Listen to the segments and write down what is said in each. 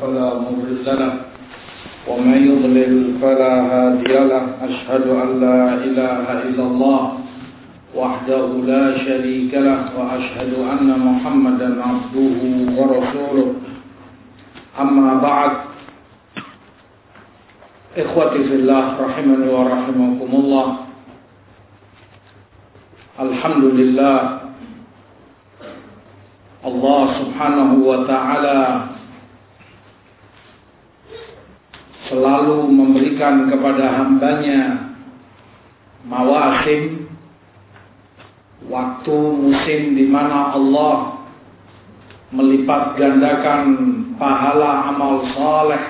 فلا مضل له ومن يضلل فلا هادي له. أشهد أن لا إله إلا الله وحده لا شريك له وأشهد أن محمدا عبده ورسوله. أما بعد إخوتي في الله رحمني ورحمكم الله Alhamdulillah. Allah subhanahu wa ta'ala Selalu memberikan kepada hambanya Mawasim Waktu musim di mana Allah Melipat gandakan pahala amal saleh.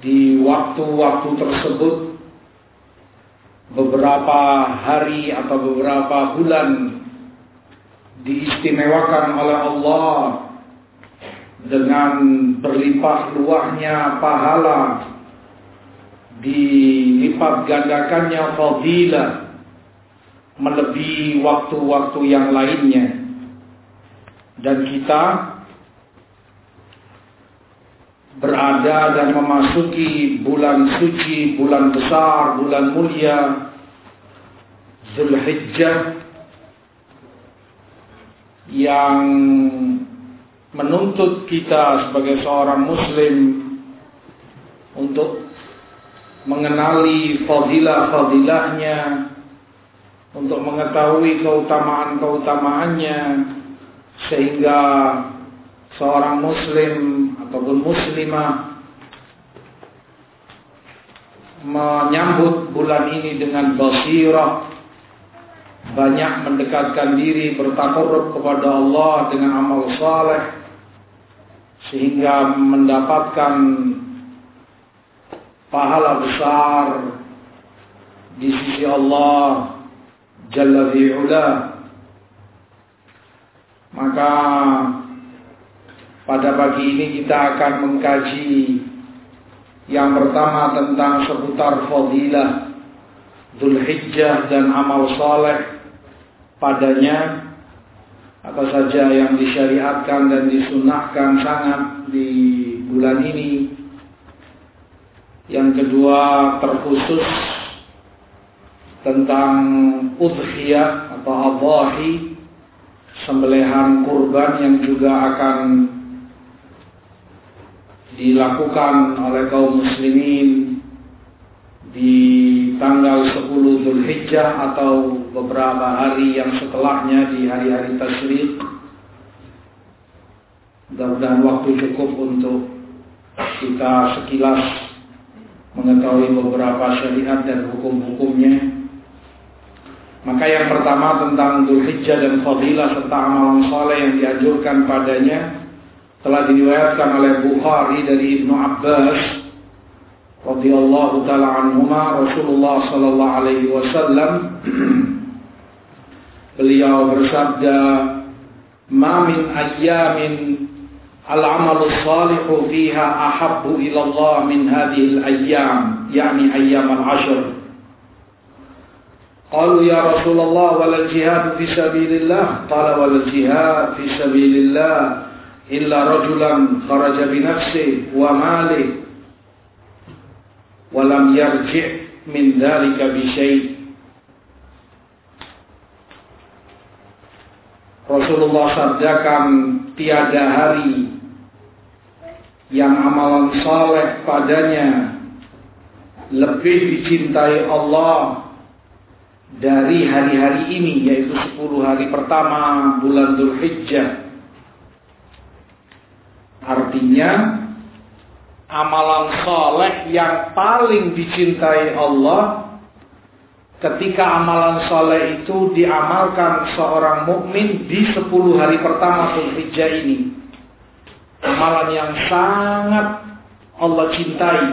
Di waktu-waktu tersebut beberapa hari atau beberapa bulan diistimewakan oleh Allah dengan berlimpah luahnya pahala dilipat gandakannya fadilah melebihi waktu-waktu yang lainnya. Dan kita berada dan memasuki bulan suci, bulan besar, bulan mulia, Zulhijjah yang menuntut kita sebagai seorang muslim untuk mengenali fadilah-fadilahnya, untuk mengetahui keutamaan-keutamaannya, sehingga seorang muslim ataupun muslimah menyambut bulan ini dengan basirah. Banyak mendekatkan diri bertakarrub kepada Allah dengan amal saleh sehingga mendapatkan pahala besar di sisi Allah Jalla fi'ula maka pada pagi ini kita akan mengkaji yang pertama tentang seputar fadilah Dzulhijjah dan amal saleh padanya apa saja yang disyariatkan dan disunahkan sangat di bulan ini. Yang kedua terkhusus tentang udhiyah atau adahi sembelihan kurban yang juga akan dilakukan oleh kaum muslimin di tanggal 10 Zulhijjah atau beberapa hari yang setelahnya di hari-hari tasyrik. Mudah-mudahan waktu cukup untuk kita sekilas mengetahui beberapa syariat dan hukum-hukumnya. Maka yang pertama tentang Zulhijjah dan fadilah serta amalan soleh yang dianjurkan padanya telah diriwayatkan oleh Bukhari dari Ibnu Abbas radhiyallahu taala anhuma Rasulullah sallallahu alaihi wasallam beliau bersabda ma min ayyamin al-amal salih fiha ahabbu ila Allah min hadhihi al-ayyam yani ayyam al-ashr قالوا يا رسول الله ولا الجهاد في سبيل الله قال ولا الجهاد في سبيل الله illa rajulan kharaja bi nafsi wa mali wa lam yarji' min dhalika bi syai' Rasulullah sabdakan tiada hari yang amalan saleh padanya lebih dicintai Allah dari hari-hari ini yaitu 10 hari pertama bulan Dzulhijjah Artinya amalan soleh yang paling dicintai Allah ketika amalan soleh itu diamalkan seorang mukmin di 10 hari pertama Zulhijjah ini. Amalan yang sangat Allah cintai.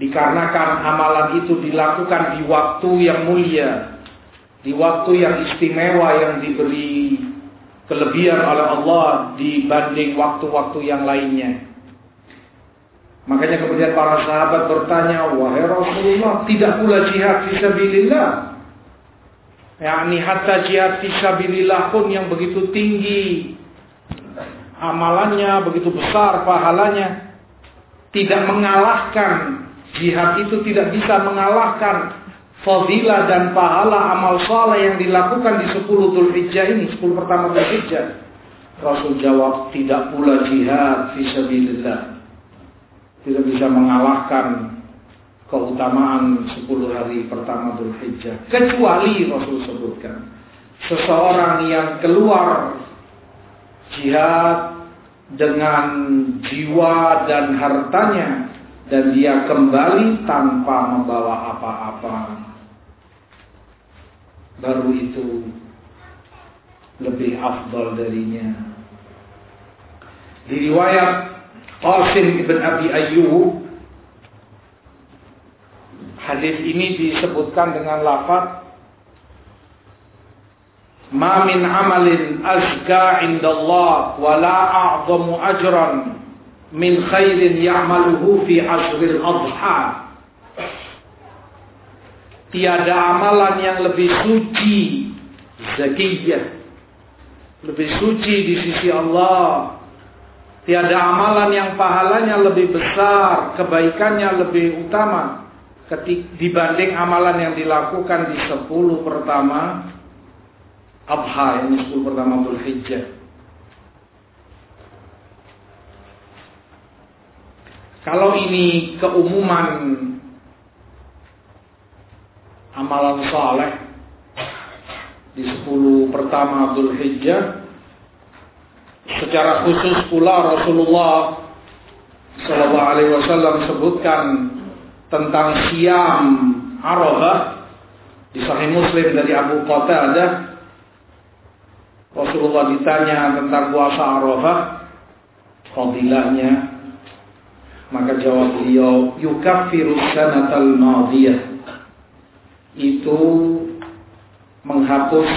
Dikarenakan amalan itu dilakukan di waktu yang mulia, di waktu yang istimewa yang diberi kelebihan oleh Allah dibanding waktu-waktu yang lainnya. Makanya kemudian para sahabat bertanya, wahai Rasulullah, tidak pula jihad fisabilillah? yakni hatta jihad fisabilillah pun yang begitu tinggi amalannya begitu besar pahalanya tidak mengalahkan jihad itu tidak bisa mengalahkan fadilah dan pahala amal saleh yang dilakukan di 10 Dzulhijjah ini 10 pertama Dzulhijjah Rasul jawab tidak pula jihad fisabilillah tidak bisa mengalahkan keutamaan 10 hari pertama Dhul Hijjah. Kecuali Rasul sebutkan. Seseorang yang keluar jihad dengan jiwa dan hartanya. Dan dia kembali tanpa membawa apa-apa. Baru itu lebih afdal darinya. Di riwayat Qasim ibn Abi Ayyub Hadis ini disebutkan dengan lafaz Ma min amalin azka indallah wa la a'zamu ajran min khairin ya'maluhu fi asril adha. Tiada amalan yang lebih suci, zakiyah, lebih suci di sisi Allah. Tiada amalan yang pahalanya lebih besar, kebaikannya lebih utama ketik dibanding amalan yang dilakukan di 10 pertama Abha ini 10 pertama Dzulhijjah. Kalau ini keumuman amalan saleh. Di 10 pertama Dzulhijjah secara khusus pula Rasulullah Shallallahu alaihi wasallam sebutkan tentang siam Arafah di Sahih Muslim dari Abu Qatadah. Rasulullah ditanya tentang puasa Arafah fadilahnya. Maka jawab beliau yukaffiru sanatal madiyah itu menghapus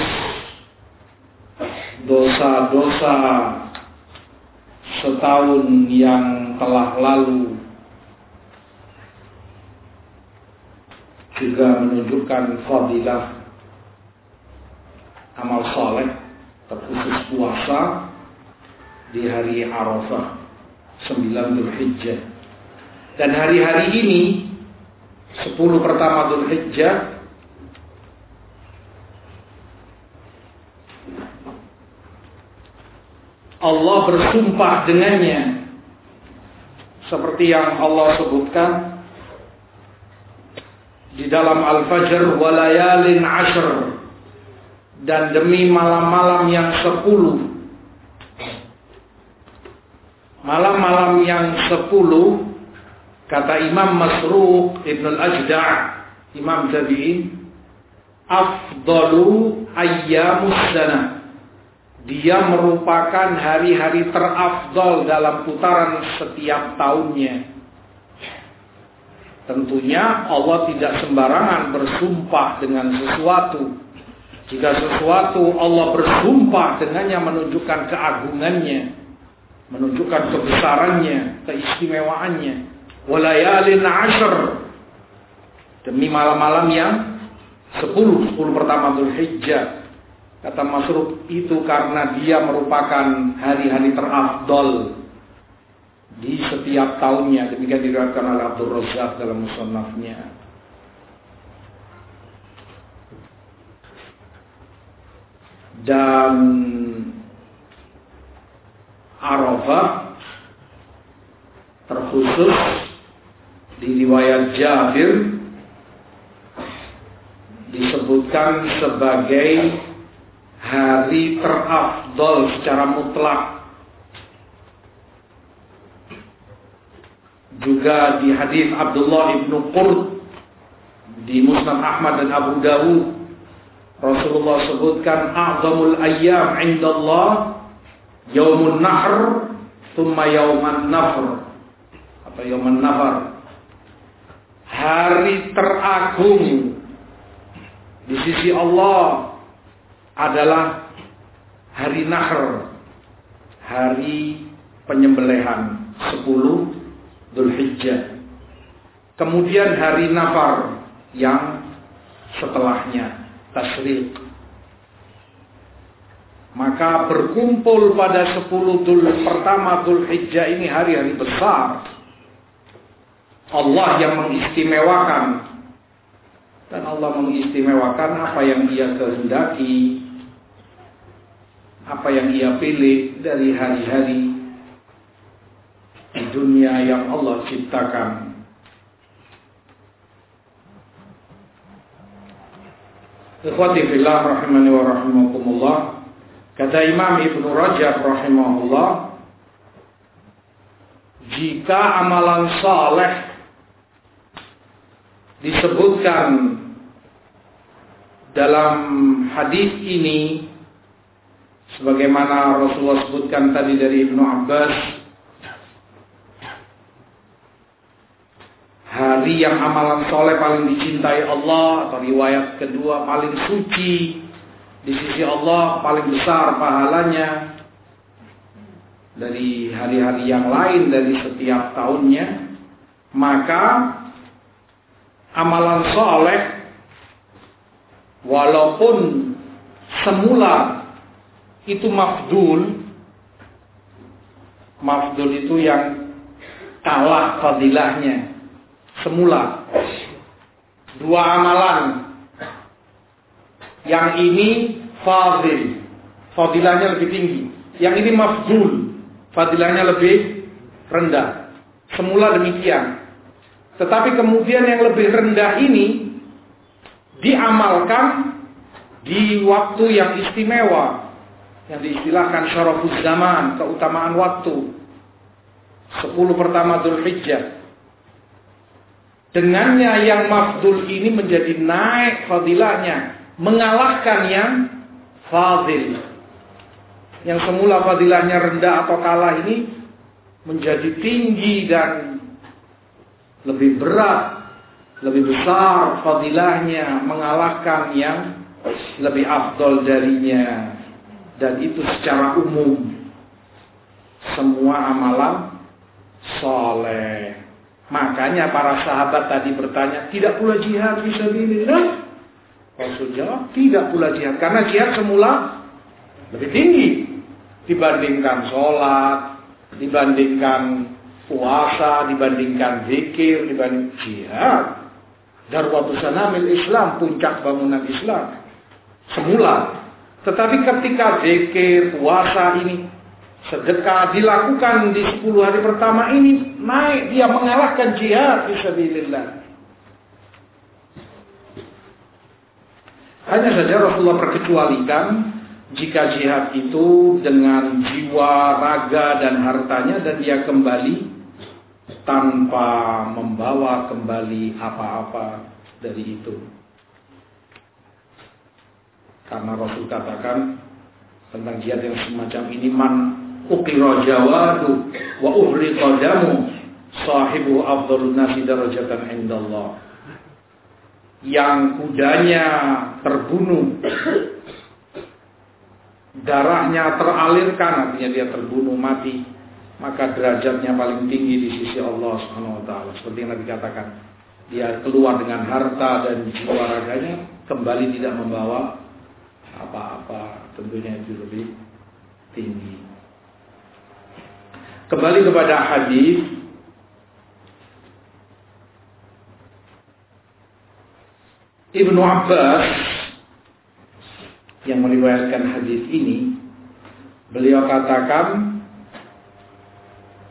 dosa-dosa setahun yang telah lalu juga menunjukkan fadilah amal soleh terkhusus puasa di hari Arafah 9 Dzulhijjah. Dan hari-hari ini 10 pertama Dzulhijjah Allah bersumpah dengannya. Seperti yang Allah sebutkan di dalam Al-Fajr walayalin ashr dan demi malam-malam yang sepuluh. Malam-malam yang sepuluh kata Imam Masruq Ibn Al-Ajda' Imam Tabi'in afdalu ayyamus sana dia merupakan hari-hari terafdal dalam putaran setiap tahunnya Tentunya Allah tidak sembarangan bersumpah dengan sesuatu. Jika sesuatu Allah bersumpah dengannya menunjukkan keagungannya, menunjukkan kebesarannya, keistimewaannya. Walayalin ashr demi malam-malam yang sepuluh, sepuluh pertama Dzulhijjah. Kata Masruk itu karena dia merupakan hari-hari terafdol di setiap tahunnya. Demikian diriwayatkan oleh Abdul Razak dalam musannafnya. Dan Arafah terkhusus di riwayat Jabir disebutkan sebagai hari terafdol secara mutlak. Juga di hadis Abdullah ibnu Qurt di Musnad Ahmad dan Abu Dawud Rasulullah sebutkan a'zamul ayyam indallah yaumun nahr thumma yauman nafr. Atau yauman nafar. Hari teragung di sisi Allah adalah hari nahr hari penyembelihan 10 Hijjah. Kemudian hari Nafar yang setelahnya, Tasriq. Maka berkumpul pada 10 Dhul pertama Dhul Hijjah ini hari-hari besar. Allah yang mengistimewakan dan Allah mengistimewakan apa yang Ia kehendaki, apa yang Ia pilih dari hari-hari di dunia yang Allah ciptakan. Ikhwati fillah rahimani wa rahimakumullah. Kata Imam Ibnu Rajab rahimahullah, jika amalan saleh disebutkan dalam hadis ini sebagaimana Rasulullah sebutkan tadi dari Ibnu Abbas hari yang amalan soleh paling dicintai Allah atau riwayat kedua paling suci di sisi Allah paling besar pahalanya dari hari-hari yang lain dari setiap tahunnya maka amalan soleh walaupun semula itu mafdul mafdul itu yang kalah fadilahnya semula. Dua amalan. Yang ini fadil. Fadilahnya lebih tinggi. Yang ini mafdul. Fadilahnya lebih rendah. Semula demikian. Tetapi kemudian yang lebih rendah ini diamalkan di waktu yang istimewa yang diistilahkan syarafuz zaman, keutamaan waktu. Sepuluh pertama Dhul Hijjah. Dengannya yang mafdul ini menjadi naik fadilahnya. Mengalahkan yang fadil. Yang semula fadilahnya rendah atau kalah ini menjadi tinggi dan lebih berat, lebih besar fadilahnya mengalahkan yang lebih afdol darinya. Dan itu secara umum. Semua amalan soleh. Makanya para sahabat tadi bertanya, tidak pula jihad bisa fisabilillah? Rasul jawab, tidak pula jihad. Karena jihad semula lebih tinggi dibandingkan sholat, dibandingkan puasa, dibandingkan zikir, dibanding jihad. Darwatu sanamil Islam, puncak bangunan Islam. Semula. Tetapi ketika zikir, puasa ini sedekah dilakukan di 10 hari pertama ini naik dia mengalahkan jihad fisabilillah. Hanya saja Rasulullah perkecualikan jika jihad itu dengan jiwa, raga dan hartanya dan dia kembali tanpa membawa kembali apa-apa dari itu. Karena Rasul katakan tentang jihad yang semacam ini man ukira jawadu wa uhri qadamu sahibu afdalun nasi darajatan indallah. Yang kudanya terbunuh darahnya teralirkan artinya dia terbunuh mati maka derajatnya paling tinggi di sisi Allah Subhanahu wa taala. Seperti yang Nabi katakan dia keluar dengan harta dan jiwa raganya kembali tidak membawa apa-apa tentunya itu lebih tinggi. Kembali kepada hadis. Ibnu Abbas yang meriwayatkan hadis ini beliau katakan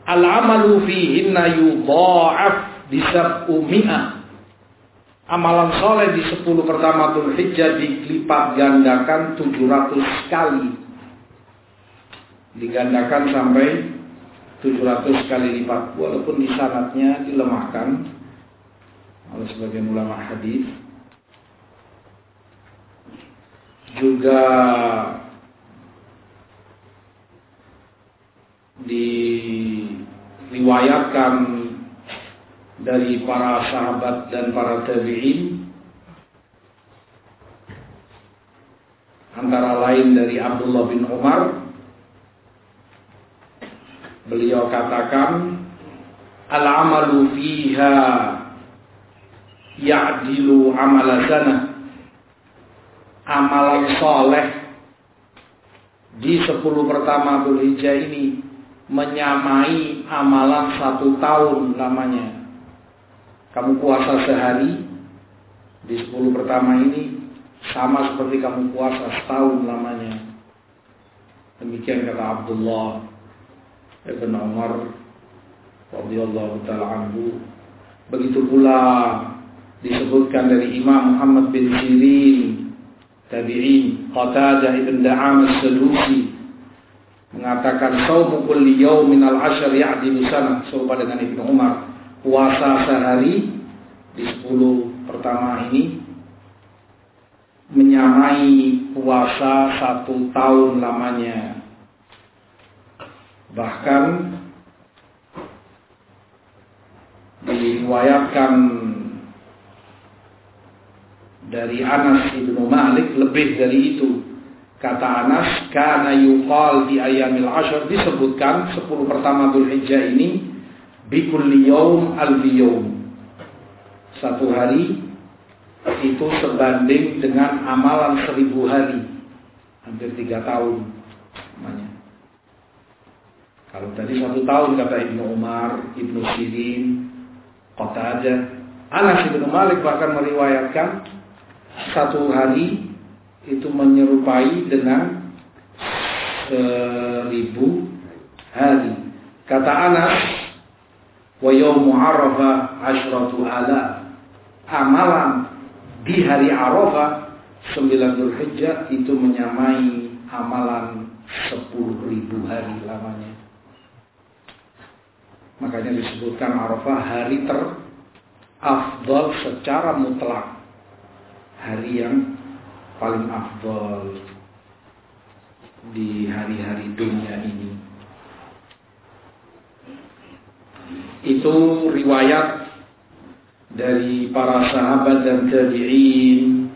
al-amalu fihinna yudha'af bisab'u mi'ah Amalan soleh di 10 pertama Dhul Hijjah dilipat gandakan 700 kali. Digandakan sampai 700 kali lipat walaupun di sanatnya dilemahkan oleh sebagian ulama hadis juga diriwayatkan dari para sahabat dan para tabi'in antara lain dari Abdullah bin Umar beliau katakan al-amalu fiha ya'dilu amala sana amalan soleh di sepuluh pertama Dzulhijjah ini menyamai amalan satu tahun lamanya. Kamu puasa sehari di sepuluh pertama ini sama seperti kamu puasa setahun lamanya. Demikian kata Abdullah Ibn Umar radhiyallahu taala anhu. Begitu pula disebutkan dari Imam Muhammad bin Sirin tabi'in Qatadah ibn Da'am as-Sadusi mengatakan saumu kulli yaumin al-ashr ya'dilu sana serupa dengan Ibnu Umar puasa sehari di 10 pertama ini menyamai puasa satu tahun lamanya bahkan diriwayatkan dari Anas ibnu Malik lebih dari itu. Kata Anas, karena yuqal di ayamil ashar disebutkan 10 pertama Dhul Hijjah ini bikulli yawm al Satu hari itu sebanding dengan amalan seribu hari. Hampir tiga tahun. Namanya. Kalau tadi satu tahun kata Ibnu Umar, Ibnu Sirin, Kota aja. Anas Ibnu Malik bahkan meriwayatkan satu hari itu menyerupai dengan seribu hari. Kata Anas, wa yawmu Arafah asyratu ala. Amalan di hari Arafah 9 Dzulhijjah itu menyamai amalan 10 ribu hari lamanya. Makanya disebutkan Arafah hari terafdal secara mutlak hari yang paling afdol di hari-hari dunia ini. Itu riwayat dari para sahabat dan tabi'in.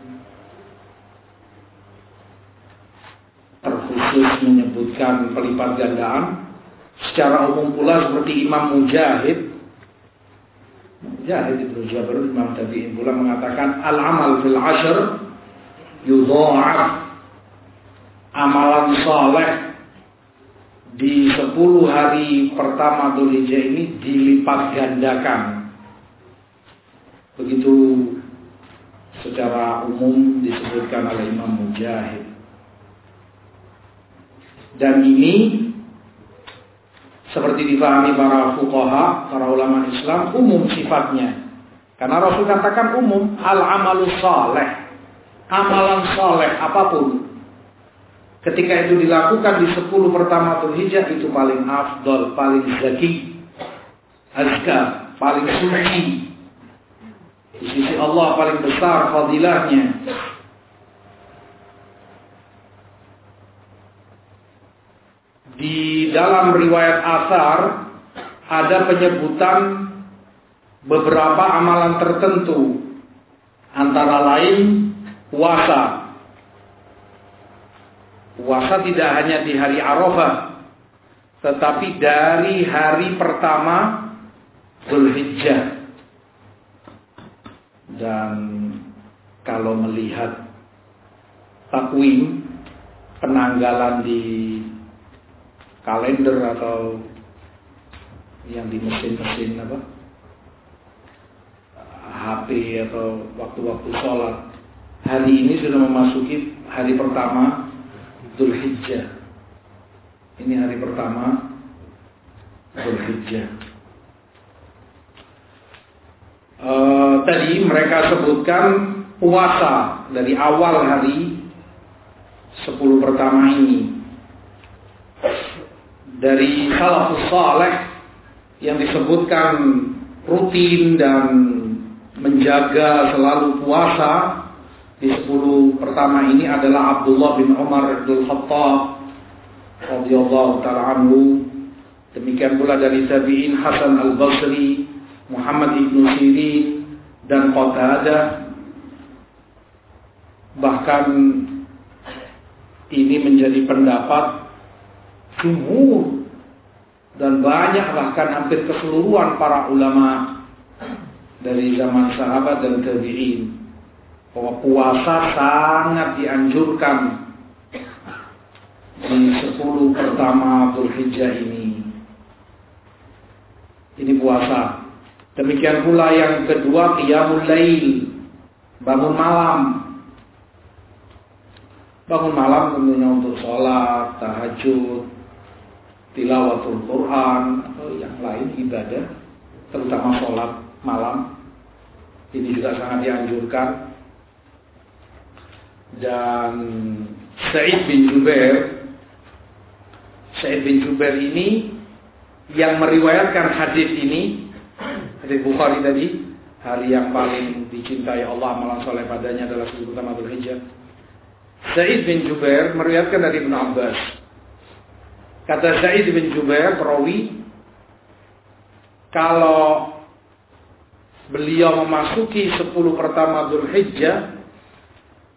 Terkhusus menyebutkan pelipat gandaan. Secara umum pula seperti Imam Mujahid. Mujahid Ibnu Jabir Imam Tabi'in pula mengatakan al-amal fil ashr yudha'af. Amalan saleh di 10 hari pertama Dzulhijjah ini dilipat gandakan. Begitu secara umum disebutkan oleh Imam Mujahid. Dan ini seperti dipahami para fuqaha, para ulama Islam, umum sifatnya. Karena Rasul katakan umum, al-amalu saleh. Amalan saleh apa pun. Ketika itu dilakukan di 10 pertama Hijjah itu paling afdol, paling zaki, azka, paling suci. Di sisi Allah paling besar fadilahnya. di dalam riwayat asar ada penyebutan beberapa amalan tertentu antara lain puasa. Puasa tidak hanya di hari Arafah tetapi dari hari pertama Zulhijjah. Dan kalau melihat takwim penanggalan di kalender atau yang di mesin-mesin apa HP atau waktu-waktu sholat hari ini sudah memasuki hari pertama Dhul Hijjah ini hari pertama Dhul Hijjah uh, tadi mereka sebutkan puasa dari awal hari 10 pertama ini. Dari salafus saleh yang disebutkan rutin dan menjaga selalu puasa di 10 pertama ini adalah Abdullah bin Umar bin Khattab radhiyallahu taala anhu. Demikian pula dari tabi'in Hasan al-Basri Muhammad ibnu Sirin dan Qatadah. Bahkan ini menjadi pendapat jumhur dan banyak bahkan hampir keseluruhan para ulama dari zaman sahabat dan tabi'in bahwa puasa sangat dianjurkan di 10 pertama Dzulhijjah ini. Ini puasa. Demikian pula yang kedua qiyamul lail, bangun malam. Bangun malam tentunya untuk sholat, tahajud, tilawatul Quran atau yang lain ibadah, terutama sholat malam. Ini juga sangat dianjurkan. Dan Sa'id bin Jubair Sa'id bin Jubair ini yang meriwayatkan hadis ini hadis Bukhari tadi hari yang paling dicintai Allah malam soleh padanya adalah sebelum pertama Dzulhijjah. Sa'id bin Jubair meriwayatkan dari Ibnu Abbas. Kata Sa'id bin Jubair perawi kalau beliau memasuki 10 pertama Dzulhijjah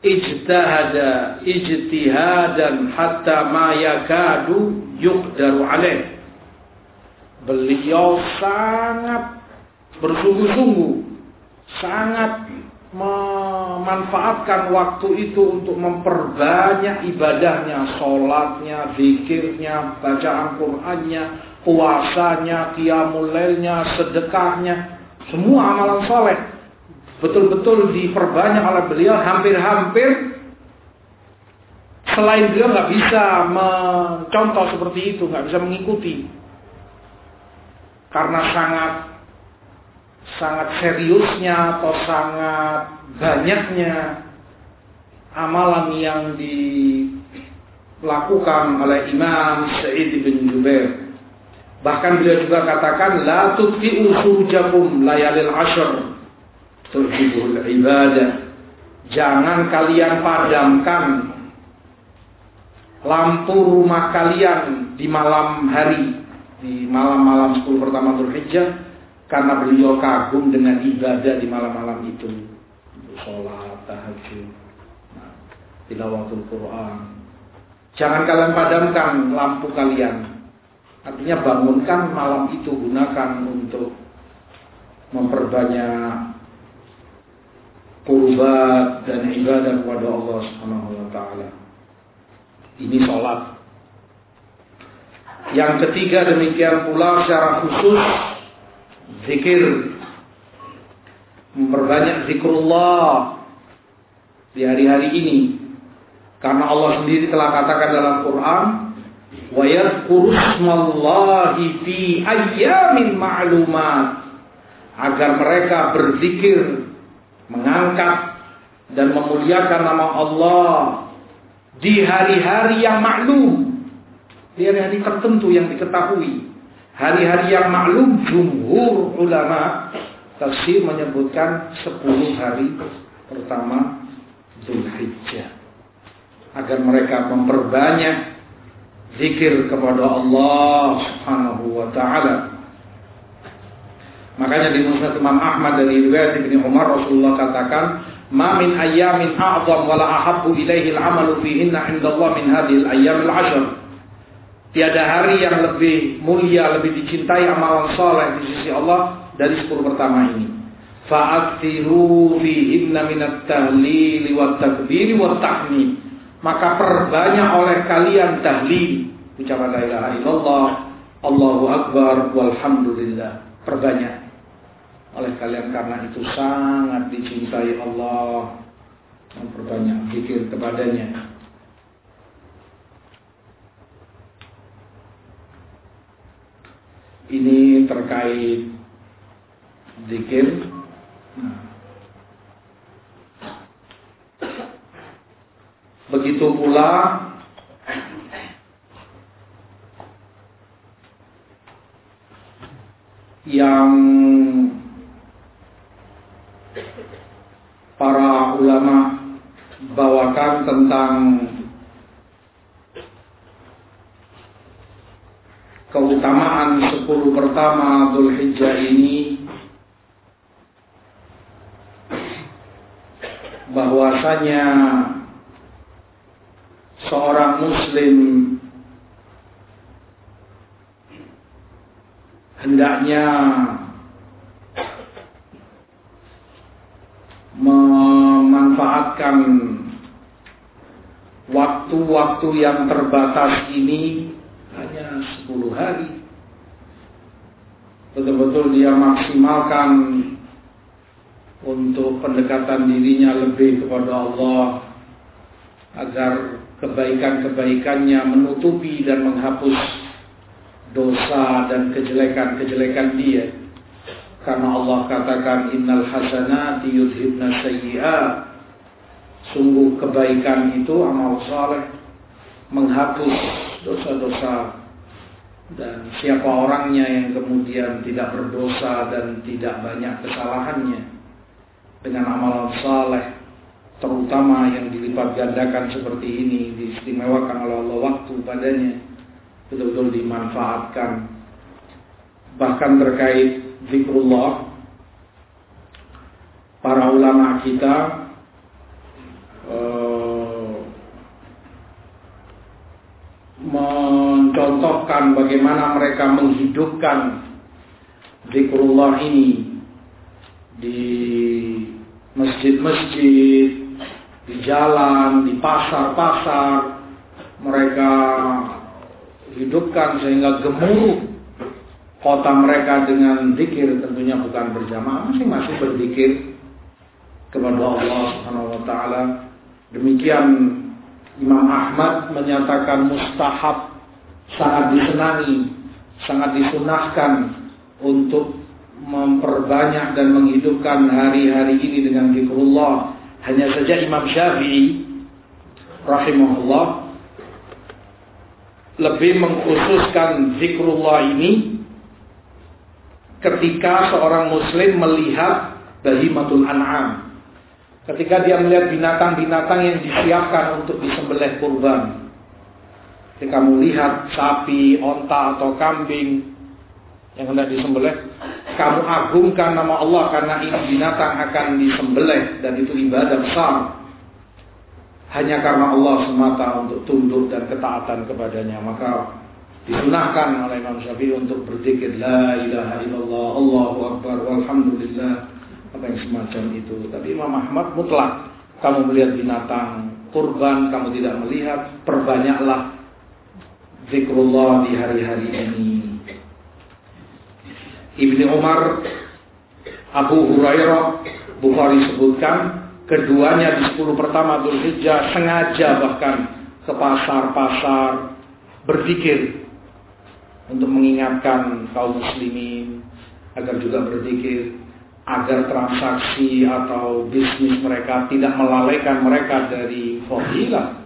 ijtahada ijtihadan hatta ma yakadu yuqdaru alaih. Beliau sangat bersungguh-sungguh, sangat memanfaatkan waktu itu untuk memperbanyak ibadahnya, sholatnya, zikirnya, bacaan Qur'annya, puasanya, qiyamulailnya, sedekahnya, semua amalan soleh betul-betul diperbanyak oleh beliau hampir-hampir selain beliau nggak bisa mencontoh seperti itu, nggak bisa mengikuti karena sangat sangat seriusnya atau sangat banyaknya amalan yang dilakukan oleh Imam Sa'id bin Jubair. Bahkan beliau juga katakan la tutfi'u sujakum layalil ashr tuhibul ibadah. Jangan kalian padamkan lampu rumah kalian di malam hari, di malam-malam 10 pertama Dzulhijjah karena beliau kagum dengan ibadah di malam-malam itu. Sholat, tahajud, nah, tilawatul Quran. Jangan kalian padamkan lampu kalian. Artinya bangunkan malam itu gunakan untuk memperbanyak kurbat dan ibadah kepada Allah Subhanahu wa taala. Ini salat. Yang ketiga demikian pula secara khusus zikir memperbanyak zikrullah di hari-hari ini karena Allah sendiri telah katakan dalam Quran wa yadhkuru fi ayyamin ma'lumat agar mereka berzikir mengangkat dan memuliakan nama Allah di hari-hari yang maklum, di hari-hari tertentu yang diketahui. Hari-hari yang maklum jumhur ulama tafsir menyebutkan 10 hari pertama Zulhijjah agar mereka memperbanyak zikir kepada Allah Subhanahu wa taala Makanya di Musnad Imam Ahmad dari riwayat Ibnu Umar Rasulullah katakan, "Ma min ayyamin a'zam wa la ahabbu ilaihi al-'amalu fihinna 'inda Allah min hadhihi al-ayyam al-'ashr." Tiada hari yang lebih mulia, lebih dicintai amalan saleh di sisi Allah dari 10 pertama ini. Fa'akthiru fihinna min at-tahlil wa takbir wa tahmid. Maka perbanyak oleh kalian tahlil, ucapan la ilaha illallah, Allahu akbar walhamdulillah. Perbanyak oleh kalian karena itu sangat dicintai Allah. Memperbanyak zikir kepadanya. Ini terkait zikir. Nah. begitu pula yang para ulama bawakan tentang keutamaan 10 pertama Dhul Hijjah ini bahwasanya seorang muslim hendaknya memanfaatkan waktu-waktu yang terbatas ini hanya 10 hari. Betul-betul dia maksimalkan untuk pendekatan dirinya lebih kepada Allah agar kebaikan-kebaikannya menutupi dan menghapus dosa dan kejelekan-kejelekan dia. Karena Allah katakan innal hasanati yudhibna sayyi'at. Sungguh kebaikan itu amal saleh menghapus dosa-dosa. Dan siapa orangnya yang kemudian tidak berdosa dan tidak banyak kesalahannya? Dengan amalan saleh terutama yang dilipat gandakan seperti ini diistimewakan oleh Allah waktu padanya betul-betul dimanfaatkan. Bahkan terkait zikrullah para ulama kita uh, mencontohkan bagaimana mereka menghidupkan zikrullah ini di masjid-masjid, di jalan, di pasar-pasar, mereka hidupkan sehingga gemuruh kota mereka dengan zikir tentunya bukan berjamaah masing-masing berzikir kepada Allah Subhanahu wa taala. Demikian Imam Ahmad menyatakan mustahab sangat disenangi, sangat disunahkan untuk memperbanyak dan menghidupkan hari-hari ini dengan zikrullah. Hanya saja Imam Syafi'i rahimahullah lebih mengkhususkan zikrullah ini ketika seorang muslim melihat bahimatul an'am. Ketika dia melihat binatang-binatang yang disiapkan untuk disembelih kurban. Ketika melihat sapi, onta atau kambing yang hendak disembelih, kamu agungkan nama Allah karena ini binatang akan disembelih dan itu ibadah besar. Hanya karena Allah semata untuk tunduk dan ketaatan kepadanya. Maka disunahkan oleh Imam Syafi'i untuk berzikir la ilaha illallah Allahu akbar walhamdulillah. Apa yang semacam itu. Tapi Imam Ahmad mutlak. Kamu melihat binatang kurban kamu tidak melihat perbanyaklah zikrullah di hari-hari ini. Ibni Umar Abu Hurairah Bukhari sebutkan keduanya di 10 pertama Dhul Hijjah sengaja bahkan ke pasar-pasar berzikir untuk mengingatkan kaum muslimin agar juga berzikir agar transaksi atau bisnis mereka tidak melalaikan mereka dari fadilah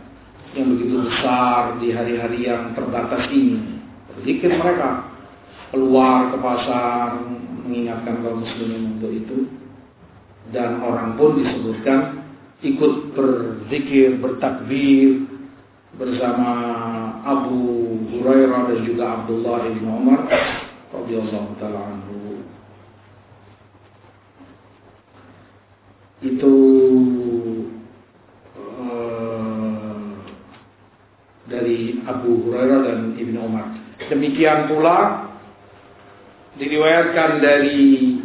yang begitu besar di hari-hari yang terbatas ini. Berzikir mereka keluar ke pasar mengingatkan kaum muslimin untuk itu dan orang pun disebutkan ikut berzikir, bertakbir bersama Abu Hurairah dan juga Abdullah bin Umar radhiyallahu taala anhu. Itu uh, dari Abu Hurairah dan Ibnu Umar. Demikian pula diriwayatkan dari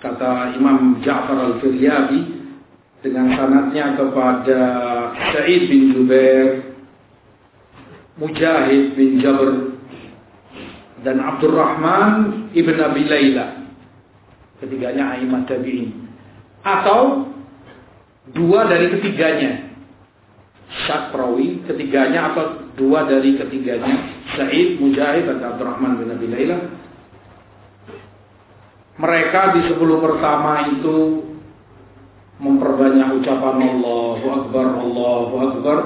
kata Imam Ja'far al-Firyabi dengan sanatnya kepada Sa'id bin Jubair Mujahid bin Jabr dan Abdurrahman ibn Abi Layla. Ketiganya Aimah Tabi'in. Atau dua dari ketiganya. Syak perawi ketiganya atau dua dari ketiganya. Sa'id, Mujahid dan Abdurrahman bin Abi Layla. Mereka di sepuluh pertama itu memperbanyak ucapan Allahu Akbar, Allahu Akbar.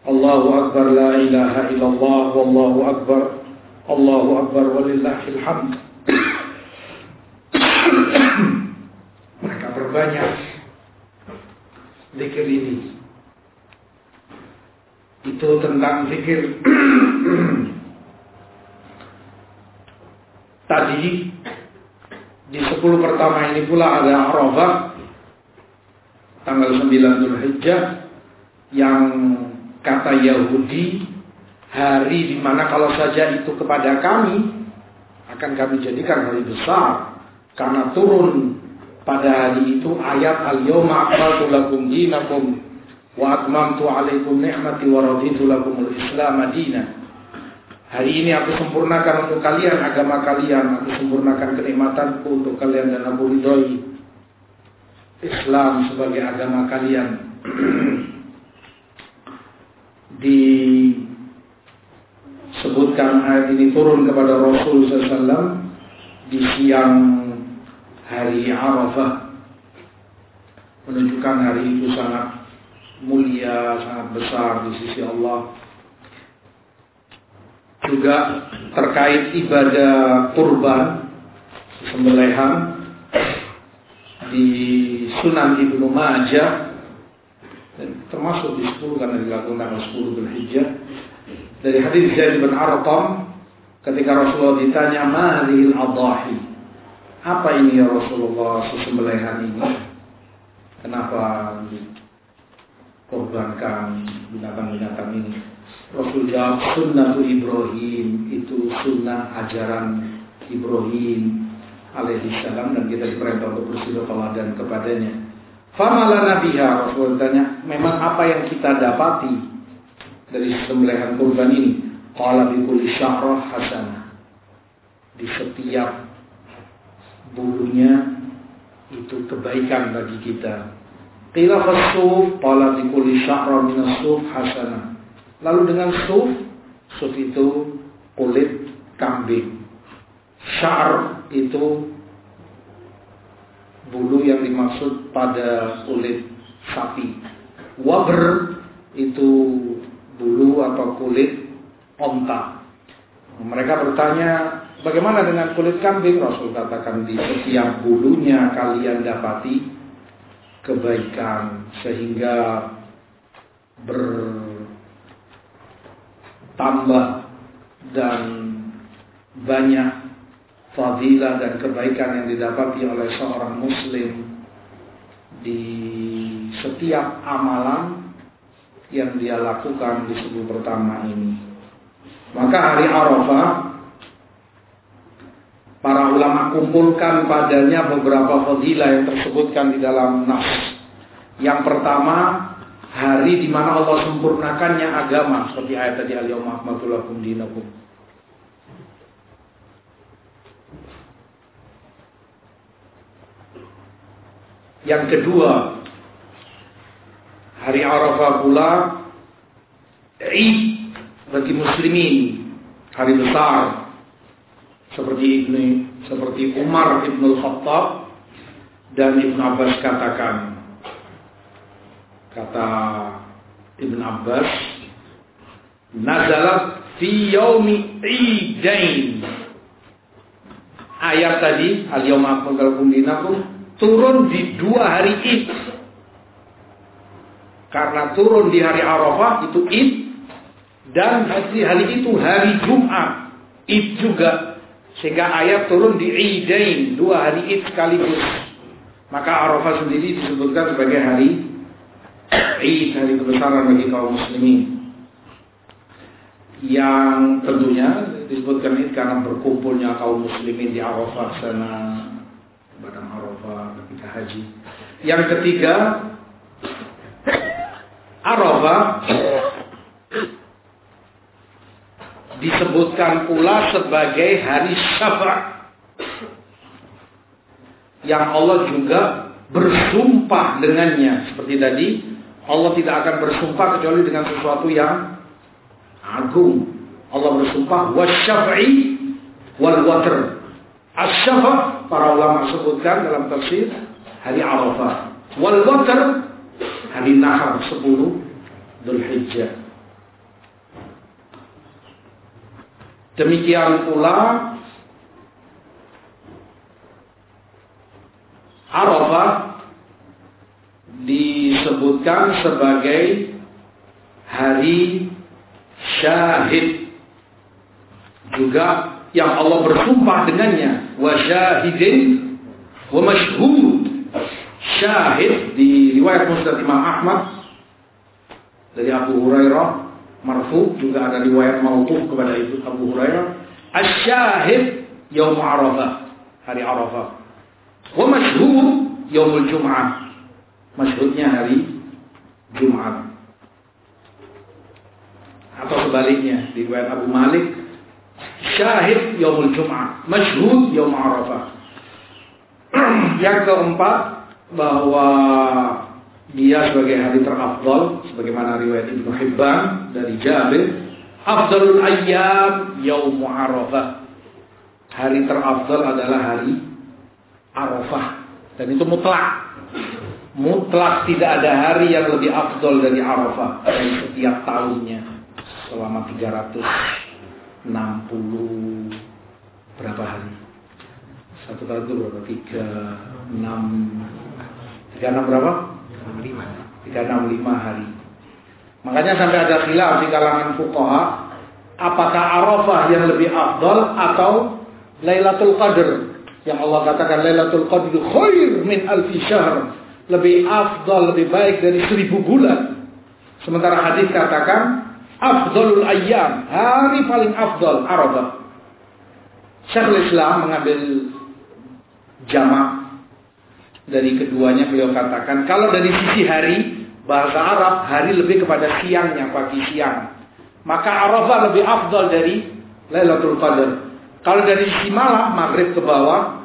Allahu Akbar la ilaha illallah wallahu akbar Allahu akbar walillahil hamd. Mereka berbanyak zikir ini. Itu tentang zikir. Tadi di 10 pertama ini pula ada Arafah tanggal 9 Dzulhijjah yang kata Yahudi hari di mana kalau saja itu kepada kami akan kami jadikan hari besar. Karena turun pada hari itu ayat al-yawma akmaltu lakum dinakum wa atmamtu alaikum ni'mati wa raditu lakum al-islam madinah Hari ini aku sempurnakan untuk kalian agama kalian, aku sempurnakan kenikmatanku untuk kalian dan aku ridhoi Islam sebagai agama kalian. Disebutkan ayat ini turun kepada Rasul SAW di siang hari Arafah. Menunjukkan hari itu sangat mulia, sangat besar di sisi Allah juga terkait ibadah kurban sembelihan di Sunan Ibnu Majah. Termasuk di 10 karena dilakukan tanggal 10 Dzulhijjah. Dari hadis Zaid bin Arqam ketika Rasulullah ditanya mahadil adahi? Apa ini ya Rasulullah sesembelihan ini? Kenapa dikorbankan binatang-binatang ini Rasul jawab sunnah Ibrahim itu sunnah ajaran Ibrahim alaihi salam dan kita diperintah untuk bersilat teladan kepadanya. Famala nabiha Rasul tanya, memang apa yang kita dapati dari sembelihan kurban ini? Qala bi kulli syahrah hasanah. Di setiap bulunya itu kebaikan bagi kita. Qila fasuf qala bi kulli syahrah min hasanah. Lalu dengan suf, suf itu kulit kambing. Syar itu bulu yang dimaksud pada kulit sapi. Wabr itu bulu atau kulit onta. Mereka bertanya, bagaimana dengan kulit kambing? Rasul katakan di setiap bulunya kalian dapati kebaikan sehingga ber tambah dan banyak fadilah dan kebaikan yang didapati oleh seorang muslim di setiap amalan yang dia lakukan di subuh pertama ini. Maka hari Arafah para ulama kumpulkan padanya beberapa fadilah yang tersebutkan di dalam nas. Yang pertama hari di mana Allah sempurnakannya agama seperti ayat tadi al-yauma akmaltu lakum. Yang kedua, hari Arafah pula Eid bagi muslimin, hari besar seperti Ibnu seperti Umar Ibnu Khattab dan Ibnu Abbas katakan Kata Ibn Abbas, nazalat fi yaumi idain. Ayat tadi, al yauma akmaltu dinakum turun di dua hari Id. Karena turun di hari Arafah itu Id dan hari, hari itu hari Jumat Id juga sehingga ayat turun di Idain dua hari Id sekaligus. Maka Arafah sendiri disebutkan sebagai hari Id hari kebesaran bagi kaum muslimin yang tentunya disebutkan ini karena berkumpulnya kaum muslimin di Arafah sana Badang Arafah ketika haji. Yang ketiga Arafah disebutkan pula sebagai hari syafa' yang Allah juga bersumpah dengannya seperti tadi Allah tidak akan bersumpah kecuali dengan sesuatu yang agung. Allah bersumpah wasyafi wal watr. Asyafa para ulama sebutkan dalam tafsir hari Arafah. Wal watr hari Nahar 10 Dzulhijjah. Demikian pula Arafah disebutkan sebagai hari syahid. Juga yang Allah bersumpah dengannya wa syahidin wa mashhud syahid di riwayat Musnad Imam Ahmad dari Abu Hurairah marfu juga ada riwayat mauquf kepada Ibu Abu Hurairah. Asyahid yaum Arafah hari Arafah. Wa masyhur yaumul Jum'ah masyhurnya hari Jumat. Atau sebaliknya di riwayat Abu Malik syahid yaumul Jum'ah masyhur yaum Arafah yang keempat bahwa dia sebagai hari terafdal sebagaimana riwayat Ibnu Hibban dari Jabir afdalul ayyam yaum Arafah hari terafdal adalah hari Arafah dan itu mutlak mutlak tidak ada hari yang lebih afdal dari Arafah dari setiap tahunnya. Selama 360 berapa hari? Satu tahun itu berapa? Tiga enam tiga enam berapa? 365 hari. Makanya sampai ada khilaf di kalangan fuqaha apakah Arafah yang lebih afdal atau Lailatul Qadar yang Allah katakan Lailatul Qadar khair min alfi syahr lebih afdal lebih baik dari seribu bulan. Sementara hadis katakan afdalul ayyam hari paling afdal Arafah. Syekhul Islam mengambil jamak dari keduanya beliau katakan kalau dari sisi hari bahasa Arab hari lebih kepada siangnya pagi siang. Maka Arafah lebih afdal dari Lailatul Qadar. Kalau dari sisi malam maghrib ke bawah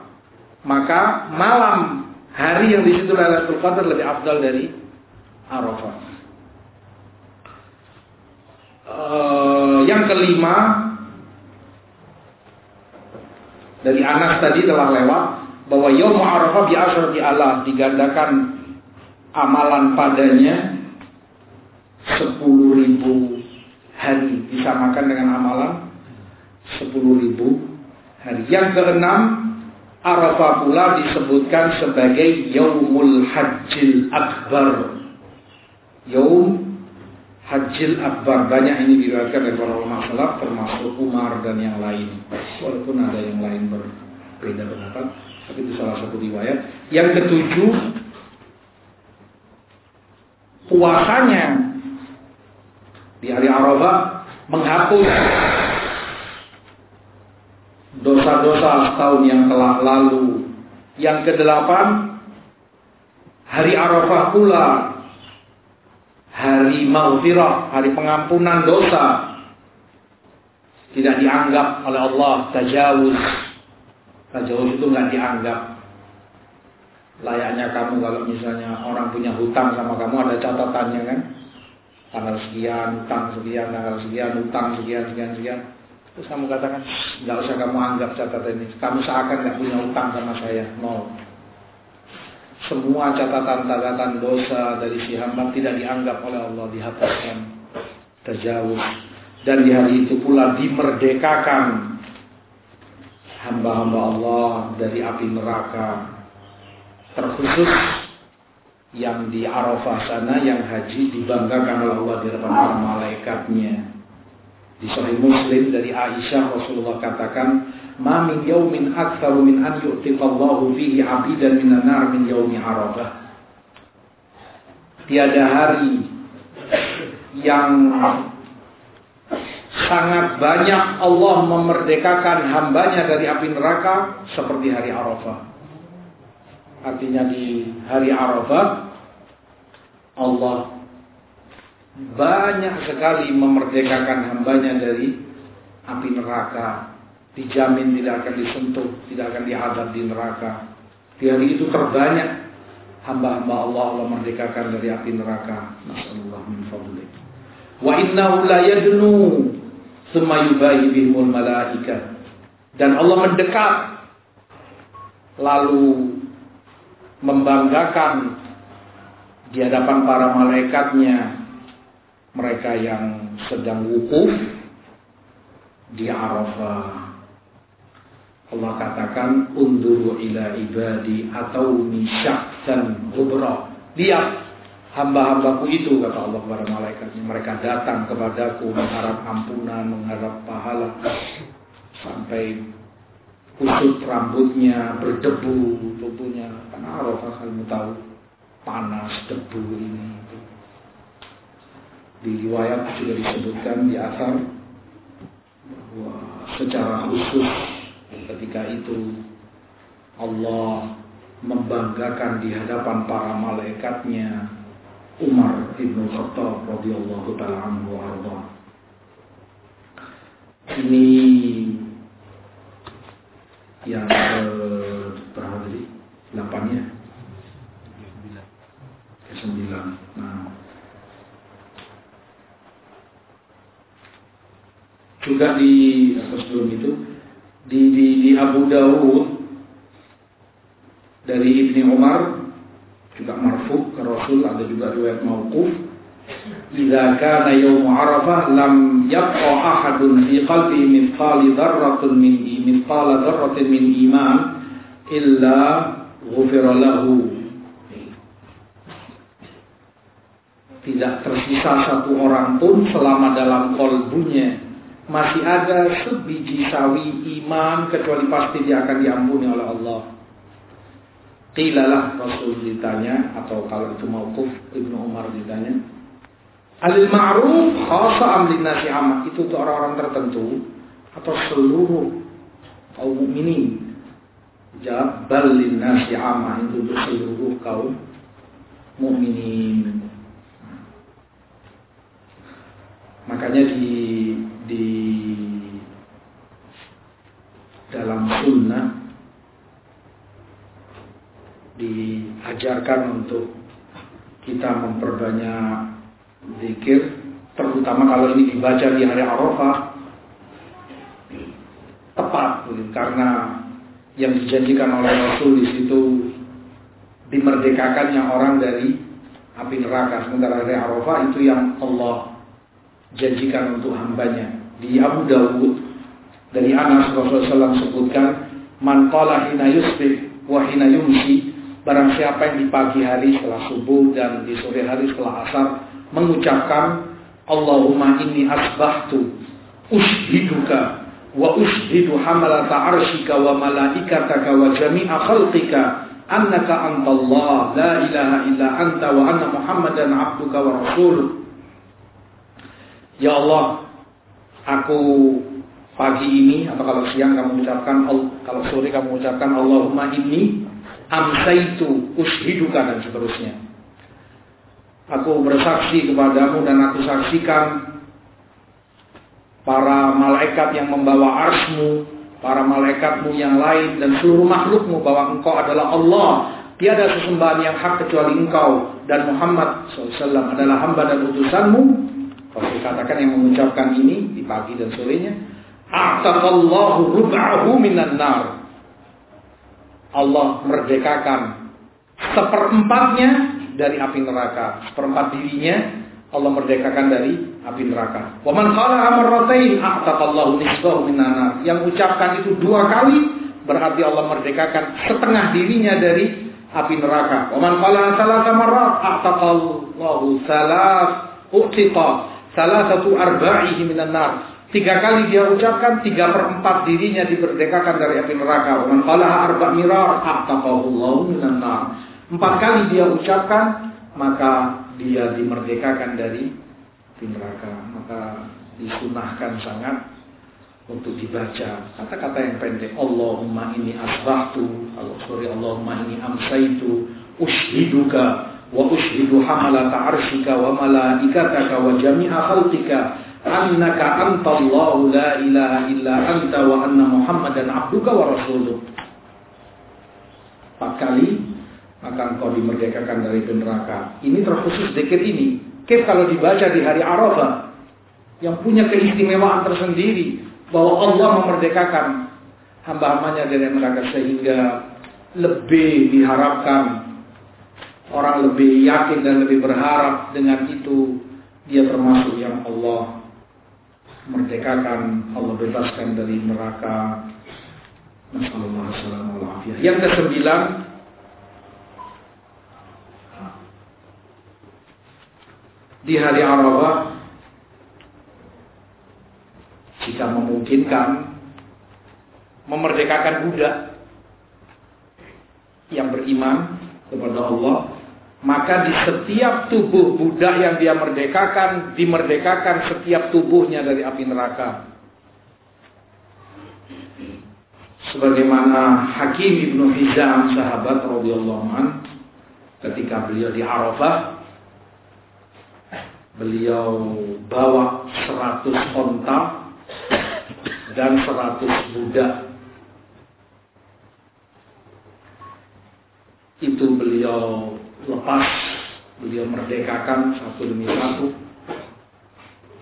maka malam hari yang di situ Lailatul Qadar lebih afdal dari Arafah uh, yang kelima dari Anas tadi telah lewat bahwa Yom Arafah di Allah digandakan amalan padanya sepuluh ribu hari disamakan dengan amalan sepuluh ribu hari. Yang keenam Arafah pula disebutkan sebagai Yaumul Hajjil Akbar. Yaum Hajjil Akbar banyak ini diriwayatkan dari para ulama salaf termasuk Umar dan yang lain. Walaupun ada yang lain berbeda pendapat. Tapi itu salah satu riwayat. Yang ketujuh, puasanya di hari Arafah menghapus dosa-dosa setahun yang telah lalu. Yang kedelapan, hari Arafah pula hari maghfirah, hari pengampunan dosa. Tidak dianggap oleh Allah tajawuz Tajawuz itu nggak dianggap layaknya kamu kalau misalnya orang punya hutang sama kamu ada catatannya kan tanggal sekian, hutang sekian, tanggal sekian, hutang sekian, sekian, sekian. Terus kamu katakan, nggak usah kamu anggap catatan ini. Kamu seakan nggak punya hutang sama saya, nol. Semua catatan-catatan dosa dari si hamba tidak dianggap oleh Allah dihapuskan, terjauh. Dan di hari itu pula dimerdekakan hamba-hamba Allah dari api neraka terkhusus yang di Arafah sana yang haji dibanggakan oleh Allah di depan para malaikatnya di Sahih Muslim dari Aisyah Rasulullah katakan ma min yaumin aktsaru min an yu'tiqallahu fihi 'abidan minan nar min yaumi Arafah tiada hari yang sangat banyak Allah memerdekakan hambanya dari api neraka seperti hari Arafah. Artinya di hari Arafah Allah banyak sekali memerdekakan hambanya dari api neraka. Dijamin tidak akan disentuh, tidak akan diadab di neraka. Di hari itu terbanyak hamba-hamba Allah Allah merdekakan dari api neraka. Nasallallahu min fadlih. Wa innahu la yadnu malaika. Dan Allah mendekat lalu membanggakan di hadapan para malaikatnya mereka yang sedang wukuf di Arafah. Allah katakan unduru ila ibadi atau dan hubra. Lihat hamba-hambaku itu kata Allah kepada malaikatnya mereka datang kepadaku mengharap ampunan mengharap pahala sampai kusut rambutnya berdebu tubuhnya karena Arafah kamu tahu panas debu ini di riwayat juga disebutkan di asar bahwa secara khusus ketika itu Allah membanggakan di hadapan para malaikatnya Umar ibn Khattab radhiyallahu taala anhu. Ini yang ke berapa tadi? Delapannya? Ke sembilan. Nah. Juga di atau sebelum itu di, di, di Abu Dawud dari Ibni Umar juga marfu ke Rasul ada juga riwayat mauquf. Idza kana yawm Arafah lam yabqa ahadun fi qalbi mithqali dzarratin min mithqala dzarratin min iman illa ghufira lahu. Tidak tersisa satu orang pun selama dalam kolbunya masih ada sebiji sawi iman kecuali pasti dia akan diampuni oleh Allah. Qilalah Rasul ditanya atau kalau itu mauquf Ibnu Umar ditanya Alil ma'ruf khasa amlin nasi amat itu untuk orang-orang tertentu atau seluruh kaum mukminin. Jabal lin nasi amat itu untuk seluruh kaum mukminin. Makanya di di dalam sunnah diajarkan untuk kita memperbanyak zikir terutama kalau ini dibaca di hari Arafah. Tepat karena yang dijanjikan oleh Rasul di situ dimerdekakannya orang dari api neraka. Sementara hari Arafah itu yang Allah janjikan untuk hambanya. Di Abu Dawud dari Anas Rasulullah SAW sebutkan man qala hina yusbih wa hina yumsi Barang siapa yang di pagi hari setelah subuh dan di sore hari setelah asar mengucapkan Allahumma inni asbahtu ushiduka wa ushidu hamalata arshika wa malaikataka wa jami'a khalqika annaka antallah la ilaha illa anta wa anna muhammadan abduka wa rasuluh Ya Allah aku pagi ini atau kalau siang kamu ucapkan kalau sore kamu ucapkan Allahumma inni amsaitu ushiduka dan seterusnya. Aku bersaksi kepadamu dan aku saksikan para malaikat yang membawa arsmu, para malaikatmu yang lain dan seluruh makhlukmu bahwa engkau adalah Allah. Tiada sesembahan yang hak kecuali engkau dan Muhammad SAW adalah hamba dan utusanmu. Kalau dikatakan yang mengucapkan ini di pagi dan sorenya, A'taqallahu rub'ahu minan nar. Allah merdekakan seperempatnya dari api neraka, seperempat dirinya Allah merdekakan dari api neraka. Wa man qala amratain a'taqallahu nisfahu minan Yang ucapkan itu dua kali berarti Allah merdekakan setengah dirinya dari api neraka. Wa man qala salasa marrat a'taqallahu salas uqtiqa salasatu arba'ihi minan nar. Tiga kali dia ucapkan, tiga perempat dirinya diberdekakan dari api neraka. Man qalaha arba' mirar, a'taqahullahu minan nar. Empat kali dia ucapkan, maka dia dimerdekakan dari api neraka. Maka disunahkan sangat untuk dibaca kata-kata yang pendek Allahumma ini asbahtu sorry Allahumma ini amsaitu ushiduka wa ushidu hamalata arshika wa malaikataka wa jami'a khalqika annaka antallahu la ilaha illa anta wa anna muhammadan abduka wa rasuluh. Empat kali maka engkau dimerdekakan dari neraka. Ini terkhusus zikir ini. Kif kalau dibaca di hari Arafah yang punya keistimewaan tersendiri bahwa Allah memerdekakan hamba-hambanya dari neraka sehingga lebih diharapkan orang lebih yakin dan lebih berharap dengan itu dia termasuk yang Allah merdekakan, Allah bebaskan dari neraka. Yang kesembilan di hari Arafah jika memungkinkan memerdekakan budak yang beriman kepada Allah maka di setiap tubuh budak yang dia merdekakan, dimerdekakan setiap tubuhnya dari api neraka. Sebagaimana Hakim ibnu Hizam sahabat radhiyallahu an ketika beliau di Arafah beliau bawa 100 onta dan 100 budak itu beliau lepas beliau merdekakan satu demi satu.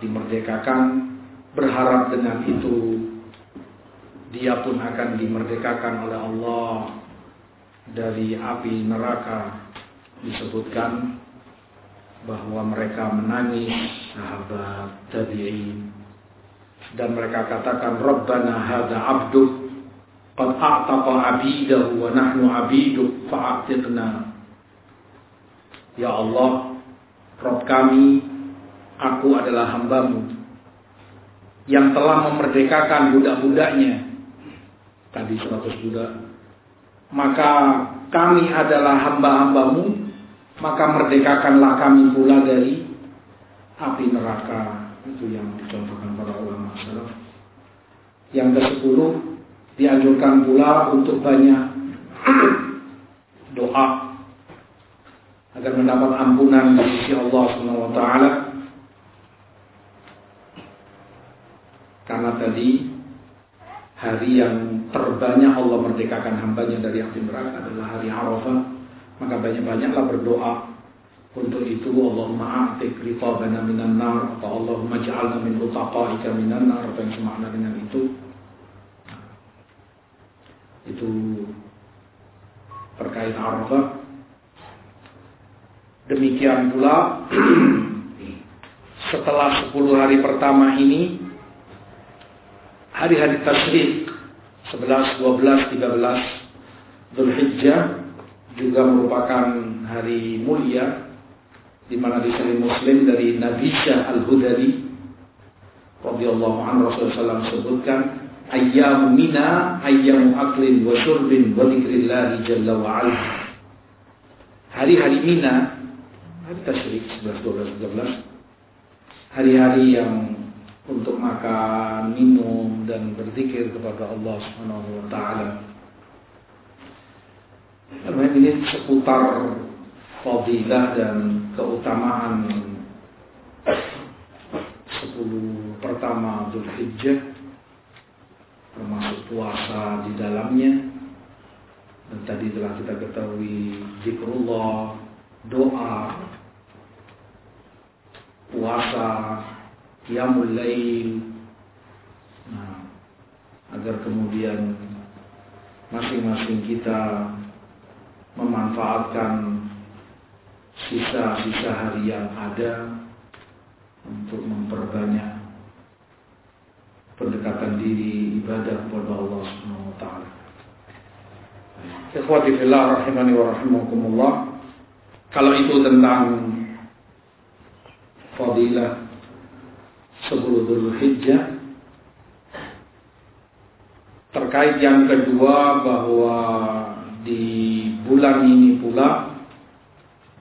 Dimerdekakan berharap dengan itu dia pun akan dimerdekakan oleh Allah. Dari api neraka disebutkan bahwa mereka menangis sahabat tabi'in. Dan mereka katakan Rabbana hadza abduk qad a'taqa abidahu wa nahnu abiduk fa'atiqna Ya Allah, Rob kami, aku adalah hambamu yang telah memerdekakan budak-budaknya. Tadi 100 budak. Maka kami adalah hamba-hambamu, maka merdekakanlah kami pula dari api neraka. Itu yang dicontohkan para ulama salaf. Yang ke-10 dianjurkan pula untuk banyak doa agar mendapat ampunan dari sisi Allah Subhanahu wa taala. Karena tadi hari yang terbanyak Allah merdekakan hambanya dari api neraka adalah hari Arafah. Maka banyak-banyaklah berdoa untuk itu Allahumma a'tik riqabana minan nar atau Allahumma ja'alna min utaqaika minan nar apa yang semakna dengan itu. Itu terkait Arafah Demikian pula setelah 10 hari pertama ini hari-hari tasyrik 11, 12, 13 Dzulhijjah juga merupakan hari mulia di mana di Sahih Muslim dari Nabi Syah Al-Hudari radhiyallahu anhu Rasulullah SAW sebutkan ayyamu mina ayyamu aklin wa syurbin wa dzikrillah jalla wa ala. Hari-hari Mina tasyrik 11, 12, 13 hari-hari yang untuk makan, minum dan berzikir kepada Allah Subhanahu wa taala. Ini seputar fadilah dan keutamaan 10 pertama Dzulhijjah termasuk puasa di dalamnya dan tadi telah kita ketahui zikrullah, doa, puasa, qiyamul lail. Nah, agar kemudian masing-masing kita memanfaatkan sisa-sisa hari yang ada untuk memperbanyak pendekatan diri ibadah kepada Allah Subhanahu wa taala. Ikhwati fillah rahimani wa rahimakumullah. Kalau itu tentang fadilah 10 Dzulhijjah terkait yang kedua bahwa di bulan ini pula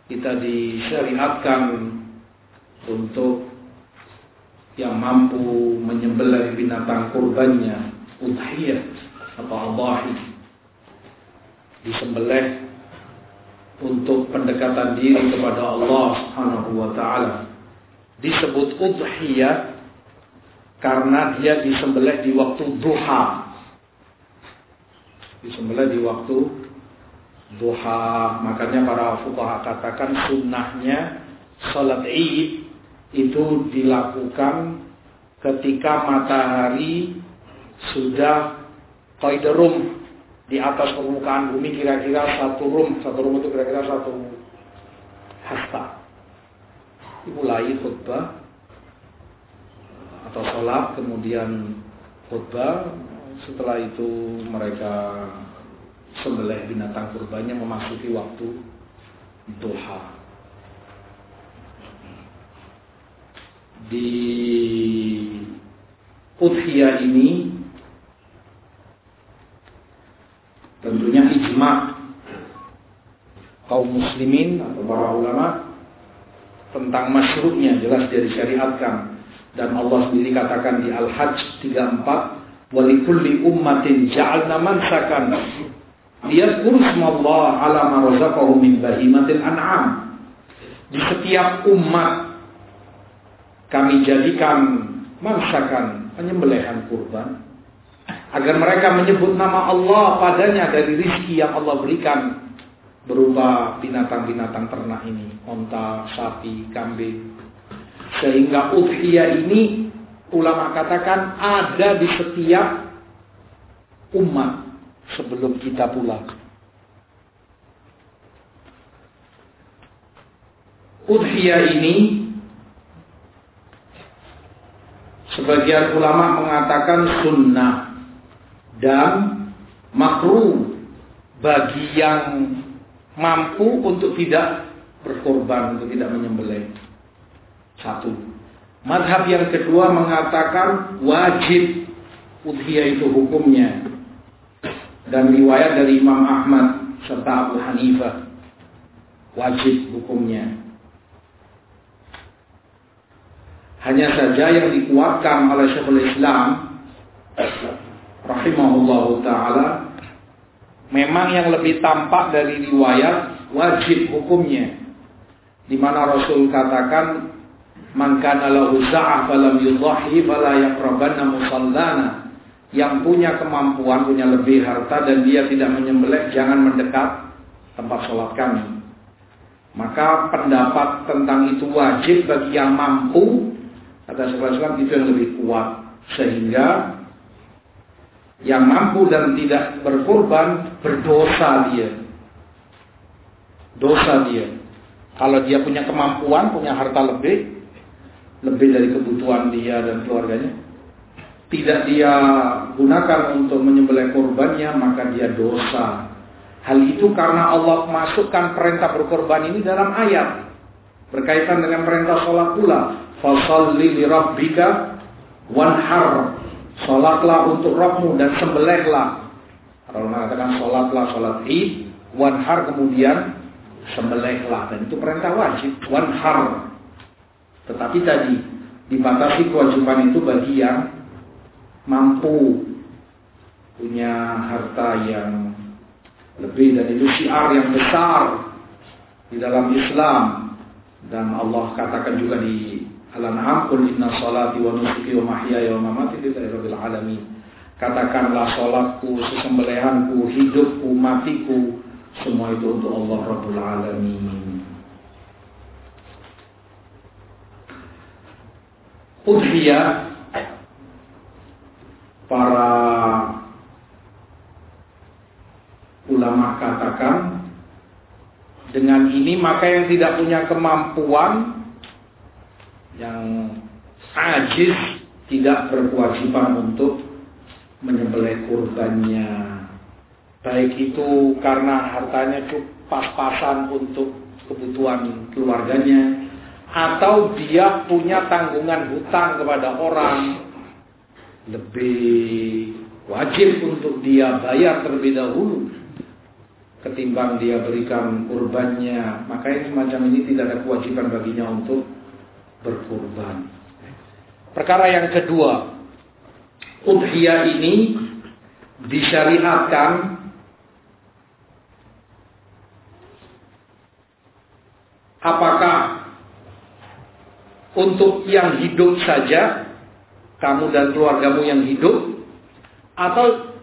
kita disyariatkan untuk yang mampu menyembelih binatang kurbannya udhiyah atau adahi disembelih untuk pendekatan diri kepada Allah Subhanahu wa taala disebut udhiyah karena dia disembelih di waktu duha. Disembelih di waktu duha. Makanya para fuqaha katakan sunnahnya salat Id itu dilakukan ketika matahari sudah qaidarum di atas permukaan bumi kira-kira satu rum, satu rum itu kira-kira satu hasta dimulai khutbah atau sholat kemudian khutbah. Setelah itu mereka sembelih binatang kurbannya memasuki waktu duha. Di udhiyah ini tentunya ijma kaum muslimin atau para ulama tentang masyru'nya jelas dia disyariatkan dan Allah sendiri katakan di Al-Hajj 34 walikulli ummatin ja'alna mansakan liyadhkuru smallah ala ma razaqahum min bahimatil an'am. Di setiap umat kami jadikan mansakan penyembelihan kurban agar mereka menyebut nama Allah padanya dari rizki yang Allah berikan berupa binatang-binatang ternak ini, onta, sapi, kambing. Sehingga udhiyah ini ulama katakan ada di setiap umat sebelum kita pula. Udhiyah ini sebagian ulama mengatakan sunnah dan makruh bagi yang mampu untuk tidak berkorban, untuk tidak menyembelih. Satu. Madhab yang kedua mengatakan wajib udhiyah itu hukumnya. Dan riwayat dari Imam Ahmad serta Abu Hanifah. Wajib hukumnya. Hanya saja yang dikuatkan oleh Syekhul Islam rahimahullah taala memang yang lebih tampak dari riwayat wajib hukumnya. Di mana Rasul katakan man kana lahu za'ah falam yudhahi fala yaqrabanna musallana. Yang punya kemampuan punya lebih harta dan dia tidak menyembelih jangan mendekat tempat sholat kami. Maka pendapat tentang itu wajib bagi yang mampu kata Rasulullah itu yang lebih kuat. Sehingga yang mampu dan tidak berkorban berdosa dia. Dosa dia. Kalau dia punya kemampuan, punya harta lebih, lebih dari kebutuhan dia dan keluarganya, tidak dia gunakan untuk menyembelih korbannya, maka dia dosa. Hal itu karena Allah masukkan perintah berkorban ini dalam ayat berkaitan dengan perintah sholat pula. Fasalli li rabbika wanhar Sholatlah untuk rohmu dan sembelihlah. Kalau mengatakan sholatlah sholat id, wanhar kemudian sembelihlah. Dan itu perintah wajib, wanhar. Tetapi tadi dibatasi kewajiban itu bagi yang mampu punya harta yang lebih dan itu syiar yang besar di dalam Islam dan Allah katakan juga di Al-An'am Qul inna salati wa nusuki wa mahyaya wa mamati lillahi rabbil alamin. Katakanlah salatku, sesembelihanku, hidupku, matiku, semua itu untuk Allah Rabbul Alamin. Udhiyah para ulama katakan dengan ini maka yang tidak punya kemampuan yang ajiz tidak berkewajiban untuk menyembelih kurbannya. Baik itu karena hartanya cukup pas-pasan untuk kebutuhan keluarganya atau dia punya tanggungan hutang kepada orang lebih wajib untuk dia bayar terlebih dahulu ketimbang dia berikan kurbannya maka yang semacam ini tidak ada kewajiban baginya untuk berkurban. Perkara yang kedua, udhiyah ini disyariatkan apakah untuk yang hidup saja kamu dan keluargamu yang hidup atau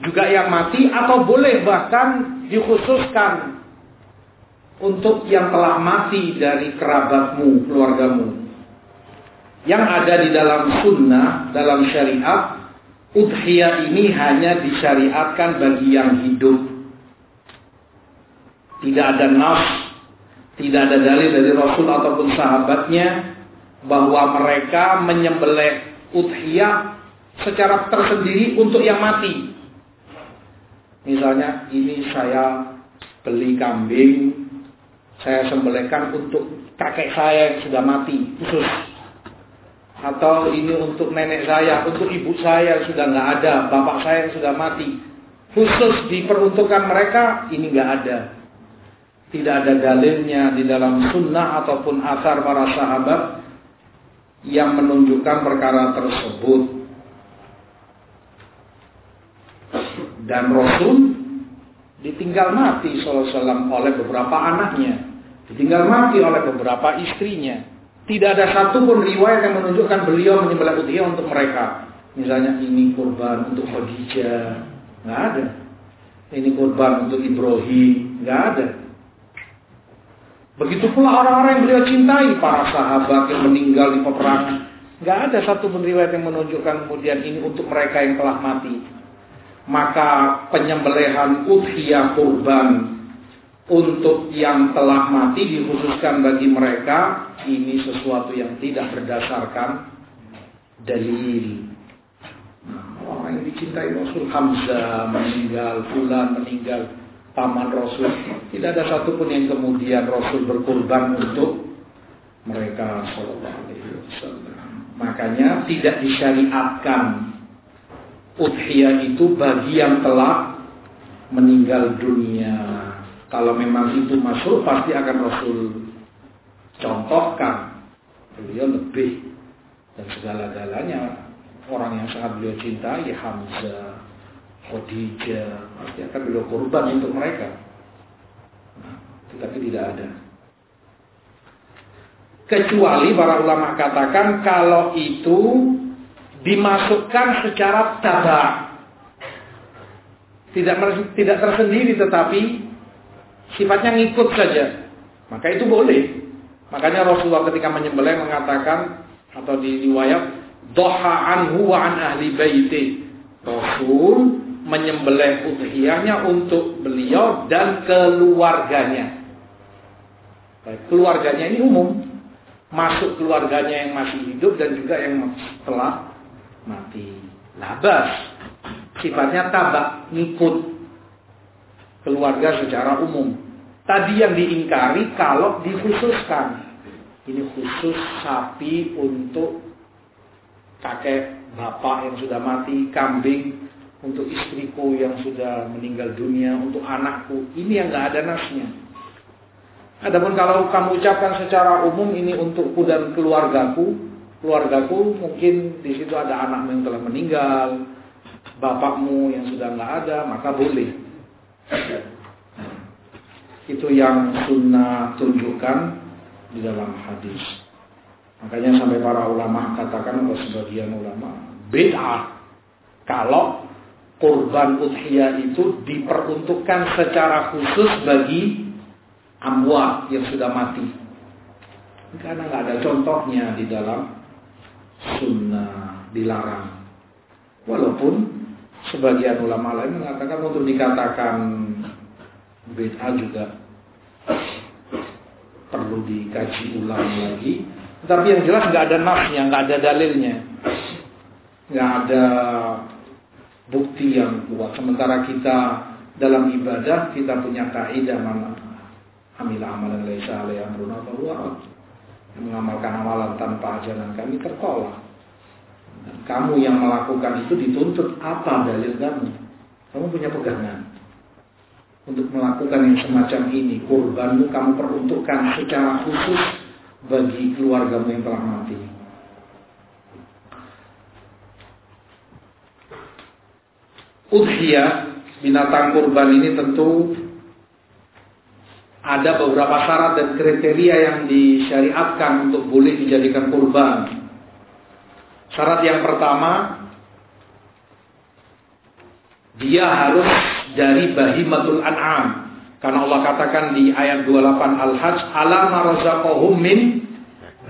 juga yang mati atau boleh bahkan dikhususkan untuk yang telah mati dari kerabatmu, keluargamu. Yang ada di dalam sunnah, dalam syariat, udhiyah ini hanya disyariatkan bagi yang hidup. Tidak ada nas, tidak ada dalil dari Rasul ataupun sahabatnya bahwa mereka menyembelih udhiyah secara tersendiri untuk yang mati. Misalnya ini saya beli kambing saya sembelihkan untuk kakek saya yang sudah mati khusus atau ini untuk nenek saya, untuk ibu saya yang sudah nggak ada, bapak saya yang sudah mati, khusus diperuntukkan mereka ini nggak ada. Tidak ada dalilnya di dalam sunnah ataupun asar para sahabat yang menunjukkan perkara tersebut. Dan Rasul ditinggal mati SAW oleh beberapa anaknya. Ditinggal mati oleh beberapa istrinya. Tidak ada satupun riwayat yang menunjukkan beliau menyembelih udhiyah untuk mereka. Misalnya ini kurban untuk Khadijah. Nggak ada. Ini kurban untuk Ibrahim. Nggak ada. Begitu pula orang-orang yang beliau cintai, para sahabat yang meninggal di peperangan. Nggak ada satu pun riwayat yang menunjukkan kemudian ini untuk mereka yang telah mati. Maka penyembelihan udhiyah kurban untuk yang telah mati dikhususkan bagi mereka ini sesuatu yang tidak berdasarkan dalil. Nah, orang yang dicintai Rasul Hamzah meninggal, Fulan meninggal, paman Rasul. Tidak ada satupun yang kemudian Rasul berkorban untuk mereka Alaihi Wasallam. Makanya tidak disyariatkan udhiyah itu bagi yang telah meninggal dunia. Kalau memang itu masuk pasti akan Rasul contohkan. Beliau lebih dan segala-galanya orang yang sangat beliau cintai Hamzah Khadijah pasti akan beliau korban untuk mereka. Nah, tetapi tidak ada. Kecuali para ulama katakan kalau itu dimasukkan secara tabak. Tidak tidak tersendiri tetapi sifatnya ngikut saja. Maka itu boleh. Makanya Rasulullah ketika menyembelih mengatakan atau di riwayat doha anhu an ahli baiti. Rasul menyembelih udhiyahnya untuk beliau dan keluarganya. Keluarganya ini umum. Masuk keluarganya yang masih hidup dan juga yang telah mati. Labas. Sifatnya tabak, ngikut. Keluarga secara umum. Tadi yang diingkari kalau dikhususkan. Ini khusus sapi untuk kakek bapak yang sudah mati, kambing untuk istriku yang sudah meninggal dunia, untuk anakku. Ini yang nggak ada nasnya. Adapun kalau kamu ucapkan secara umum ini untukku dan keluargaku, keluargaku mungkin di situ ada anakmu yang telah meninggal, bapakmu yang sudah nggak ada, maka boleh. Itu yang sunnah tunjukkan di dalam hadis. Makanya sampai para ulama katakan atau sebagian ulama bid'ah kalau kurban udhiyah itu diperuntukkan secara khusus bagi amwat yang sudah mati. Karena nggak ada contohnya di dalam sunnah dilarang. Walaupun sebagian ulama lain mengatakan untuk dikatakan bid'ah juga perlu dikaji ulang lagi. Tapi yang jelas nggak ada nafsnya, nggak ada dalilnya, nggak ada bukti yang kuat. Sementara kita dalam ibadah kita punya kaidah mana amil amalan laisa alaihi amruna bahwa mengamalkan amalan tanpa ajaran kami tertolak. Kamu yang melakukan itu dituntut apa dalil kamu? Kamu punya pegangan untuk melakukan yang semacam ini. Kurbanmu kamu peruntukkan secara khusus bagi keluargamu yang telah mati. udhiyah binatang kurban ini tentu ada beberapa syarat dan kriteria yang disyariatkan untuk boleh dijadikan kurban. Syarat yang pertama, dia harus dari bahimatul an'am. Karena Allah katakan di ayat 28 Al-Hajj, "Alama razaqahum min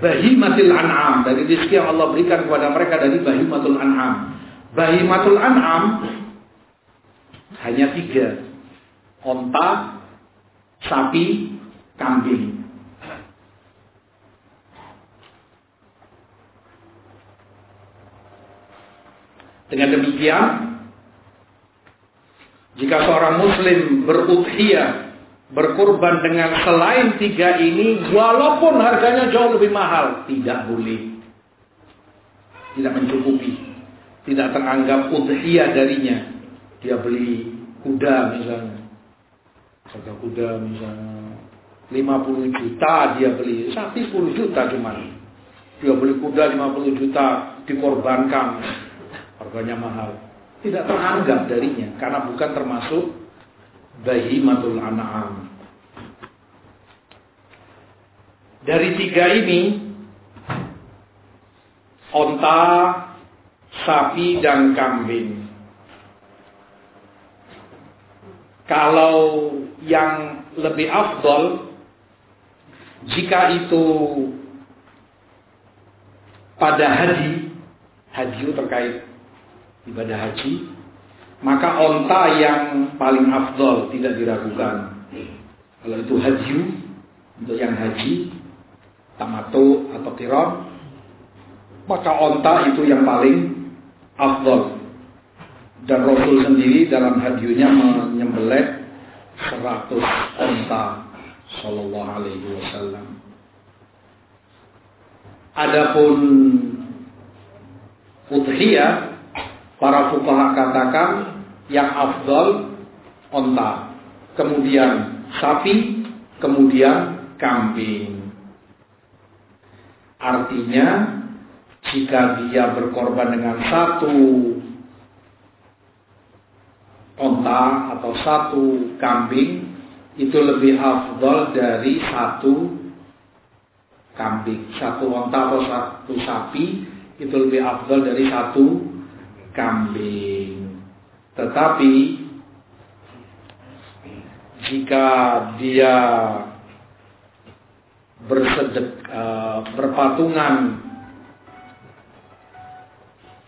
bahimatil an'am." Dari rezeki yang Allah berikan kepada mereka dari bahimatul an'am. Bahimatul an'am hanya tiga. Onta, sapi, kambing. Dengan demikian, jika seorang muslim berudhiyah, berkurban dengan selain tiga ini, walaupun harganya jauh lebih mahal, tidak boleh. Tidak mencukupi. Tidak teranggap udhiyah darinya. Dia beli kuda misalnya. Harga kuda misalnya 50 juta dia beli. Sapi 10 juta cuman dia beli kuda 50 juta dikorbankan. Harganya mahal tidak teranggap darinya karena bukan termasuk bahimatul an'am. Dari tiga ini onta sapi dan kambing. Kalau yang lebih afdol jika itu pada haji, haji terkait ibadah haji, maka onta yang paling afdol tidak diragukan. Kalau itu haji, untuk yang haji, tamato atau kiram, maka onta itu yang paling afdol. Dan Rasul sendiri dalam hadiunya menyembelih 100 onta Sallallahu Alaihi Wasallam. Adapun udhiyah, para fukaha katakan yang afdal onta, kemudian sapi, kemudian kambing. Artinya jika dia berkorban dengan satu onta atau satu kambing itu lebih afdol dari satu kambing. Satu onta atau satu sapi itu lebih afdol dari satu kambing. Tetapi jika dia bersedek uh, berpatungan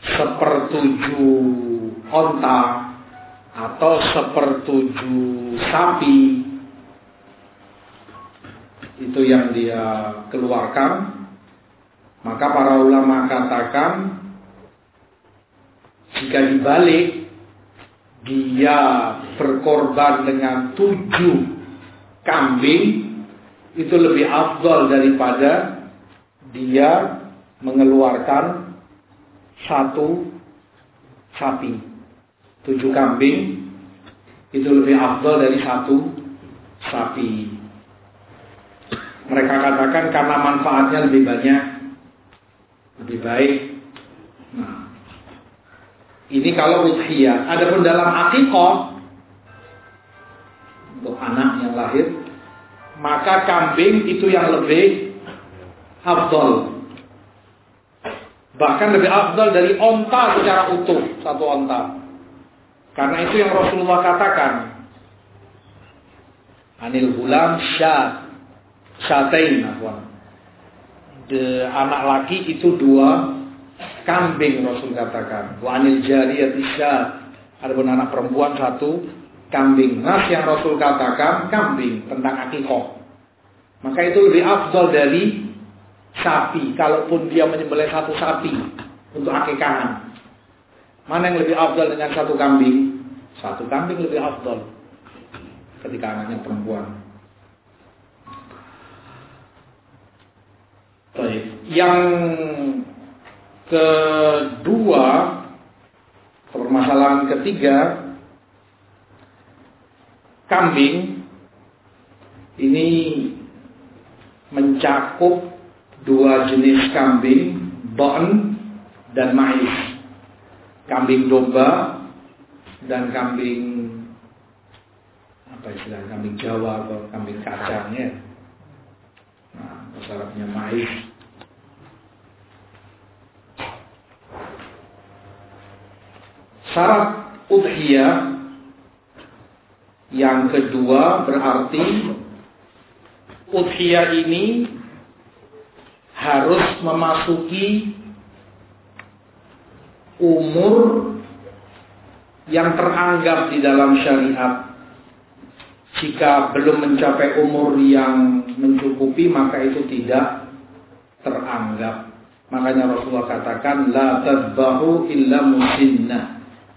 sepertujuh onta atau sepertujuh sapi itu yang dia keluarkan maka para ulama katakan jika dibalik dia berkorban dengan tujuh kambing itu lebih afdol daripada dia mengeluarkan satu sapi tujuh kambing itu lebih afdol dari satu sapi mereka katakan karena manfaatnya lebih banyak, lebih baik. Nah, ini kalau udhiyah. Adapun dalam akikoh untuk anak yang lahir, maka kambing itu yang lebih afdol. Bahkan lebih afdol dari onta secara utuh, satu onta. Karena itu yang Rasulullah katakan. Anil hulam syad Syatain anak laki itu dua kambing Rasul katakan. Wa anil jariyati syat. Adapun anak perempuan satu kambing. Nas yang Rasul katakan kambing tentang akikoh. Maka itu lebih afdol dari sapi. Kalaupun dia menyembelih satu sapi untuk akikahan. Mana yang lebih afdol dengan satu kambing? Satu kambing lebih afdol ketika anaknya perempuan. Baik. Yang kedua, permasalahan ketiga, kambing ini mencakup dua jenis kambing, bon dan mais. Kambing domba dan kambing apa istilah kambing Jawa atau kambing kacang ya. Nah, Arabnya mais. Syarat udhiyah yang kedua berarti udhiyah ini harus memasuki umur yang teranggap di dalam syariat jika belum mencapai umur yang mencukupi maka itu tidak teranggap. Makanya Rasulullah katakan la tadbahu illa musinna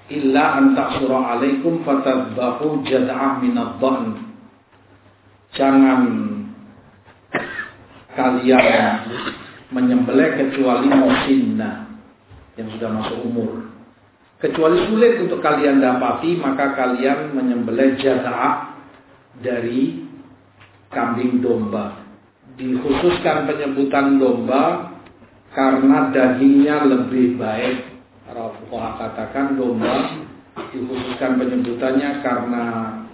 illa an taqsura alaikum fatadbahu jad'ah minad Jangan kalian menyembelih kecuali musinna yang sudah masuk umur. Kecuali sulit untuk kalian dapati, maka kalian menyembelih jada'ah dari kambing domba. Dikhususkan penyebutan domba karena dagingnya lebih baik. Para fuqaha katakan domba dikhususkan penyebutannya karena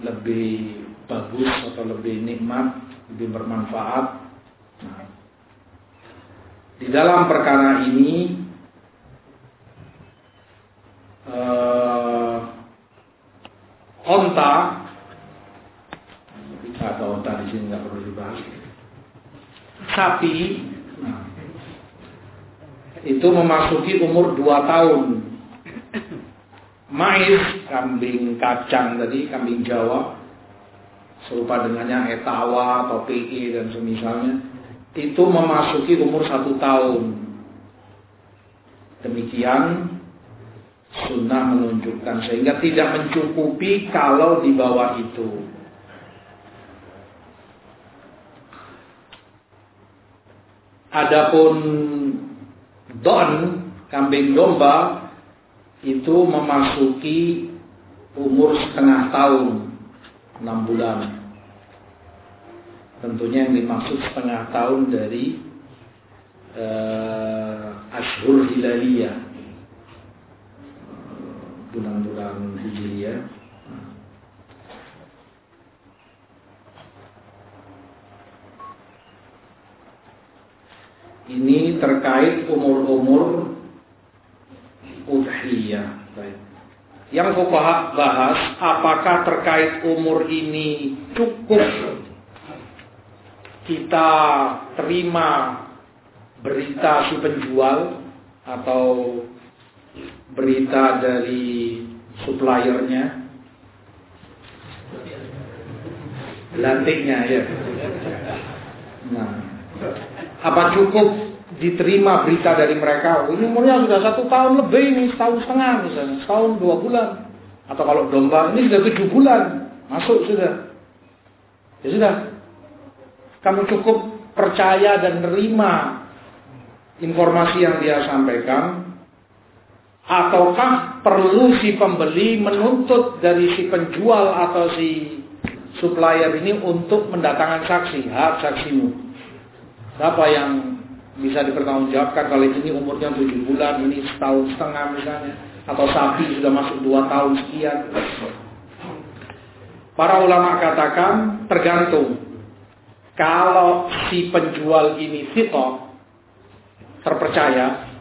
lebih bagus atau lebih nikmat, lebih bermanfaat. Nah, di dalam perkara ini uh, onta atau onta di sini nggak perlu dibahas. Sapi nah, itu memasuki umur 2 tahun. Mais, kambing kacang tadi, kambing Jawa, serupa dengannya etawa atau PE dan semisalnya, itu memasuki umur satu tahun. Demikian sunnah menunjukkan sehingga tidak mencukupi kalau di bawah itu. Adapun don kambing domba itu memasuki umur setengah tahun, enam bulan. Tentunya yang dimaksud setengah tahun dari uh, Ashur Hilaliyah bulan-bulan Hijriah. Ini terkait umur-umur udhiyah. Yang fuqaha bahas apakah terkait umur ini cukup kita terima berita si penjual atau berita dari suppliernya? Lantiknya ya. Nah apa cukup diterima berita dari mereka? Ini umurnya sudah satu tahun lebih ini setahun setengah misalnya setahun dua bulan. Atau kalau domba ini sudah tujuh bulan masuk sudah. Ya sudah. Kamu cukup percaya dan nerima informasi yang dia sampaikan ataukah perlu si pembeli menuntut dari si penjual atau si supplier ini untuk mendatangkan saksi, hak saksimu. Siapa yang bisa dipertanggungjawabkan kalau ini umurnya 7 bulan, ini setahun setengah misalnya, atau sapi sudah masuk 2 tahun sekian. Para ulama katakan tergantung. Kalau si penjual ini fito, terpercaya,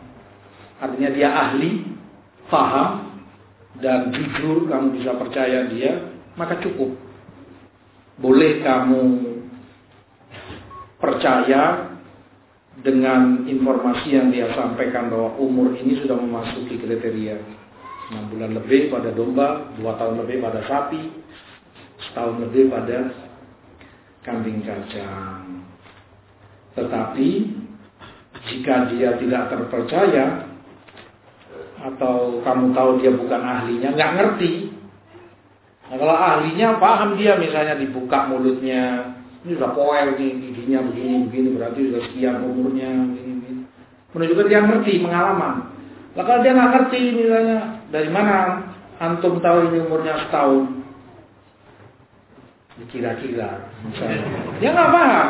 artinya dia ahli, paham dan jujur kamu bisa percaya dia, maka cukup. Boleh kamu percaya dengan informasi yang dia sampaikan bahwa umur ini sudah memasuki kriteria 6 bulan lebih pada domba, 2 tahun lebih pada sapi, setahun lebih pada kambing kacang. Tetapi jika dia tidak terpercaya, atau kamu tahu dia bukan ahlinya, nggak ngerti. Nah, kalau ahlinya paham dia misalnya dibuka mulutnya, ini sudah poel nih, giginya begini begini berarti sudah sekian umurnya begini begini. Menunjukkan dia ngerti pengalaman. Lah kalau dia nggak ngerti misalnya dari mana antum tahu ini umurnya setahun, kira-kira misalnya, dia nggak paham,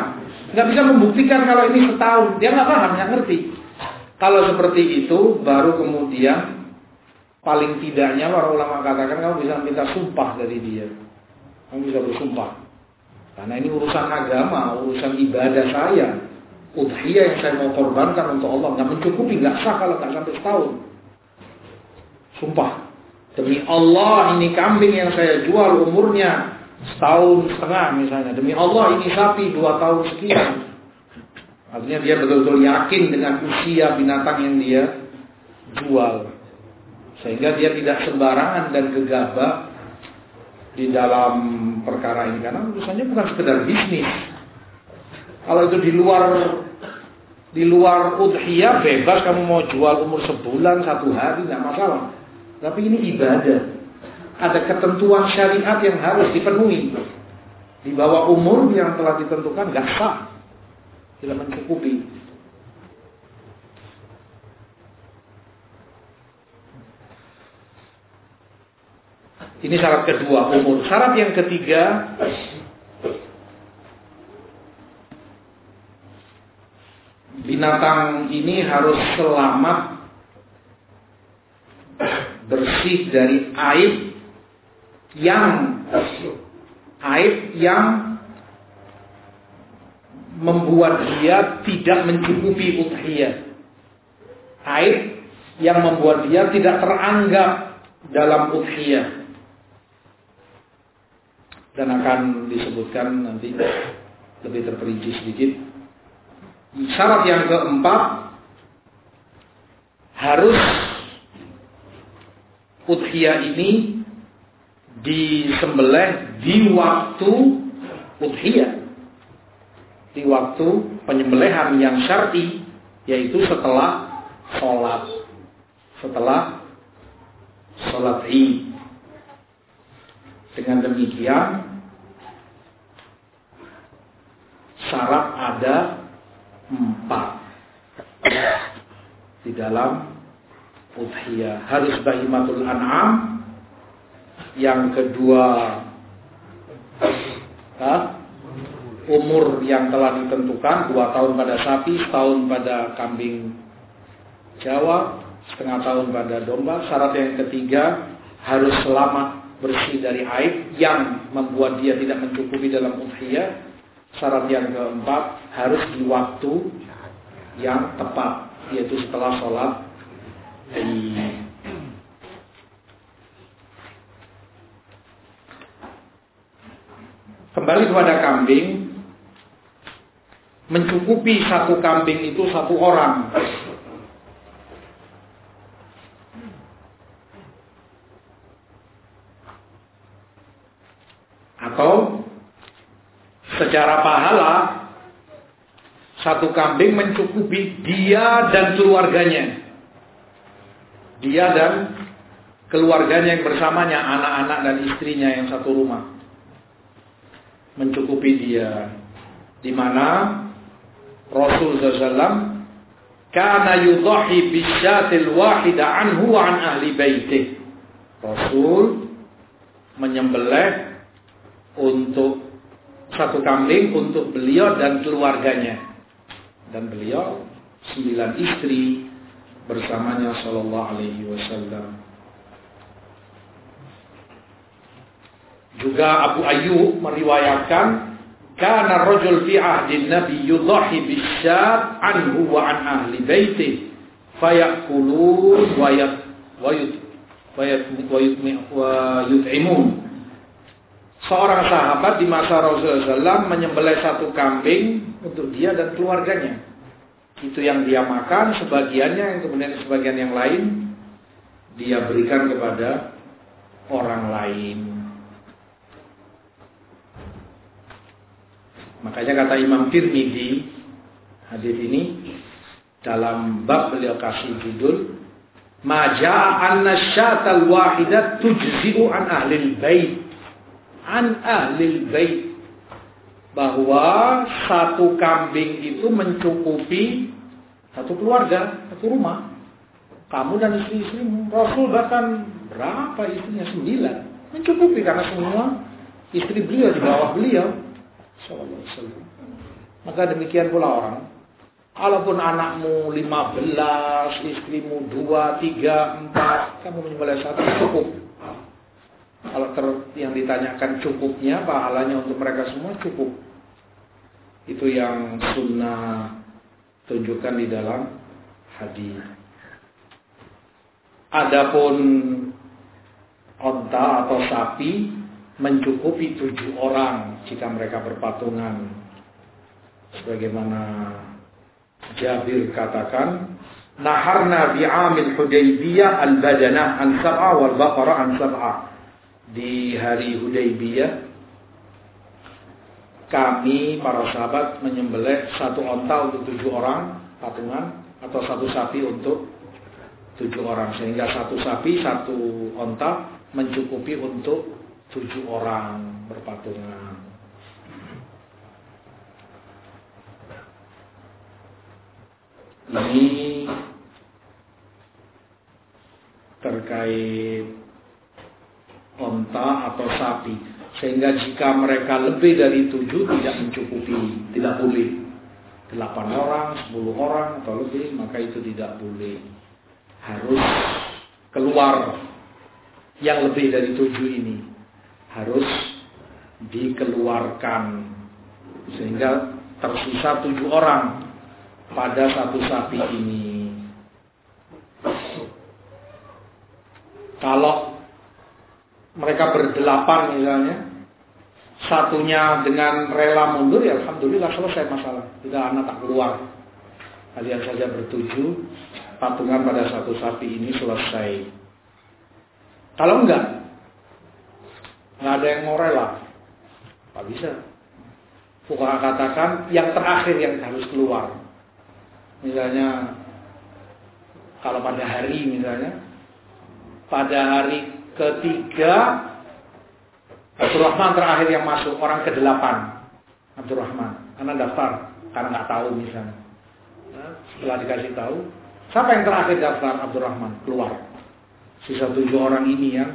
nggak bisa membuktikan kalau ini setahun, dia nggak paham, nggak ngerti. Kalau seperti itu, baru kemudian paling tidaknya para ulama katakan kamu bisa minta sumpah dari dia. Kamu bisa bersumpah. Karena ini urusan agama, urusan ibadah saya. Udhiyah yang saya mau korbankan untuk Allah nggak mencukupi, nggak sah kalau nggak sampai setahun. Sumpah. Demi Allah ini kambing yang saya jual umurnya setahun setengah misalnya. Demi Allah ini sapi dua tahun sekian. Artinya dia betul-betul yakin dengan usia binatang yang dia jual. Sehingga dia tidak sembarangan dan gegabah di dalam perkara ini. Karena urusannya bukan sekedar bisnis. Kalau itu di luar di luar udhiyah bebas kamu mau jual umur sebulan, satu hari, tidak masalah. Tapi ini ibadah. Ada ketentuan syariat yang harus dipenuhi. Di bawah umur yang telah ditentukan gak sah tidak mencukupi. Ini syarat kedua, umur. Syarat yang ketiga, binatang ini harus selamat bersih dari aib yang aib yang membuat dia tidak mencukupi udhiyah. Aib yang membuat dia tidak teranggap dalam udhiyah. Dan akan disebutkan nanti lebih terperinci sedikit. Syarat yang keempat harus udhiyah ini disembelih di waktu udhiyah. Di waktu penyembelihan yang syar'i yaitu setelah sholat. Setelah sholat Id. Dengan demikian syarat ada empat. Di dalam udhiyah. Harus bahimatul an'am. Yang kedua ha? umur yang telah ditentukan dua tahun pada sapi setahun pada kambing Jawa setengah tahun pada domba. Syarat yang ketiga harus selamat bersih dari aib yang membuat dia tidak mencukupi dalam udhiyah syarat yang keempat harus di waktu yang tepat yaitu setelah sholat Kembali kepada kambing, mencukupi satu kambing itu satu orang. Atau secara pahala satu kambing mencukupi dia dan keluarganya. Dia dan keluarganya yang bersamanya, anak-anak dan istrinya yang satu rumah mencukupi dia. Di mana Rasul SAW karena yudhahi bisyatil wahida anhu wa an ahli baitih. Rasul menyembelih untuk satu kambing untuk beliau dan keluarganya. Dan beliau sembilan istri bersamanya sallallahu alaihi wasallam. Juga Abu Ayyub meriwayatkan karena rajul fi ahdin Nabi yudhahi bisyat anhu wa an ahli baiti fayakulun wa yat wa yut wa yut'imun Seorang sahabat di masa Rasulullah SAW menyembelih satu kambing untuk dia dan keluarganya. Itu yang dia makan, sebagiannya yang kemudian sebagian yang lain dia berikan kepada orang lain. Makanya kata Imam Tirmidzi hadis ini dalam bab beliau kasih judul Maja anna syatal wahidat tujzi'u an ahli bait an ahli bait bahwa satu kambing itu mencukupi satu keluarga, satu rumah. Kamu dan istri-istrimu. Rasul bahkan berapa istrinya? Sembilan. Mencukupi karena semua istri beliau di bawah beliau. Maka demikian pula orang. Kalaupun anakmu 15, istrimu 2, 3, 4, kamu menyembelih satu cukup. Kalau ter, yang ditanyakan cukupnya, pahalanya untuk mereka semua cukup. Itu yang sunnah tunjukkan di dalam hadis. Adapun onta atau sapi mencukupi tujuh orang jika mereka berpatungan. Sebagaimana Jabir katakan, Naharna bi'amil Hudaybiyah al-badanah an sab'a wal baqara an sab'a. Di hari Hudaybiyah kami para sahabat menyembelih satu onta untuk tujuh orang patungan atau satu sapi untuk tujuh orang sehingga satu sapi satu onta mencukupi untuk tujuh orang berpatungan. Ini terkait onta atau sapi. Sehingga jika mereka lebih dari tujuh tidak mencukupi, tidak boleh. delapan orang, sepuluh orang atau lebih, maka itu tidak boleh. Harus keluar yang lebih dari tujuh ini. Harus dikeluarkan. Sehingga tersisa tujuh orang pada satu sapi ini. Kalau mereka berdelapan misalnya, satunya dengan rela mundur, ya Alhamdulillah selesai masalah. Tidak anak tak keluar. Kalian saja bertuju, patungan pada satu sapi ini selesai. Kalau enggak, nggak ada yang mau rela, nggak bisa. Fukaha katakan yang terakhir yang harus keluar. Misalnya kalau pada hari misalnya pada hari ketiga Abdurrahman terakhir yang masuk orang ke-8 Abdurrahman karena daftar karena nggak tahu misalnya. Nah, setelah dikasih tahu siapa yang terakhir daftar? Abdurrahman keluar. Sisa tujuh orang ini yang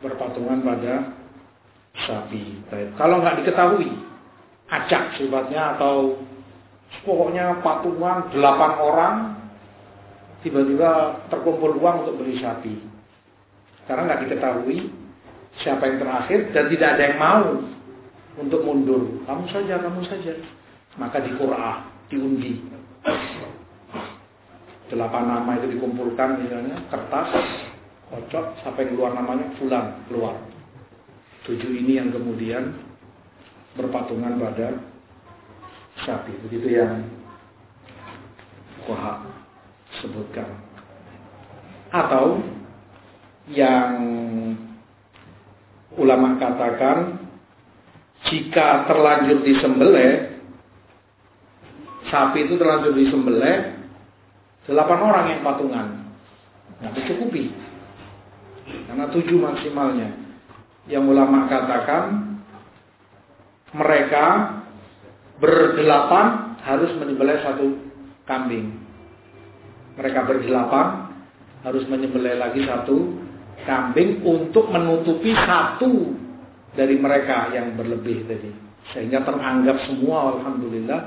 berpatungan pada sapi. Kalau nggak diketahui acak sifatnya atau pokoknya patungan delapan orang tiba-tiba terkumpul uang untuk beli sapi. Karena nggak diketahui siapa yang terakhir dan tidak ada yang mau untuk mundur. Kamu saja, kamu saja. Maka di Qur'an, diundi. Delapan nama itu dikumpulkan misalnya, kertas, kocok, sampai keluar namanya, fulan, keluar. Tujuh ini yang kemudian berpatungan pada sapi. Begitu yang kuhak sebutkan. Atau yang ulama katakan jika terlanjur disembelih sapi itu terlanjur disembelih delapan orang yang patungan. Nggak dicukupi. Karena tujuh maksimalnya. Yang ulama katakan mereka berdelapan harus menyembelih satu kambing. Mereka berdelapan harus menyembelih lagi satu kambing untuk menutupi satu dari mereka yang berlebih tadi. Sehingga teranggap semua alhamdulillah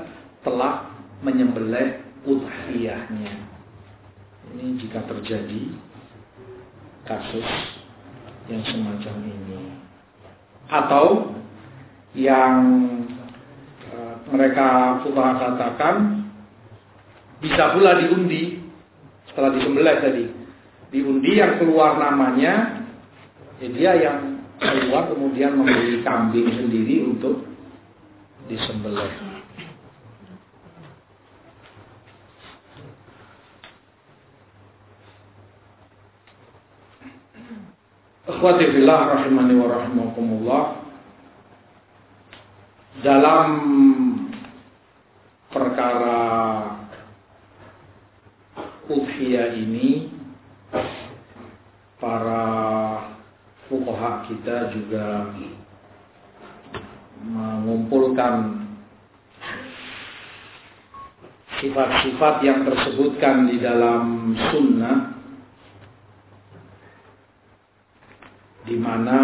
telah menyembelih udhiyahnya. Ini jika terjadi kasus yang semacam ini. Atau yang uh, mereka fuqaha katakan bisa pula diundi setelah disembelih tadi diundi yang keluar namanya ya dia yang keluar kemudian membeli kambing sendiri untuk disembelih. Ikhwati fillah rahimani wa rahimakumullah. Dalam perkara udhiyah ini para fukoha kita juga mengumpulkan sifat-sifat yang tersebutkan di dalam sunnah di mana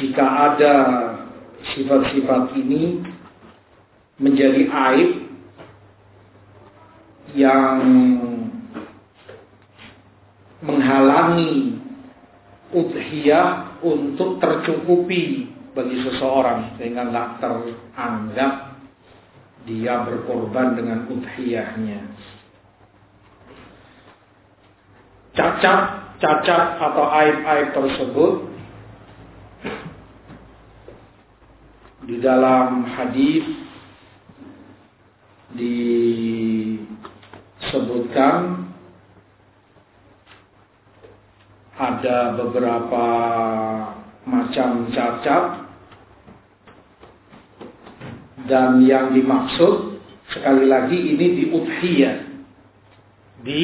jika ada sifat-sifat ini menjadi aib yang menghalangi udhiyah untuk tercukupi bagi seseorang sehingga nggak teranggap dia berkorban dengan udhiyahnya. Cacat, cacat atau aib-aib tersebut di dalam hadis disebutkan ada beberapa macam cacat dan yang dimaksud sekali lagi ini di udhiyah. Di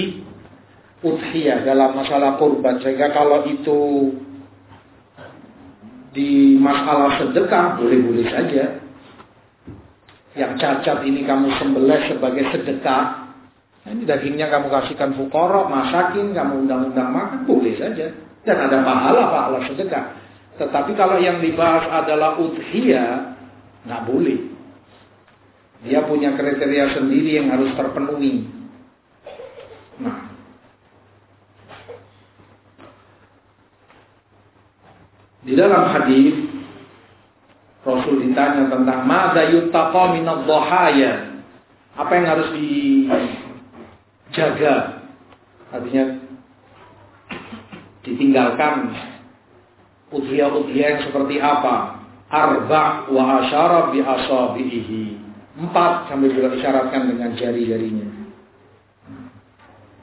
udhiyah dalam masalah kurban. Sehingga kalau itu di masalah sedekah boleh-boleh saja yang cacat ini kamu sembelih sebagai sedekah. Nah, ini dagingnya kamu kasihkan fukoro, masakin, kamu undang-undang makan, boleh saja. Dan ada pahala-pahala sedekah. Tetapi kalau yang dibahas adalah udhiyah, nggak boleh. Dia punya kriteria sendiri yang harus terpenuhi. Nah, di dalam hadis Rasul ditanya tentang mada yuttaqa minadh dhahaya. Apa yang harus dijaga? Artinya ditinggalkan udhiyah-udhiyah yang seperti apa? Arba' wa asyara bi asabihi. Empat sambil juga disyaratkan dengan jari-jarinya.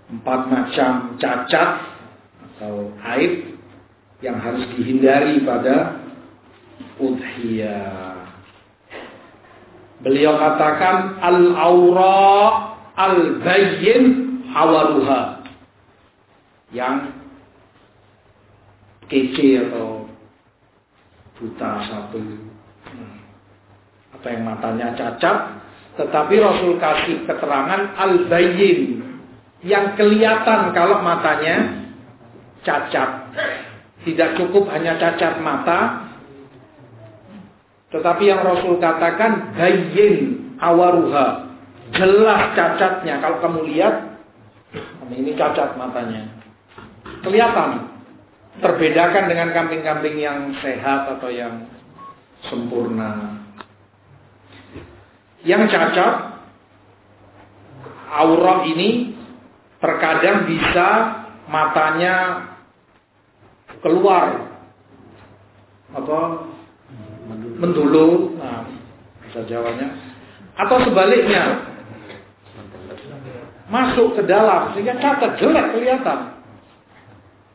Empat macam cacat atau aib yang harus dihindari pada udhiyah. Beliau katakan al-aura al-bayyin awaruha. Yang kece atau buta satu apa yang matanya cacat tetapi Rasul kasih keterangan al-bayyin yang kelihatan kalau matanya cacat tidak cukup hanya cacat mata tetapi yang Rasul katakan bayyin awaruha jelas cacatnya. Kalau kamu lihat ini cacat matanya. Kelihatan. Terbedakan dengan kambing-kambing yang sehat atau yang sempurna. Yang cacat, aurat ini terkadang bisa matanya keluar. Apa mendulu, nah bisa jawabnya, atau sebaliknya masuk ke dalam sehingga cacat jelek kelihatan.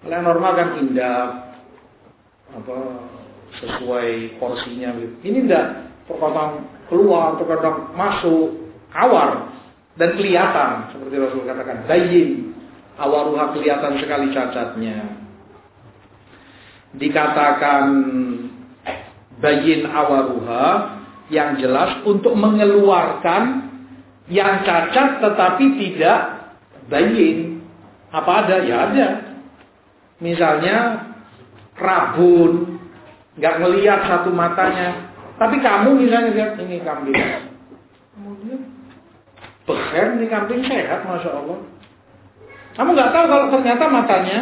Kalau yang normal kan indah, apa sesuai porsinya. Ini tidak terkadang keluar, terkadang masuk, awar dan kelihatan seperti Rasul katakan bayin awaruha kelihatan sekali cacatnya. Dikatakan bayin awaruha yang jelas untuk mengeluarkan yang cacat tetapi tidak bayin. Apa ada? Ya ada. Misalnya rabun, nggak ngelihat satu matanya, tapi kamu misalnya lihat ini kambing, kemudian beher nih kambing sehat, masya Allah. Kamu nggak tahu kalau ternyata matanya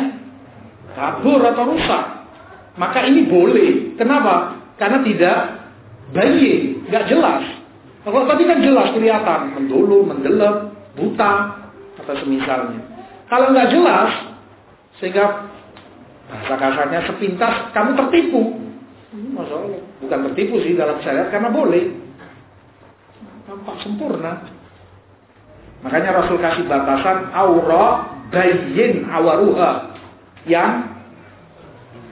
kabur atau rusak, maka ini boleh. Kenapa? Karena tidak bayi, nggak jelas. Kalau tadi kan jelas kelihatan, mendulu, mendelep, buta, atau semisalnya. Kalau nggak jelas, sehingga Bahasa kasarnya sepintas kamu tertipu. Masalah. Bukan tertipu sih dalam syariat karena boleh. Tampak sempurna. Makanya Rasul kasih batasan aura bayin awaruha yang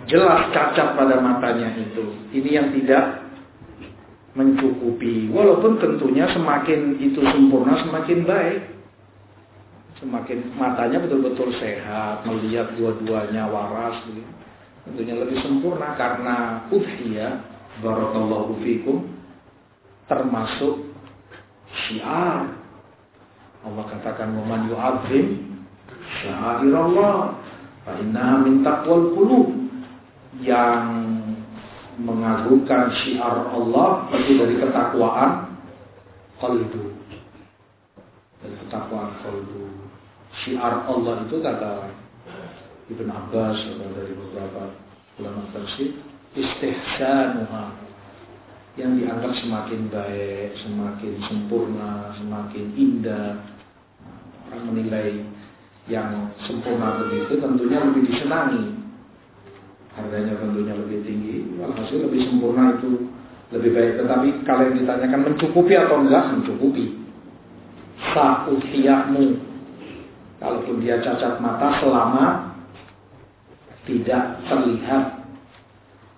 jelas cacat pada matanya itu. Ini yang tidak mencukupi. Walaupun tentunya semakin itu sempurna semakin baik semakin matanya betul-betul sehat, melihat dua-duanya waras, gitu. tentunya lebih sempurna karena udhiyah barakallahu fikum termasuk syiar. Allah katakan waman yu'adzim syairallah fa inna min taqwal qulub yang mengagungkan syiar Allah itu dari ketakwaan qalbu dari ketakwaan qalbu syiar Allah itu kata Ibn Abbas atau dari beberapa ulama tafsir istihsanuha yang dianggap semakin baik, semakin sempurna, semakin indah. Orang menilai yang sempurna begitu tentunya lebih disenangi. Harganya tentunya lebih tinggi, walhasil lebih sempurna itu lebih baik. Tetapi kalau yang ditanyakan mencukupi atau enggak, mencukupi. Sa'uthiyahmu Kalaupun dia cacat mata selama tidak terlihat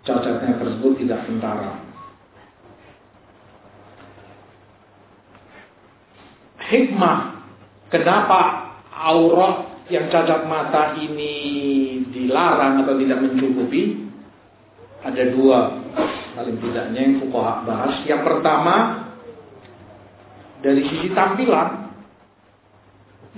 cacatnya tersebut tidak kentara. Hikmah kenapa aurat yang cacat mata ini dilarang atau tidak mencukupi ada dua paling tidaknya yang fukoha bahas. Yang pertama dari sisi tampilan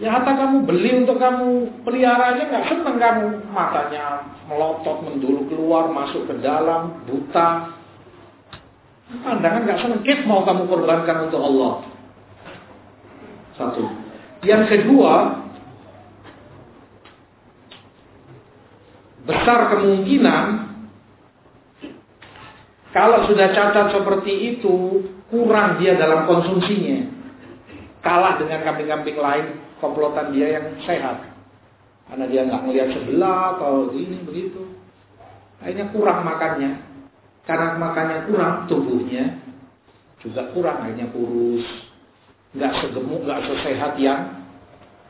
Ya hatta kamu beli untuk kamu pelihara aja nggak seneng kamu matanya melotot, mendulu keluar, masuk ke dalam, buta. Pandangan nggak sengkit mau kamu korbankan untuk Allah. Satu. Yang kedua, besar kemungkinan kalau sudah cacat seperti itu, kurang dia dalam konsumsinya. Kalah dengan kambing-kambing lain, komplotan dia yang sehat. Karena dia nggak melihat sebelah atau ini begitu. Akhirnya kurang makannya. Karena makannya kurang, tubuhnya juga kurang. Akhirnya kurus, nggak segemuk, nggak sesehat yang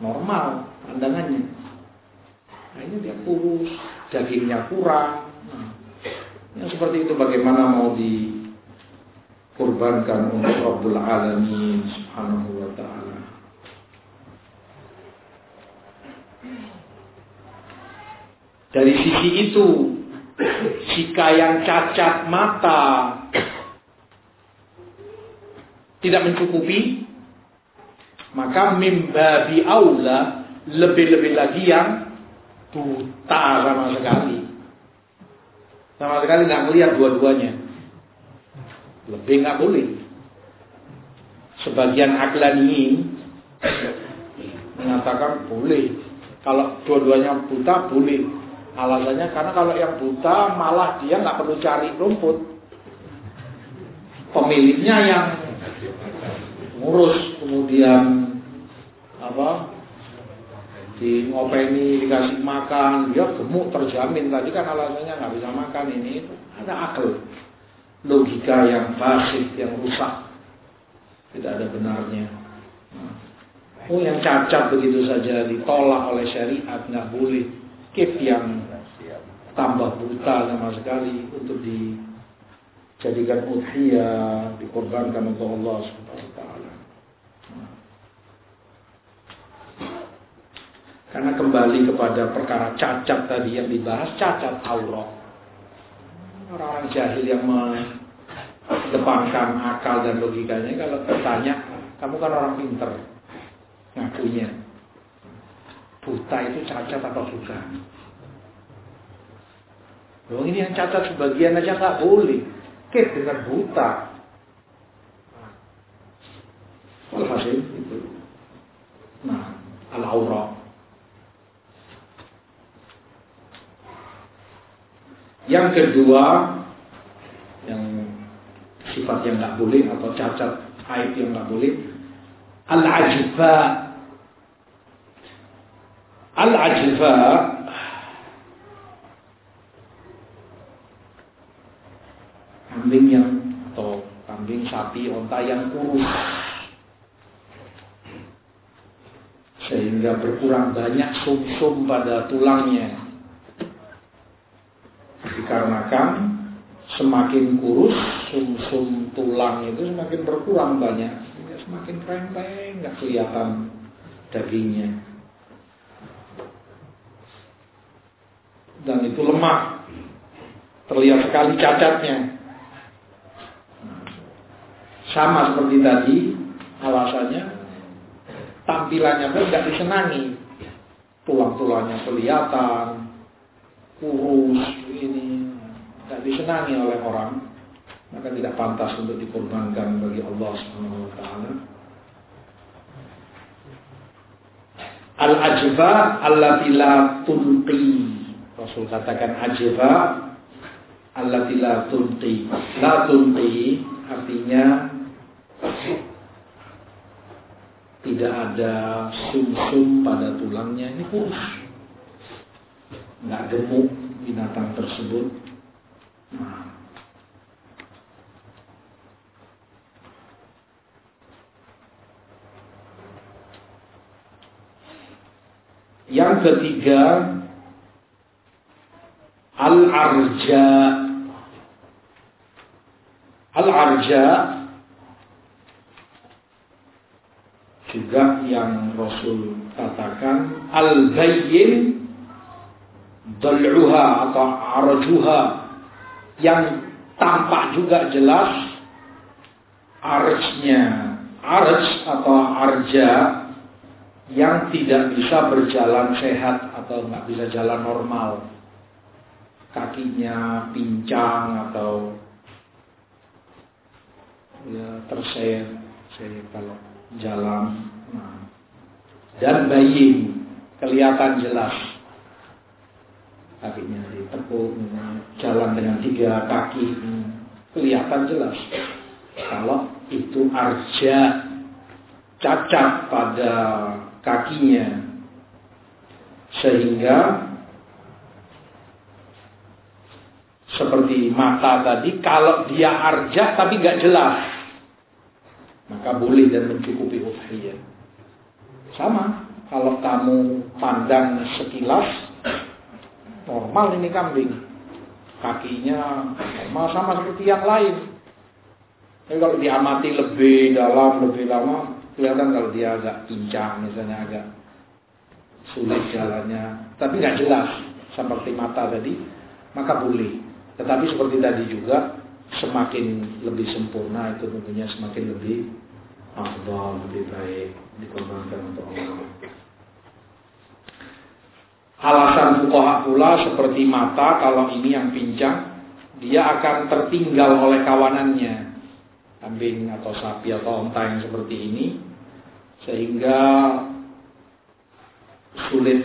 normal pandangannya. Akhirnya dia kurus, dagingnya kurang. Yang seperti itu bagaimana mau dikurbankan untuk Rabbul Alamin Subhanahu wa taala. Dari sisi itu, jika yang cacat mata tidak mencukupi, maka mimbabi aula lebih-lebih lagi yang buta sama sekali. Sama sekali nggak melihat dua-duanya. Lebih nggak boleh. Sebagian aklani mengatakan boleh. Kalau dua-duanya buta boleh. Alasannya karena kalau yang buta malah dia nggak perlu cari rumput. Pemiliknya yang ngurus kemudian apa di ngopeni dikasih makan. Dia gemuk terjamin tadi kan alasannya nggak bisa makan ini. Itu ada akal. Logika yang basit yang rusak. Tidak ada benarnya. Oh yang cacat begitu saja ditolak oleh syariat nggak boleh. Kif yang tambah buta sama sekali untuk dijadikan udhiyah dikorbankan untuk Allah subhanahu wa taala Karena kembali kepada perkara cacat tadi yang dibahas, cacat aurat. Orang-orang jahil yang mendepankan akal dan logikanya, kalau bertanya, kamu kan orang pinter, ngakunya. Buta itu cacat atau bukan? Loh ini yang cacat sebagian aja nggak boleh. Kek dengan buta. Walhasil itu. Nah, al-aurah. Yang kedua, yang sifat yang nggak boleh atau cacat aib yang nggak boleh, al-ajfa. Al-ajfa kambing yang atau kambing sapi onta yang kurus sehingga berkurang banyak sum-sum pada tulangnya dikarenakan semakin kurus sum-sum tulang itu semakin berkurang banyak semakin krempeng nggak kelihatan dagingnya. Dan itu lemah. Terlihat sekali cacatnya. Sama seperti tadi alasannya tampilannya pun nggak disenangi. Tulang-tulangnya kelihatan kurus ini disenangi oleh orang, maka tidak pantas untuk dikorbankan bagi Allah Subhanahu wa taala. Al-ajba allati la tunqi. Rasul katakan ajba allati la tunqi. La tunqi artinya tidak ada sum-sum pada tulangnya ini kurus nggak gemuk binatang tersebut yang ketiga Al-Arja. Al-Arja juga yang Rasul katakan Al-Bayyin Dal'uha atau Arjuha yang tampak juga jelas arjnya arj atau arja yang tidak bisa berjalan sehat atau nggak bisa jalan normal kakinya pincang atau ya terseret saya kalau jalan nah. dan bayi kelihatan jelas kakinya ditekuk jalan dengan tiga kaki kelihatan jelas kalau itu arja cacat pada kakinya sehingga seperti mata tadi, kalau dia arja tapi nggak jelas, maka boleh dan mencukupi udhiyah. Sama, kalau kamu pandang sekilas, normal ini kambing. Kakinya normal sama seperti yang lain. Tapi kalau diamati lebih dalam, lebih lama, kelihatan kalau dia agak pincang, misalnya agak sulit jalannya, tapi nggak jelas seperti mata tadi, maka boleh. Tetapi seperti tadi juga semakin lebih sempurna itu tentunya semakin lebih afdal, lebih baik dikorbankan untuk Allah. Alasan fukoha pula seperti mata kalau ini yang pincang dia akan tertinggal oleh kawanannya. Kambing atau sapi atau onta yang seperti ini sehingga sulit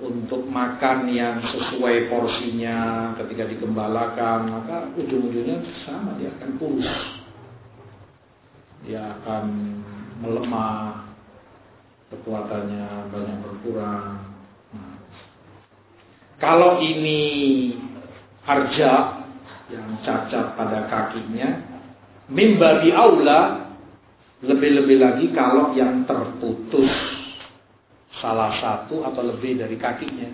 untuk makan yang sesuai porsinya. Ketika digembalakan maka ujung-ujungnya sama dia akan kurus. Dia akan melemah kekuatannya banyak berkurang. Kalau ini arja yang cacat pada kakinya mimba di aula lebih-lebih lagi kalau yang terputus salah satu atau lebih dari kakinya.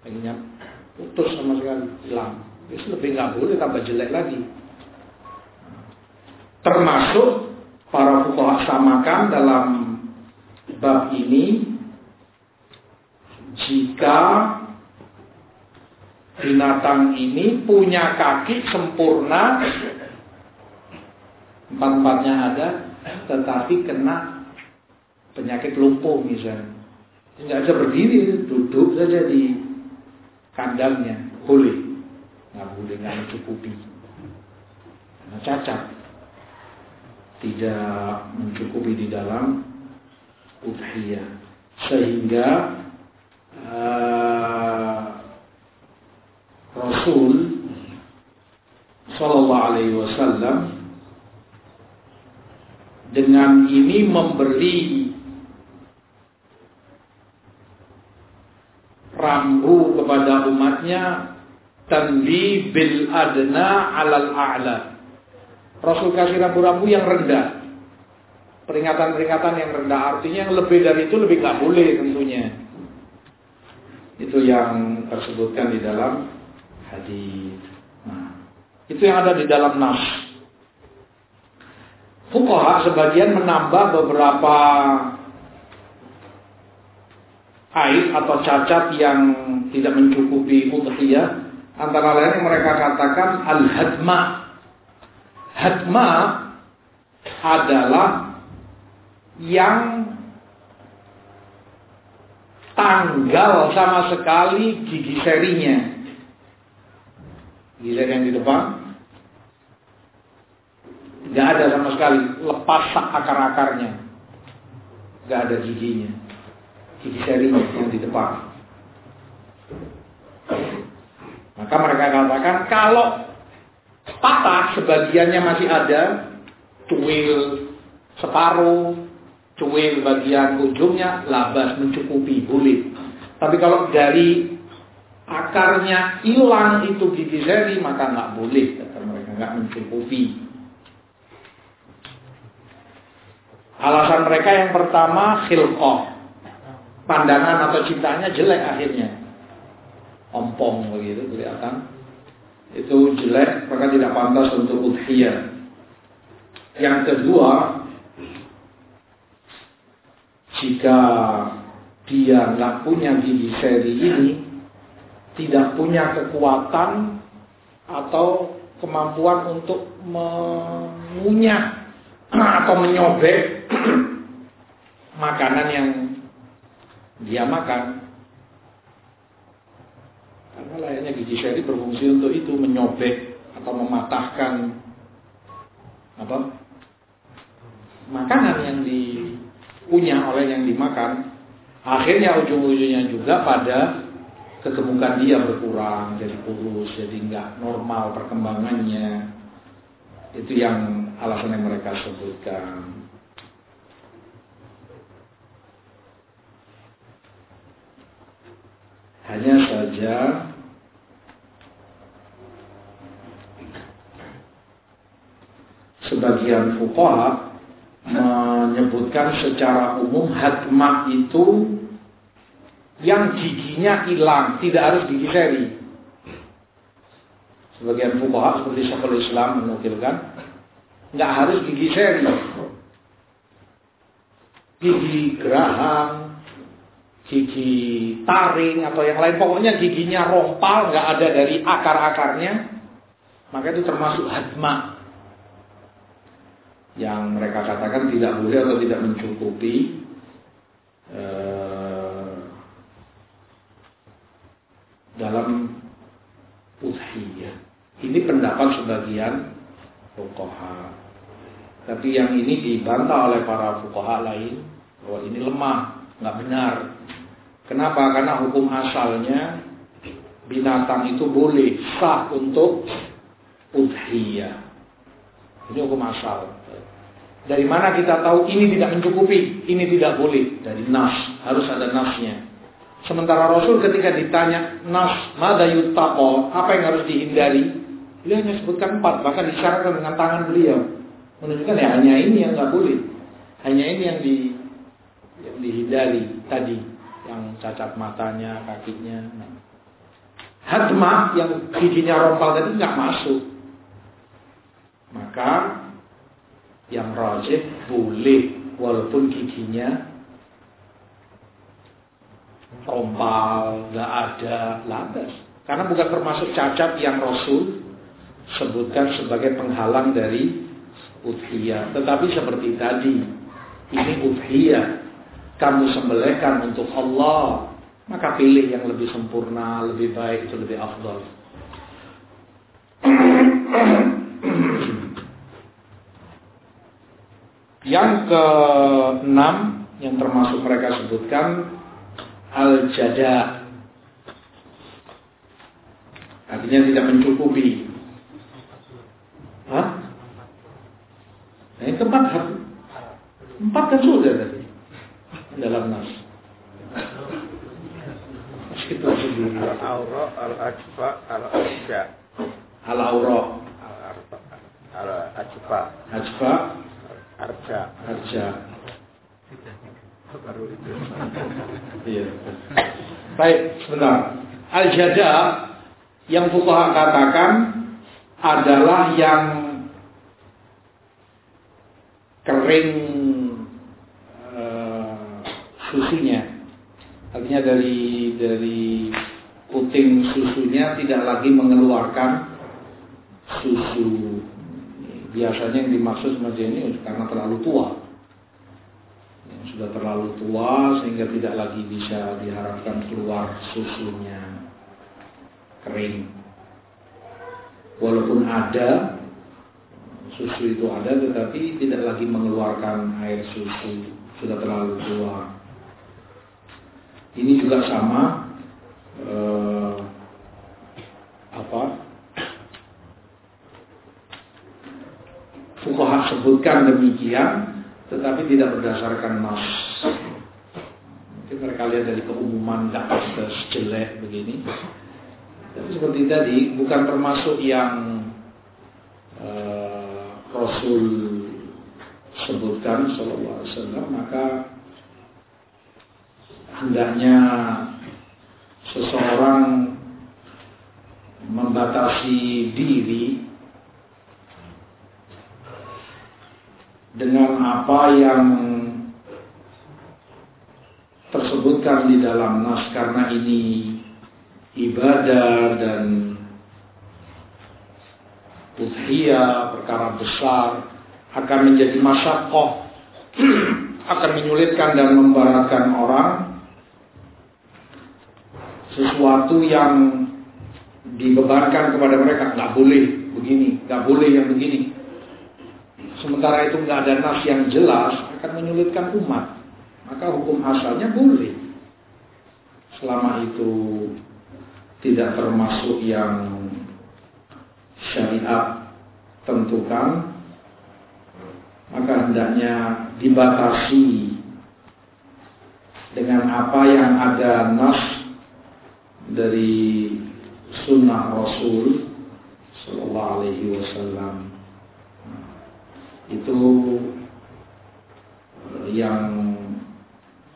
Kakinya putus sama sekali, hilang. Itu lebih nggak boleh tambah jelek lagi. Termasuk para fuqaha samakan dalam bab ini jika binatang ini punya kaki sempurna empat-empatnya ada tetapi kena penyakit lumpuh misalnya. Tidak bisa berdiri, duduk saja di kandangnya. Boleh. Nggak boleh, nggak mencukupi. Karena cacat. Tidak mencukupi di dalam udhiyah. Sehingga uh, Rasul Sallallahu Alaihi Wasallam dengan ini memberi rambu kepada umatnya tanbi bil adna alal a'la. Rasul kasih rambu-rambu yang rendah. Peringatan-peringatan yang rendah artinya yang lebih dari itu lebih nggak boleh tentunya. Itu yang tersebutkan di dalam hadis. Nah, itu yang ada di dalam nas. Fuqaha sebagian menambah beberapa aib atau cacat yang tidak mencukupi udhiyah antara lain mereka katakan al-hadma hadma adalah yang tanggal sama sekali gigi serinya. Gigi seri yang di depan. Nggak ada sama sekali. Lepas akar-akarnya. Nggak ada giginya. Gigi seri yang di depan. Maka mereka katakan kalau patah sebagiannya masih ada, cuil separuh, cuil bagian ujungnya, labas mencukupi, boleh. Tapi kalau dari akarnya hilang itu gigi seri, maka nggak boleh, kata mereka nggak mencukupi. Alasan mereka yang pertama khilqah pandangan atau cintanya jelek akhirnya. Ompong begitu kelihatan. Itu jelek maka tidak pantas untuk udhiyah. Yang kedua, jika dia nggak punya gigi seri ini, tidak punya kekuatan atau kemampuan untuk mengunyah atau menyobek makanan yang dia makan. Karena layaknya gigi seri berfungsi untuk itu menyobek atau mematahkan apa makanan yang dipunya oleh yang dimakan. Akhirnya ujung-ujungnya juga pada kegemukan dia berkurang, jadi kurus, jadi nggak normal perkembangannya. Itu yang alasan yang mereka sebutkan. Hanya saja sebagian fuqaha menyebutkan secara umum hatma itu yang giginya hilang, tidak harus gigi seri. Sebagian fuqaha seperti Syekhul Islam menukilkan, nggak harus gigi seri. Gigi geraham, gigi taring atau yang lain, pokoknya giginya rompal, nggak ada dari akar-akarnya, maka itu termasuk hatma yang mereka katakan tidak boleh atau tidak mencukupi eh, dalam udhiyah. Ini pendapat sebagian fuqaha. Tapi yang ini dibantah oleh para fuqaha lain bahwa ini lemah, nggak benar. Kenapa? Karena hukum asalnya binatang itu boleh sah untuk udhiyah. Ini hukum asal. Dari mana kita tahu ini tidak mencukupi, ini tidak boleh? Dari nas, harus ada nasnya. Sementara Rasul ketika ditanya nas, mada yuttaqo, apa yang harus dihindari? Beliau hanya sebutkan empat, bahkan disyaratkan dengan tangan beliau. Menunjukkan ya hanya ini yang nggak boleh. Hanya ini yang, di, yang dihindari tadi, yang cacat matanya, kakinya. Nah. Hatma yang giginya rompal tadi nggak masuk. Maka yang rajih boleh walaupun giginya rompal, nggak ada, lantas. Karena bukan termasuk cacat yang Rasul sebutkan sebagai penghalang dari udhiyah. Tetapi seperti tadi, ini udhiyah. Kamu sembelihkan untuk Allah, maka pilih yang lebih sempurna, lebih baik, itu lebih afdal. Yang keenam yang termasuk mereka sebutkan al-jada. Artinya tidak mencukupi. Hah? Nah, yang keempat Empat kan sudah tadi dalam nas. Itu. Al-aura, al-ajfa, al-ajfa. Al-aura. Al-ajfa. Ajfa. Arja. Arja. Baru itu. Iya. Baik, sebentar. Al-jada yang fuqaha katakan adalah yang kering uh, susunya. Artinya dari dari puting susunya tidak lagi mengeluarkan susu. Biasanya yang dimaksud ini karena terlalu tua. Yang sudah terlalu tua sehingga tidak lagi bisa diharapkan keluar susunya kering. Walaupun ada susu itu ada tetapi tidak lagi mengeluarkan air susu sudah terlalu tua. Ini juga sama eh, apa Fukoha sebutkan demikian, tetapi tidak berdasarkan nas. Mungkin mereka lihat dari keumuman nggak sejelek begini. Tapi seperti tadi, bukan termasuk yang uh, Rasul sebutkan Sallallahu Alaihi maka hendaknya seseorang membatasi diri dengan apa yang tersebutkan di dalam nas karena ini ibadah dan udhiyah perkara besar akan menjadi masyakoh akan menyulitkan dan memberatkan orang sesuatu yang dibebankan kepada mereka nggak boleh begini, nggak boleh yang begini. Sementara itu nggak ada nas yang jelas akan menyulitkan umat. Maka hukum asalnya boleh. Selama itu tidak termasuk yang syariat tentukan, maka hendaknya dibatasi dengan apa yang ada nas dari sunnah Rasul Sallallahu Alaihi Wasallam itu eh, yang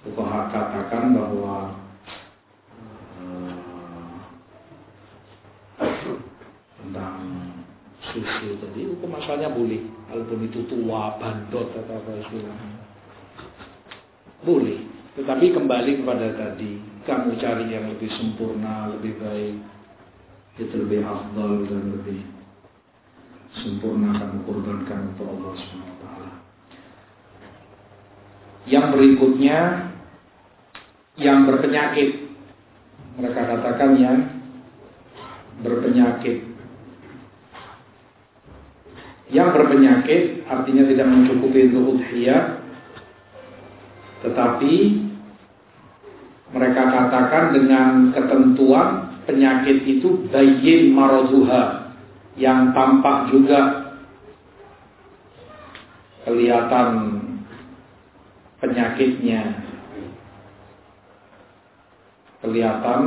Fuqaha katakan bahwa uh, tentang susu tadi hukum asalnya boleh. Walaupun itu tua bandot atau apa istilahnya. Boleh. Tetapi kembali kepada tadi kamu cari yang lebih sempurna lebih baik itu lebih afdal dan lebih sempurna kamu korbankan untuk Allah SWT yang berikutnya yang berpenyakit. Mereka katakan yang berpenyakit. Yang berpenyakit artinya tidak mencukupi untuk udhiyah tetapi mereka katakan dengan ketentuan penyakit itu bayin maroduha yang tampak juga kelihatan penyakitnya kelihatan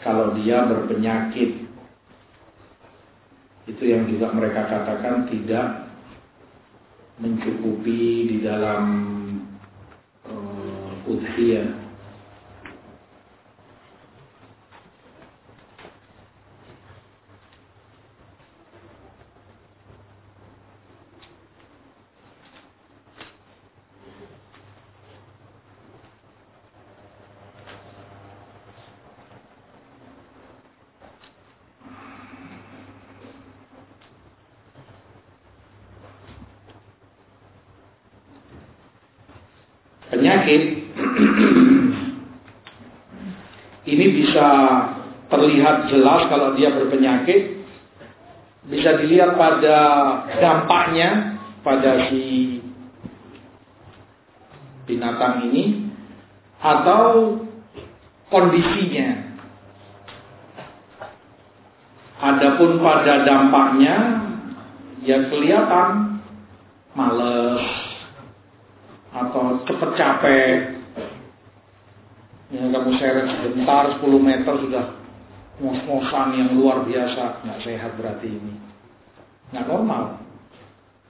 kalau dia berpenyakit. Itu yang juga mereka katakan tidak mencukupi di dalam uh, udhiyah. Penyakit ini bisa terlihat jelas kalau dia berpenyakit. Bisa dilihat pada dampaknya pada si binatang ini atau kondisinya. Adapun pada dampaknya ya kelihatan males cepat capek. Ya kamu seret sebentar 10 meter sudah ngos-ngosan yang luar biasa. Nggak sehat berarti ini. Nggak normal.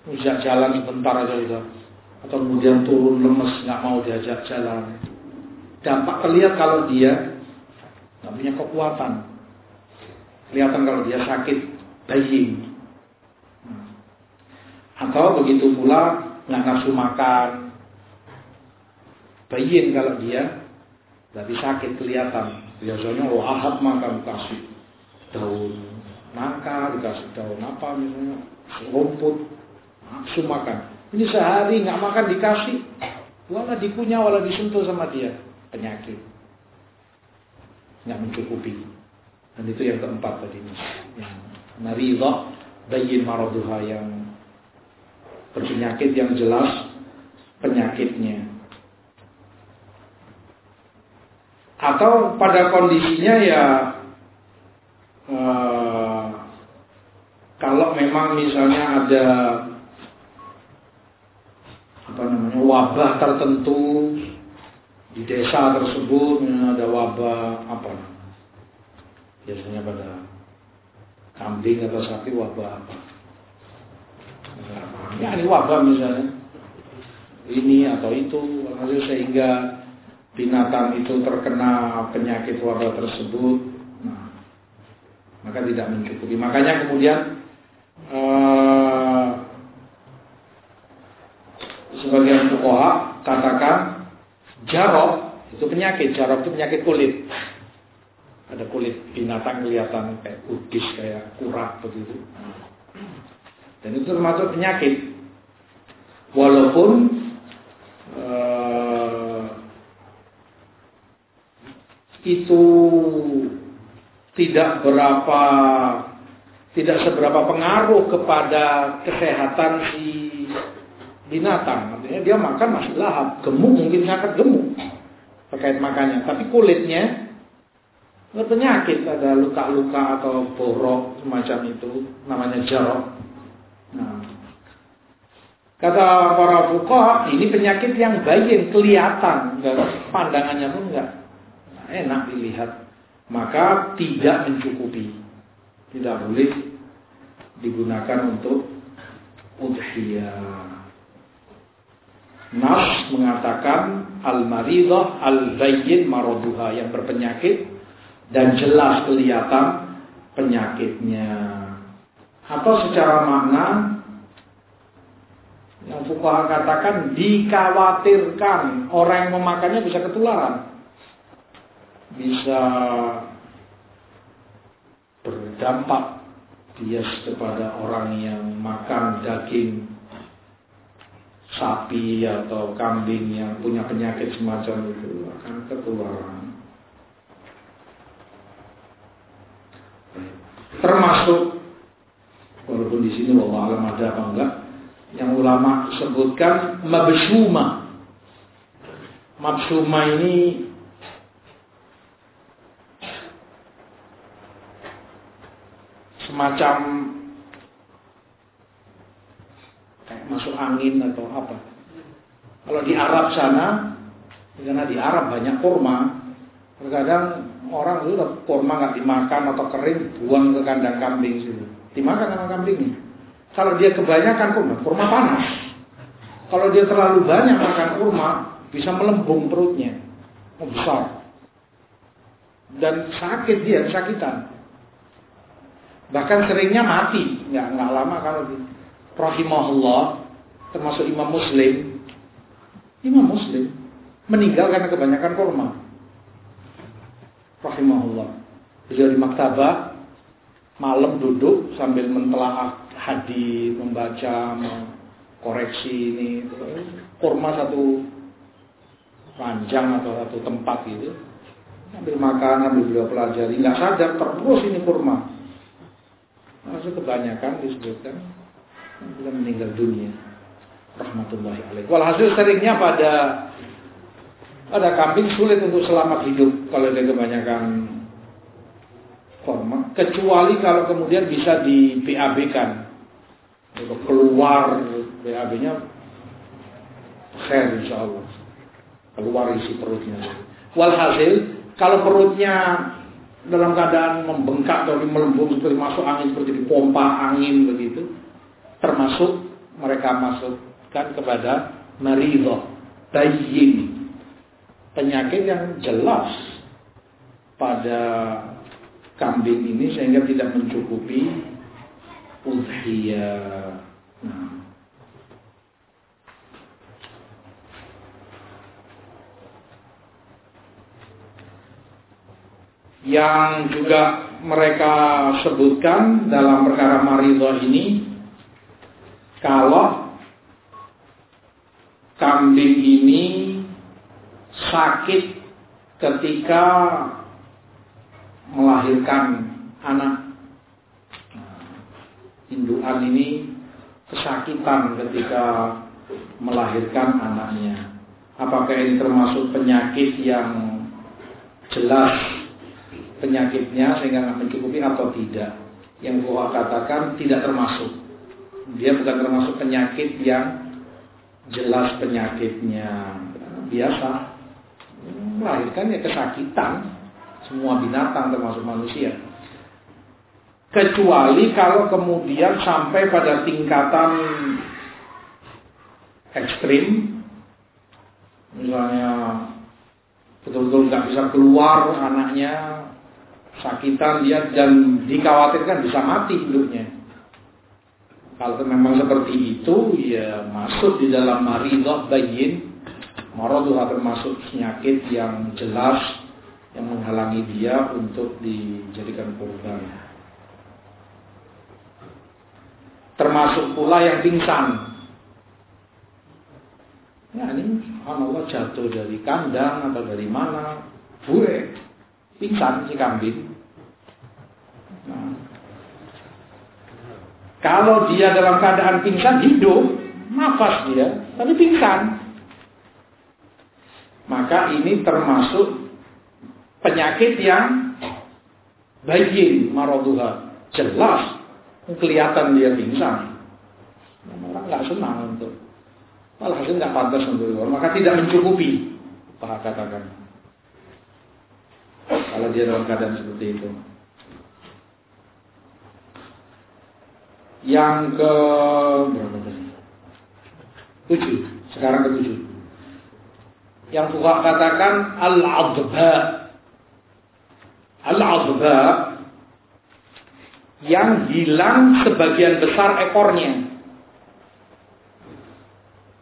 Bisa jalan sebentar aja sudah. Atau kemudian turun lemes nggak mau diajak jalan. Dampak terlihat kalau dia nggak punya kekuatan. Kelihatan kalau dia sakit bayi. Atau begitu pula nggak nafsu makan bayin kalau dia tapi sakit kelihatan. Biasanya oh ahad makan kasih daun nangka dikasih daun apa misalnya rumput langsung makan. Ini sehari nggak makan dikasih. Wala dikunyah wala disentuh sama dia. Penyakit. Nggak mencukupi. Dan itu yang keempat tadi yang naridha bayin maraduha yang berpenyakit yang jelas penyakitnya atau pada kondisinya ya uh, kalau memang misalnya ada apa namanya wabah tertentu di desa tersebut ada wabah apa biasanya pada kambing atau sapi wabah apa? Ya ini wabah misalnya ini atau itu sehingga binatang itu terkena penyakit wabah tersebut, nah, maka tidak mencukupi. Makanya kemudian eh, sebagian fukoha katakan jarok itu penyakit, jarok itu penyakit kulit. Ada kulit binatang kelihatan kayak kudis, kayak kurak begitu. Dan itu termasuk penyakit. Walaupun itu tidak berapa tidak seberapa pengaruh kepada kesehatan si binatang. Artinya dia makan masih lahap, gemuk mungkin sangat gemuk terkait makannya. Tapi kulitnya penyakit, ada luka-luka atau borok semacam itu, namanya jarok. Nah, kata para fuqaha ini penyakit yang bayin kelihatan, pandangannya pun enggak enak dilihat. Maka tidak mencukupi tidak boleh digunakan untuk udhiyah. Nas mengatakan al-maridah al-bayyin maraduha yang berpenyakit dan jelas kelihatan penyakitnya. Atau secara makna yang fukaha katakan dikhawatirkan orang yang memakannya bisa ketularan. Bisa berdampak bias kepada orang yang makan daging sapi atau kambing yang punya penyakit semacam itu akan ketularan. Termasuk walaupun di sini Allah alam ada apa enggak yang ulama sebutkan mabsuma. Mabsuma ini semacam kayak masuk angin atau apa. Kalau di Arab sana, karena di Arab banyak kurma, terkadang orang itu kurma nggak dimakan atau kering, buang ke kandang kambing situ. Dimakan sama kambingnya. Kalau dia kebanyakan kurma, kurma panas. Kalau dia terlalu banyak makan kurma, bisa melembung perutnya, oh, besar. Dan sakit dia, sakitan. Bahkan seringnya mati, nggak nggak lama kalau di rahimahullah termasuk Imam Muslim. Imam Muslim meninggal karena kebanyakan kurma. Rahimahullah. Beliau di maktabah malam duduk sambil mentelaah hadis, membaca, koreksi ini kurma satu ranjang atau satu tempat gitu. Ambil makan, ambil beliau pelajari, nggak sadar terus ini kurma Maksud kebanyakan disebutkan bila meninggal dunia. Rahmatullahi alaih. Walhasil seringnya pada ada kambing sulit untuk selamat hidup kalau dia kebanyakan korma. Kecuali kalau kemudian bisa di kan. Untuk keluar BAB-nya khair insya Allah. Keluar isi perutnya. Walhasil kalau perutnya dalam keadaan membengkak atau melembung seperti masuk angin seperti dipompa angin begitu termasuk mereka masukkan kepada marido bayin penyakit yang jelas pada kambing ini sehingga tidak mencukupi udhiyah. Nah, yang juga mereka sebutkan dalam perkara marido ini kalau kambing ini sakit ketika melahirkan anak. Induan ini kesakitan ketika melahirkan anaknya. Apakah ini termasuk penyakit yang jelas penyakitnya sehingga mencukupi atau tidak. Yang gua katakan tidak termasuk. Dia bukan termasuk penyakit yang jelas penyakitnya. Biasa. Melahirkan ya kesakitan. Semua binatang termasuk manusia. Kecuali kalau kemudian sampai pada tingkatan ekstrim. Misalnya betul-betul nggak bisa keluar anaknya sakitan dia dan dikhawatirkan bisa mati hidupnya. Kalau memang seperti itu, ya masuk di dalam maridah bayin. Maradullah termasuk penyakit yang jelas yang menghalangi dia untuk dijadikan korban. Termasuk pula yang pingsan. Ya ini Allah jatuh dari kandang atau dari mana, buek pingsan si kambing. Nah. Kalau dia dalam keadaan pingsan hidup, nafas dia, tapi pingsan. Maka ini termasuk penyakit yang bayin maroduha. Jelas kelihatan dia pingsan. Orang nggak senang untuk malah hasil nggak pantas untuk Maka tidak mencukupi. Pak katakan. Kalau dia dalam keadaan seperti itu. Yang ke berapa tadi? Tujuh. Sekarang ke tujuh. Yang Fuqah katakan al-adba. Al-adba yang hilang sebagian besar ekornya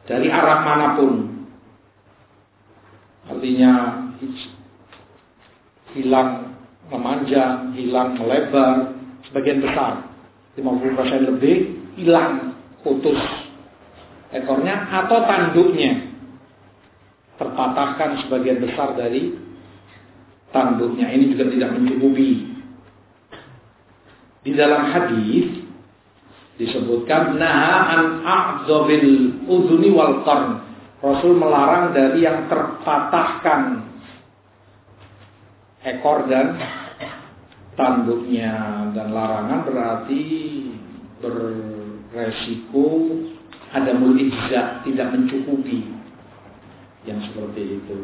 dari arah mana pun. Artinya hilang memanjang, hilang melebar, sebagian besar. 50% lebih hilang, putus ekornya atau tanduknya. Terpatahkan sebagian besar dari tanduknya. Ini juga tidak mencukupi. Di dalam hadis disebutkan naha an udhuni wal qarn. Rasul melarang dari yang terpatahkan ekor dan tanduknya dan larangan berarti beresiko ada ijza tidak mencukupi yang seperti itu.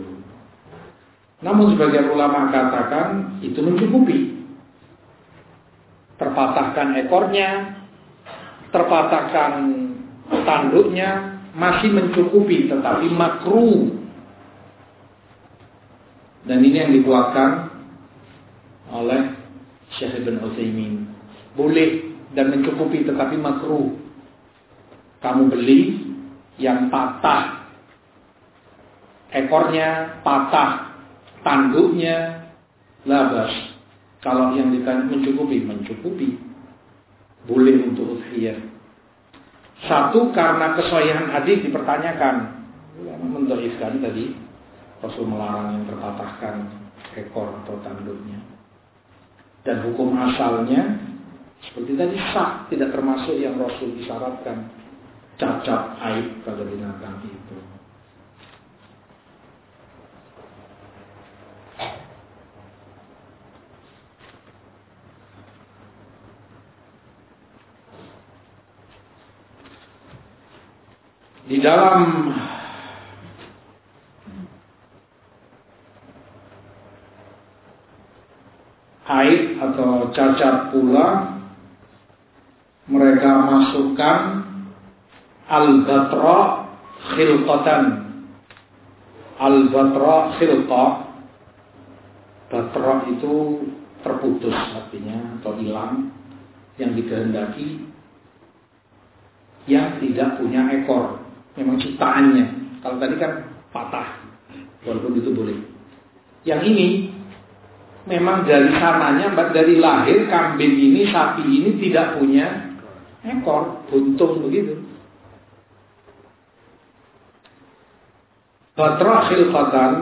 Namun sebagian ulama katakan itu mencukupi. Terpatahkan ekornya, terpatahkan tanduknya masih mencukupi tetapi makruh. Dan ini yang dikuatkan oleh Syekh Ibn Utsaimin. Boleh dan mencukupi tetapi makruh. Kamu beli yang patah ekornya patah, tanduknya labas. Kalau yang ditanya mencukupi, mencukupi. Boleh untuk udhiyah. Satu karena kesohihan hadis dipertanyakan. Mendoifkan tadi Rasul melarang yang terpatahkan ekor atau tanduknya dan hukum asalnya seperti tadi sah tidak termasuk yang Rasul disyaratkan cacat aib pada binatang itu. Di dalam haid atau cacat pula mereka masukkan al-batra khilqatan. Al-batra khilqa. Batra itu terputus artinya atau hilang. Yang dikehendaki yang tidak punya ekor. Memang ciptaannya. Kalau tadi kan patah walaupun itu boleh. Yang ini memang dari sananya, dari lahir kambing ini, sapi ini tidak punya ekor, buntung begitu. Batra khilfatan.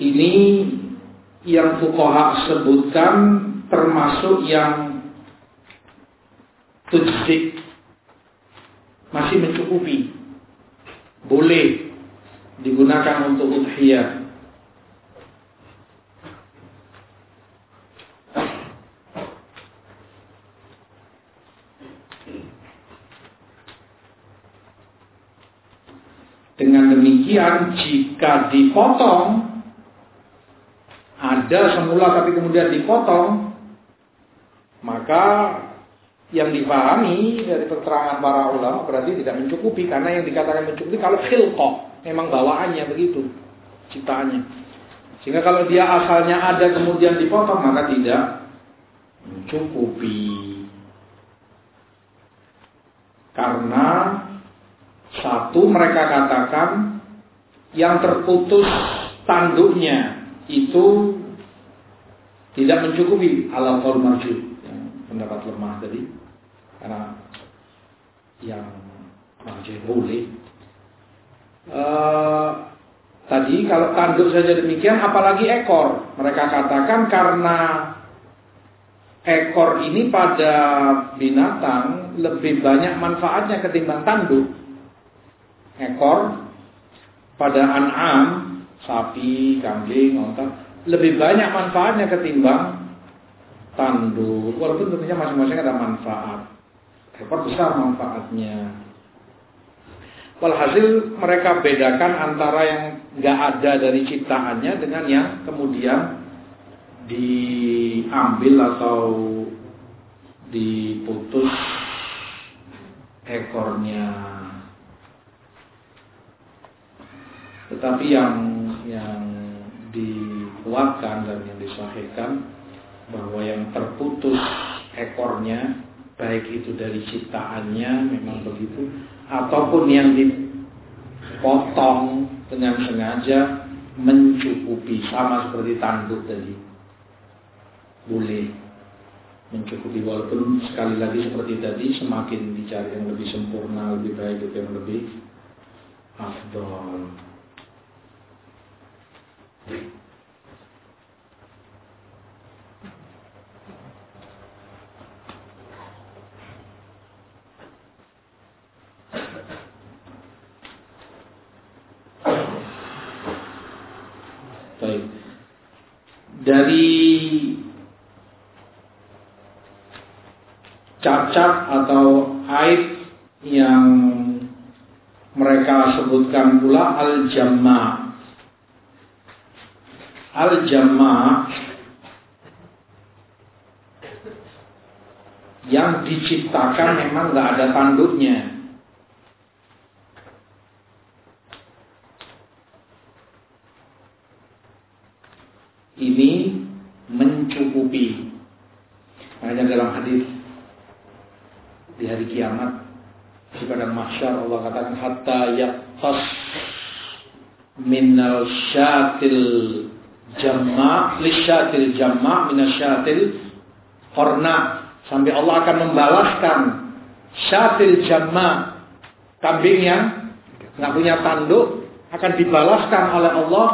Ini yang fukoha sebutkan termasuk yang tujzik masih mencukupi boleh digunakan untuk udhiyah. Dengan demikian jika dipotong ada semula tapi kemudian dipotong maka yang dipahami dari keterangan para ulama berarti tidak mencukupi. Karena yang dikatakan mencukupi kalau khilqah memang bawaannya begitu ciptaannya. Sehingga kalau dia asalnya ada kemudian dipotong maka tidak mencukupi. Karena satu mereka katakan yang terputus tanduknya itu tidak mencukupi. Ala qaul pendapat lemah tadi karena yang marjih boleh. Uh, Tadi kalau tanduk saja demikian, apalagi ekor. Mereka katakan karena ekor ini pada binatang lebih banyak manfaatnya ketimbang tanduk. Ekor pada an'am, sapi, kambing, onta, lebih banyak manfaatnya ketimbang tanduk. Walaupun tentunya masing-masing ada manfaat. Ekor besar manfaatnya. Walhasil mereka bedakan antara yang nggak ada dari ciptaannya dengan yang kemudian diambil atau diputus ekornya. Tetapi yang yang dikuatkan dan yang disahihkan bahwa yang terputus ekornya baik itu dari ciptaannya memang begitu ataupun yang dipotong dengan sengaja mencukupi. Sama seperti tanduk tadi. Boleh mencukupi walaupun sekali lagi seperti tadi semakin dicari yang lebih sempurna lebih baik yang lebih afdol Baik. Dari cacat atau aib yang mereka sebutkan pula al-jamma. Al-jamma yang diciptakan memang nggak ada tanduknya. ini mencukupi. Makanya dalam hadis di hari kiamat di padang mahsyar Allah katakan hatta yaqtas minal syatil jamma lisyatil jamma minasyatil korna sampai Allah akan membalaskan syatil jamma kambing yang nggak punya tanduk akan dibalaskan oleh Allah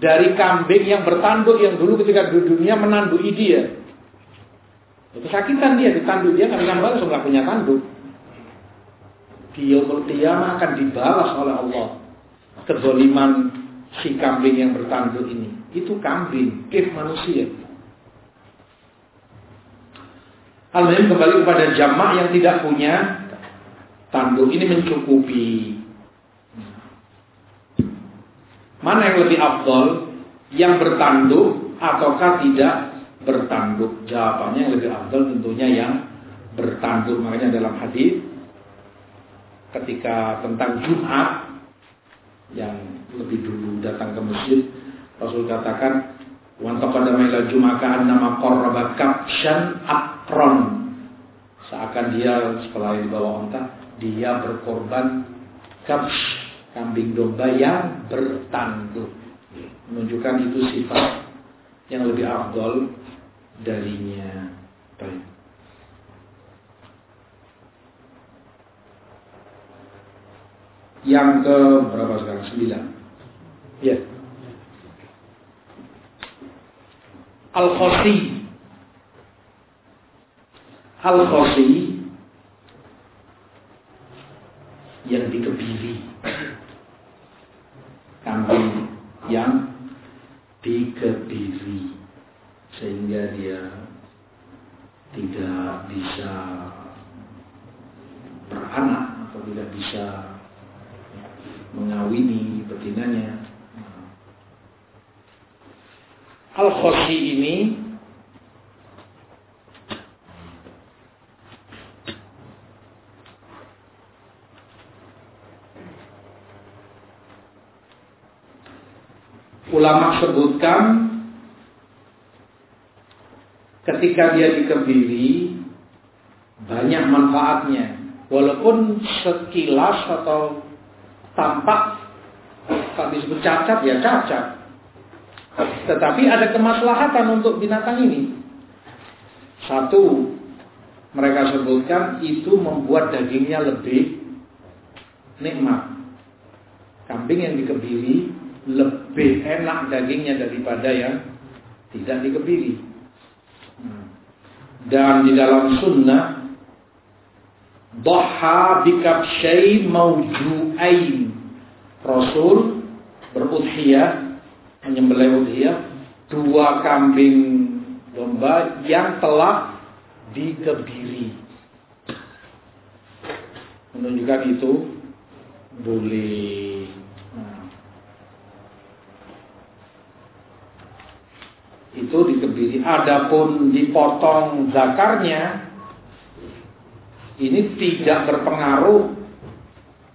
dari kambing yang bertanduk yang dulu ketika di dunia menandui dia. Kesakitan dia ditanduk dia nggak bisa balas nggak punya tanduk. Dia kiamah akan dibalas oleh Allah kezoliman si kambing yang bertanduk ini. Itu kambing, kif manusia. Alhamdulillah kembali kepada jamak yang tidak punya tanduk ini mencukupi. Mana yang lebih afdol? Yang bertanduk ataukah tidak bertanduk? Jawabannya yang lebih afdol tentunya yang bertanduk. Makanya dalam hadis ketika tentang Jumat yang lebih dulu datang ke masjid, Rasul katakan, "Wan taqaddama ila Jum'ah nama qarraba kabshan akron." Seakan dia setelah dibawa onta, dia berkorban kabsh kambing domba yang bertanduk. Menunjukkan itu sifat yang lebih afdol darinya. Baik. Yang ke berapa sekarang? Sembilan. Ya. Al-Khosi. Al-Khosi yang dikebiri kambing yang dikebiri sehingga dia tidak bisa beranak atau tidak bisa mengawini betinanya. Al-Khosi ini ulama sebutkan ketika dia dikebiri banyak manfaatnya. Walaupun sekilas atau tampak kalau disebut cacat ya cacat. Tetapi ada kemaslahatan untuk binatang ini. Satu mereka sebutkan itu membuat dagingnya lebih nikmat. Kambing yang dikebiri lebih enak dagingnya daripada yang tidak dikebiri. Hmm. Dan di dalam sunnah Doha bikabsyai mauju'ain Rasul berudhiyah menyembelih udhiyah dua kambing domba yang telah dikebiri menunjukkan itu boleh nah. Itu dikebiri adapun dipotong zakarnya ini tidak berpengaruh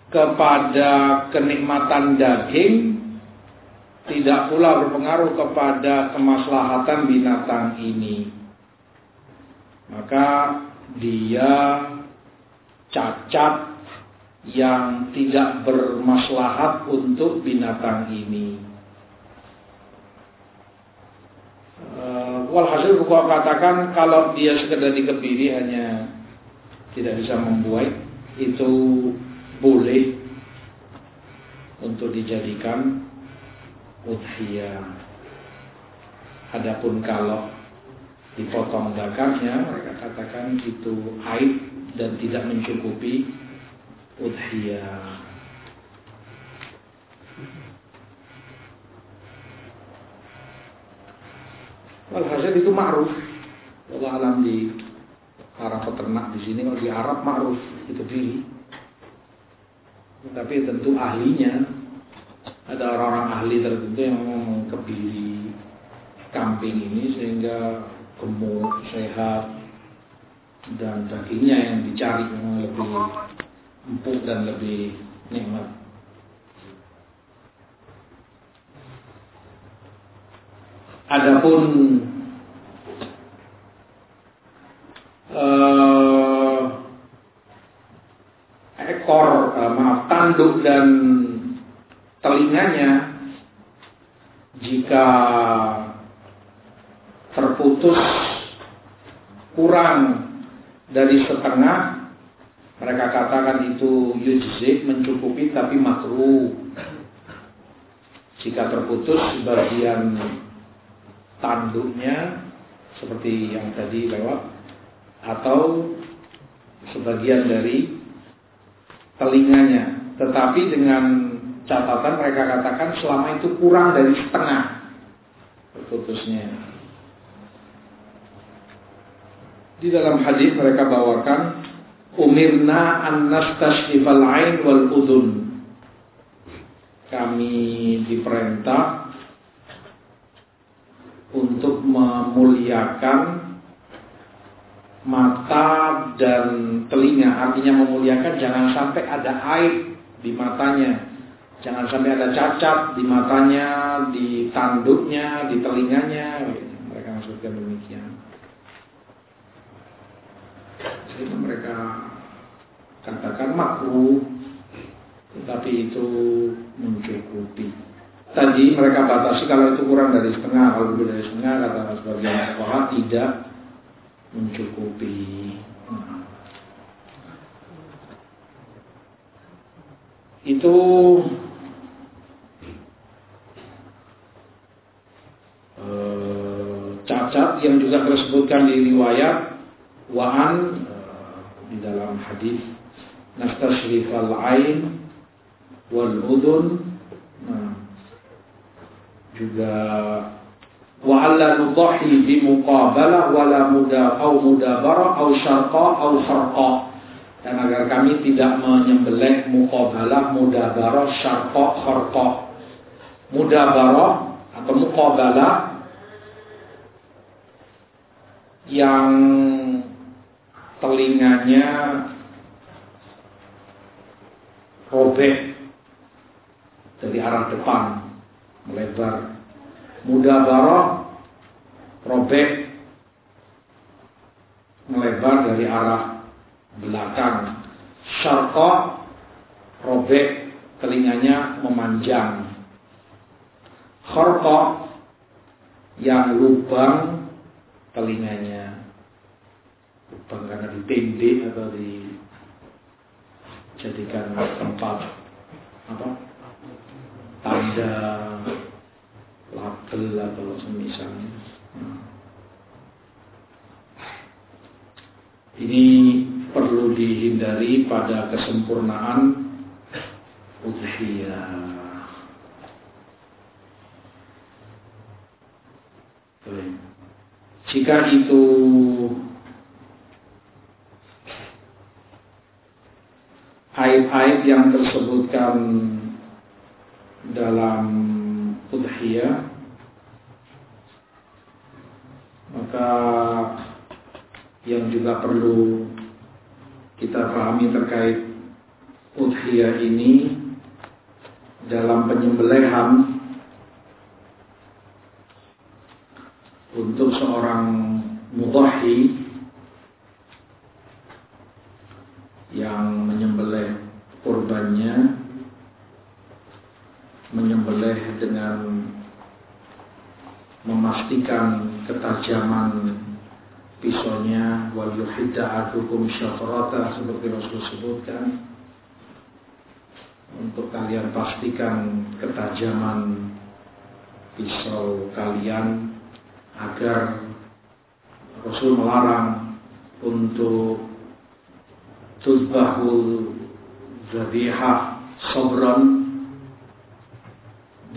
kepada kenikmatan daging, tidak pula berpengaruh kepada kemaslahatan binatang ini. Maka dia cacat yang tidak bermaslahat untuk binatang ini. Uh, walhasil buku katakan kalau dia sekedar dikebiri hanya tidak bisa membuat itu boleh untuk dijadikan udhiyah. Adapun kalau dipotong zakarnya mereka katakan itu aib dan tidak mencukupi udhiyah. Walhasil itu ma'ruf. Allah alam di para peternak di sini kalau di Arab ma'ruf itu diri. Tapi tentu ahlinya ada orang-orang ahli tertentu yang kebiri kambing ini sehingga gemuk, sehat dan dagingnya yang dicari memang lebih empuk dan lebih nikmat. Adapun uh, ekor uh, maaf tanduk dan telinganya jika terputus kurang dari setengah mereka katakan itu yujzik mencukupi tapi makruh. Jika terputus bagian tanduknya seperti yang tadi lewat atau sebagian dari telinganya. Tetapi dengan catatan mereka katakan selama itu kurang dari setengah terputusnya. Di dalam hadis mereka bawakan umirna an nastashrifal ain wal udun. Kami diperintah untuk memuliakan mata dan telinga. Artinya memuliakan jangan sampai ada aib di matanya. Jangan sampai ada cacat di matanya di tanduknya di telinganya. Mereka maksudkan demikian. Sehingga mereka katakan makruh tetapi itu mencukupi tadi mereka batasi kalau itu kurang dari setengah kalau lebih dari setengah kata sebagian orang tidak mencukupi. Itu eh, cacat yang juga tersebutkan di riwayat Wa'an eh, di dalam hadis Nastashrif al-ain wal udun nah, juga wa alla nudhi bi muqabalah wala muda au mudabara au syarqa au farqa. Dan agar kami tidak menyembelih muqabalah mudabara syarqa farqa. Mudabara atau muqabalah yang telinganya robek dari arah depan melebar. Mudabarah robek. Melebar dari arah belakang. Syarqa robek. Telinganya memanjang. Kharqa yang lubang telinganya. Lubang karena ditindih atau dijadikan tempat apa tanda label atau semisalnya. Nah. Ini perlu dihindari pada kesempurnaan udhiyah. Jika itu aib-aib yang tersebutkan dalam udhiyah maka yang juga perlu kita pahami terkait udhiyah ini dalam penyembelihan untuk seorang mudhahi yang menyembelih kurbannya menyembelih dengan memastikan ketajaman pisaunya wal yuhidda adukum syafrata seperti Rasul sebutkan. Untuk kalian pastikan ketajaman pisau kalian agar Rasul melarang untuk tuzbahul zabihah sobron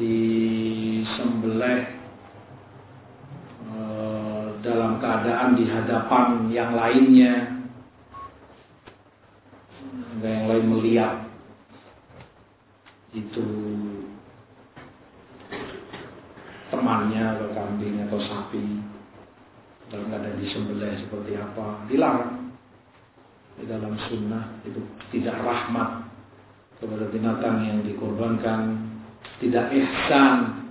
disembelih eh, dalam keadaan di hadapan yang lainnya. Enggak yang lain melihat itu temannya atau kambing atau sapi dalam keadaan disembelih seperti apa dilarang. Di dalam sunnah itu tidak rahmat kepada binatang yang dikorbankan, tidak ihsan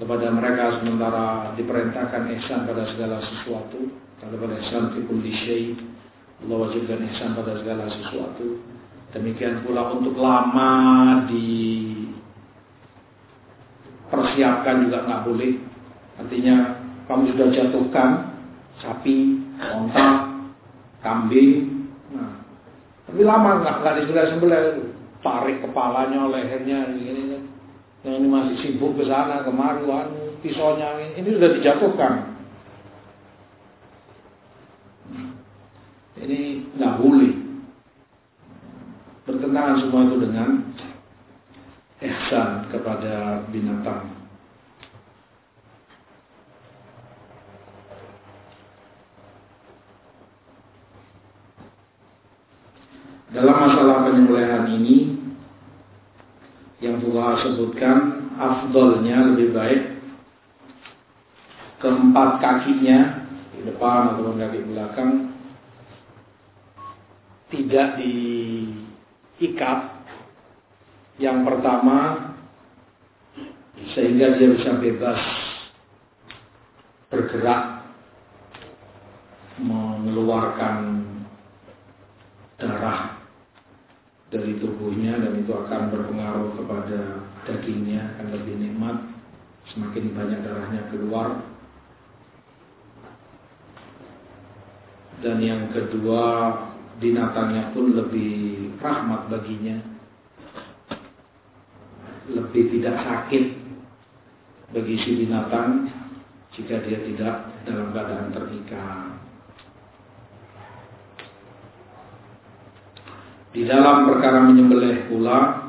kepada mereka sementara diperintahkan ihsan pada segala sesuatu. Kalau pada ihsan fi kulli Allah wajibkan ihsan pada segala sesuatu. Demikian pula untuk lama di persiapkan juga nggak boleh. Artinya kamu sudah jatuhkan sapi, onta, kambing, tapi lama nggak nggak disembelih sembelih, tarik kepalanya, lehernya, ini, yang ini masih sibuk ke sana kemari, anu, pisaunya ini, ini sudah dijatuhkan. Ini nggak boleh. Bertentangan semua itu dengan ihsan kepada binatang. Dalam masalah penyembelihan ini yang Tuhan sebutkan afdolnya lebih baik. Keempat kakinya di depan atau kaki belakang tidak diikat. Yang pertama sehingga dia bisa bebas bergerak mengeluarkan darah dari tubuhnya dan itu akan berpengaruh kepada dagingnya akan lebih nikmat semakin banyak darahnya keluar. Dan yang kedua binatangnya pun lebih rahmat baginya. Lebih tidak sakit bagi si binatang jika dia tidak dalam keadaan terikat Di dalam perkara menyembelih pula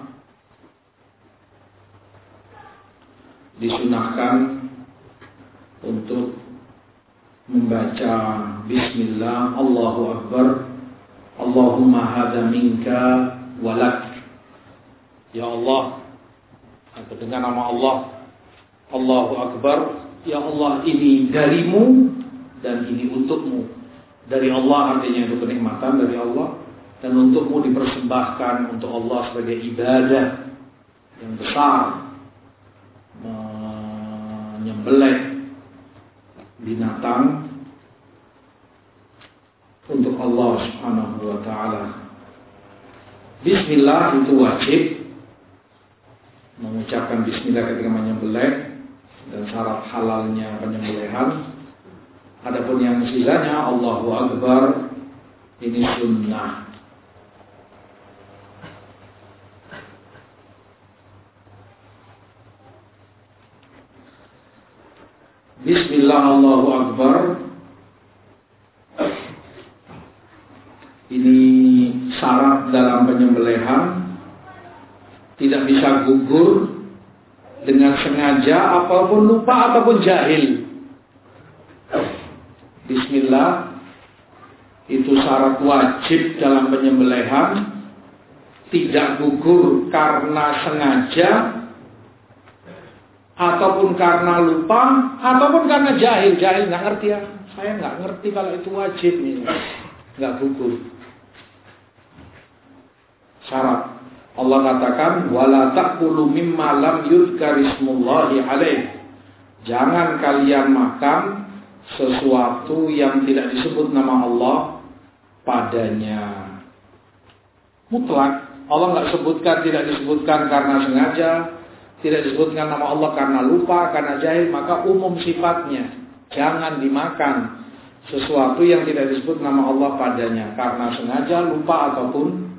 disunahkan untuk membaca Bismillah Allahu Akbar Allahumma hada minka walak Ya Allah atau dengan nama Allah? Allahu Akbar. Ya Allah ini darimu dan ini untukmu. Dari Allah artinya itu kenikmatan dari Allah dan untukmu dipersembahkan untuk Allah sebagai ibadah yang besar menyembelih binatang untuk Allah Subhanahu wa taala. Bismillah itu wajib mengucapkan bismillah ketika menyembelih dan syarat halalnya penyembelihan. Adapun yang sisanya Allahu Akbar ini sunnah Bismillah Allahu Akbar ini syarat dalam penyembelihan. Tidak bisa gugur dengan sengaja apa pun lupa ataupun jahil. Bismillah. Itu syarat wajib dalam penyembelihan. Tidak gugur karena sengaja ataupun karena lupa ataupun karena jahil. Jahil nggak ngerti ya. Saya nggak ngerti kalau itu wajib nih. Nggak gugur. Syarat. Allah katakan wala taqulu mimma alaih. Jangan kalian makan sesuatu yang tidak disebut nama Allah padanya. Mutlak. Allah nggak sebutkan, tidak disebutkan karena sengaja, tidak disebutkan nama Allah karena lupa, karena jahil, maka umum sifatnya. Jangan dimakan sesuatu yang tidak disebut nama Allah padanya karena sengaja, lupa ataupun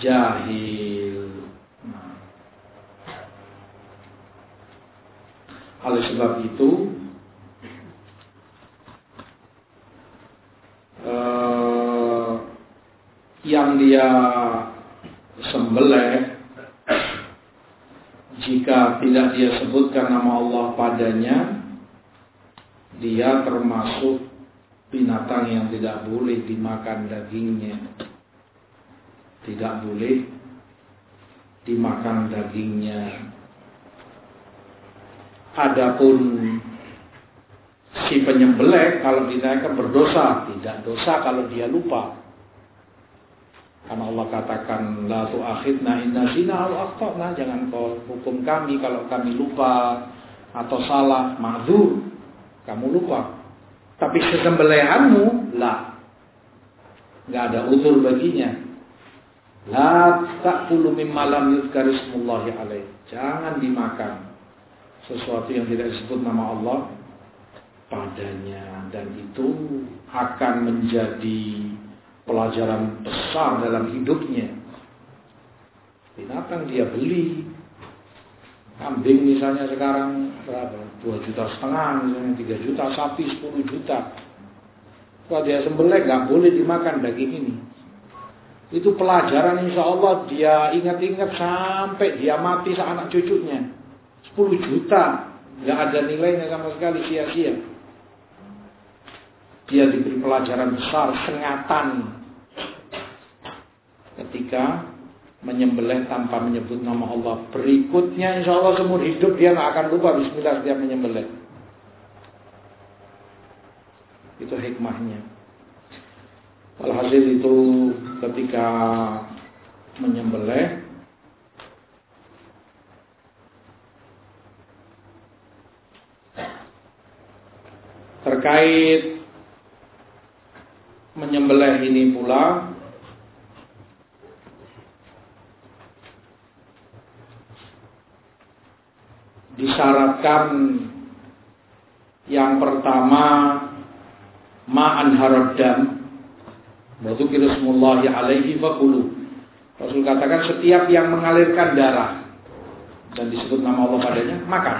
jahil. Nah. Sebab itu, eh, yang dia sembelih jika tidak dia sebutkan nama Allah padanya dia termasuk binatang yang tidak boleh dimakan dagingnya. Tidak boleh dimakan dagingnya. Adapun si penyembelih kalau dinaikkan berdosa tidak dosa kalau dia lupa karena Allah katakan la tu'akhidna inna zina au akhtana, jangan kau hukum kami kalau kami lupa atau salah, ma'dzur. Kamu lupa. Tapi sesembelihanmu lah. Enggak ada utur baginya. La ta'kulu mimma lam yuzkar alaih. Jangan dimakan sesuatu yang tidak disebut nama Allah padanya dan itu akan menjadi pelajaran besar dalam hidupnya. Binatang dia beli. Kambing misalnya sekarang berapa? 2 juta setengah, misalnya 3 juta, sapi 10 juta. Kalau dia sembelih nggak boleh dimakan daging ini. Itu pelajaran insya Allah dia ingat-ingat sampai dia mati seanak cucunya. 10 juta. Nggak ada nilainya sama sekali sia-sia dia diberi pelajaran besar, sengatan ketika menyembelih tanpa menyebut nama Allah. Berikutnya insya Allah seumur hidup dia nggak akan lupa Bismillah dia menyembelih. Itu hikmahnya. Alhasil itu ketika menyembelih terkait menyembelih ini pula. Disyaratkan yang pertama ma'an haradam. Kirusmullahi alaihi fakulu. Rasul katakan setiap yang mengalirkan darah dan disebut nama Allah padanya makan.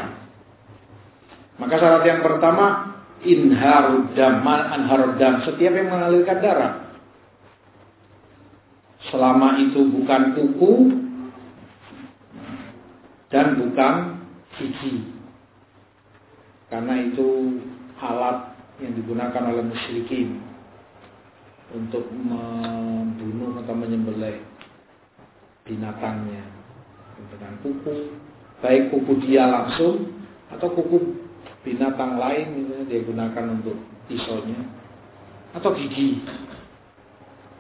Maka syarat yang pertama inharudam, anharudam, setiap yang mengalirkan darah. Selama itu bukan kuku dan bukan gigi. Karena itu alat yang digunakan oleh musyrikin untuk membunuh atau menyembelih binatangnya dengan kuku, baik kuku dia langsung atau kuku binatang lain misalnya dia gunakan untuk pisaunya. Atau gigi.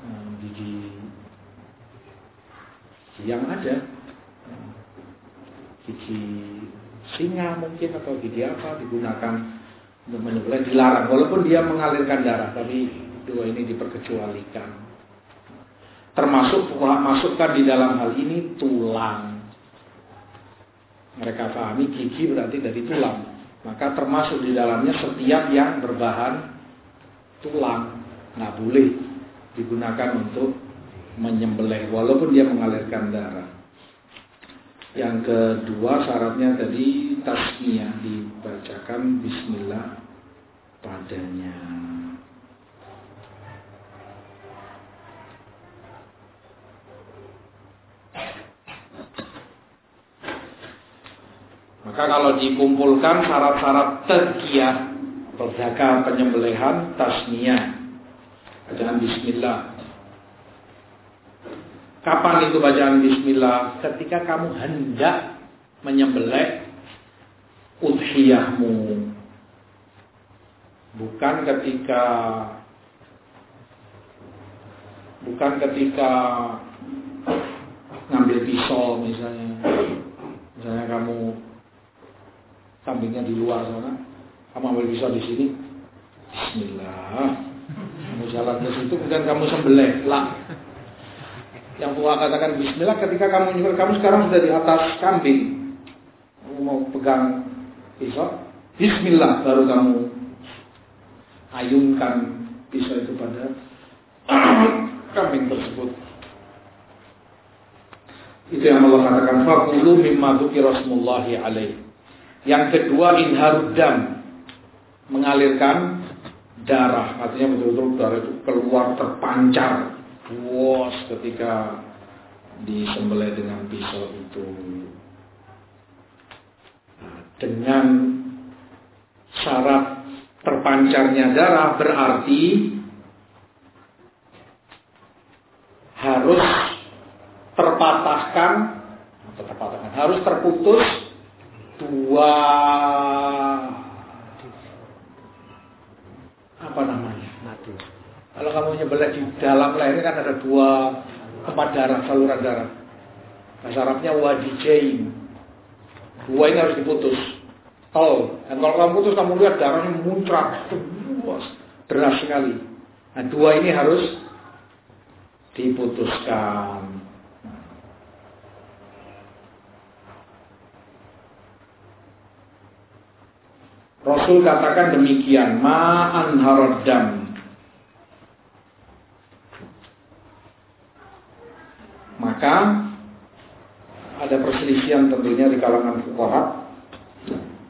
Nah, gigi. Yang ada. Gigi singa mungkin atau gigi apa digunakan untuk menyembelih dilarang. Walaupun dia mengalirkan darah tapi dua ini diperkecualikan. Termasuk masukkan di dalam hal ini tulang. Mereka pahami gigi berarti dari tulang maka termasuk di dalamnya setiap yang berbahan tulang nggak boleh digunakan untuk menyembelih walaupun dia mengalirkan darah. Yang kedua syaratnya tadi tasmiyah dibacakan bismillah padanya. Maka kalau dikumpulkan syarat-syarat terkiah atau penyembelihan tasmiyah bacaan bismillah Kapan itu bacaan bismillah? Ketika kamu hendak menyembelih udhiyahmu. Bukan ketika bukan ketika ngambil pisau misalnya. Misalnya kamu kambingnya di luar sana, kamu ambil pisau di sini. Bismillah. Kamu jalan ke situ kemudian kamu sembelih. Lah, yang tua katakan Bismillah ketika kamu nyuruh kamu sekarang sudah di atas kambing, kamu mau pegang pisau, Bismillah baru kamu ayunkan pisau itu pada kambing tersebut. Itu yang Allah katakan fakulu mimma Rasulullahi alaih. Yang kedua inharudam mengalirkan darah, artinya betul-betul darah itu keluar terpancar. Puas ketika disembelih dengan pisau itu. Nah, dengan syarat terpancarnya darah berarti harus terpatahkan atau terpatahkan harus terputus dua apa namanya nadi kalau kamu nyebelah di dalam leher kan ada dua tempat darah, saluran darah. Bahasa Arabnya wadijain. Dua ini harus diputus. Oh, dan kalau kamu putus kamu lihat darahnya muncrat, luas, deras sekali. Nah, dua ini harus diputuskan. Rasul katakan demikian, ma'an haradam Maka ada perselisihan tentunya di kalangan fuqaha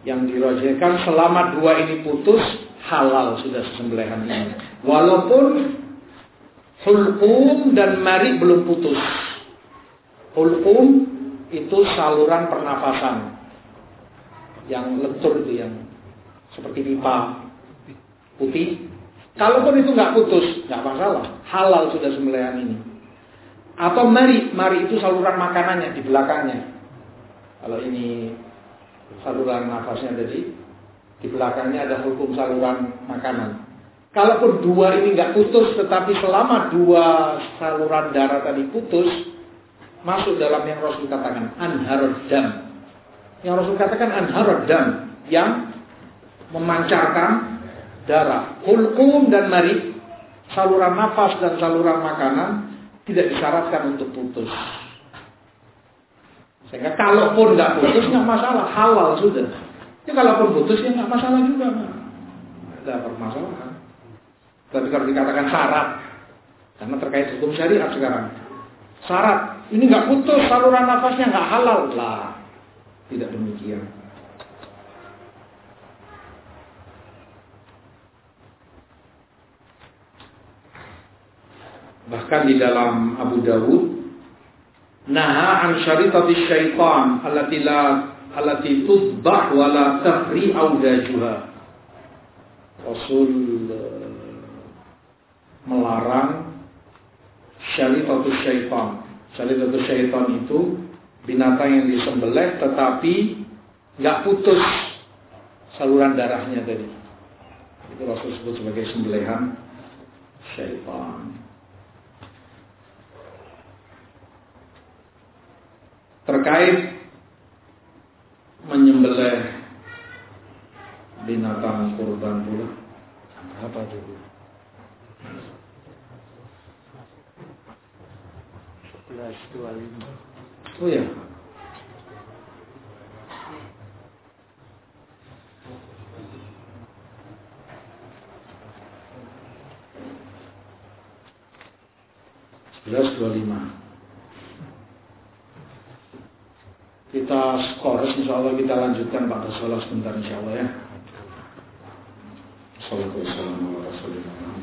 yang dirajakan selama dua ini putus halal sudah sesembelihan ini. Walaupun hulqum dan mari belum putus. Hulqum itu saluran pernafasan yang lentur itu yang seperti pipa putih. Kalaupun itu nggak putus, nggak masalah. Halal sudah sembelihan ini. Atau mari, mari itu saluran makanannya di belakangnya. Kalau ini saluran nafasnya tadi, di belakangnya ada hukum saluran makanan. Kalaupun dua ini nggak putus, tetapi selama dua saluran darah tadi putus, masuk dalam yang Rasul katakan anharod dam. Yang Rasul katakan anharod dam, yang memancarkan darah. Hulkum dan mari, saluran nafas dan saluran makanan tidak disyaratkan untuk putus. Sehingga kalaupun nggak putus nggak masalah, halal sudah. Ya kalaupun putus ya nggak masalah juga, ada permasalahan. Tapi kalau dikatakan syarat, karena terkait hukum syariat sekarang, syarat ini nggak putus saluran nafasnya nggak halal lah, tidak demikian. Bahkan di dalam Abu Dawud Naha an syaritati syaitan allati la allati tudbah wa la tafri audajuha. Rasul eh, melarang syaritatu syaitan. Syaritatu syaitan itu binatang yang disembelih tetapi nggak putus saluran darahnya tadi. Itu Rasul sebut sebagai sembelihan syaitan. Terkait menyembelih binatang kurban pula apa dulu? Oh ya. Sebelas dua lima. Kita skor, insya Allah kita lanjutkan pada sholat sebentar insya Allah ya. Assalamualaikum warahmatullahi wabarakatuh.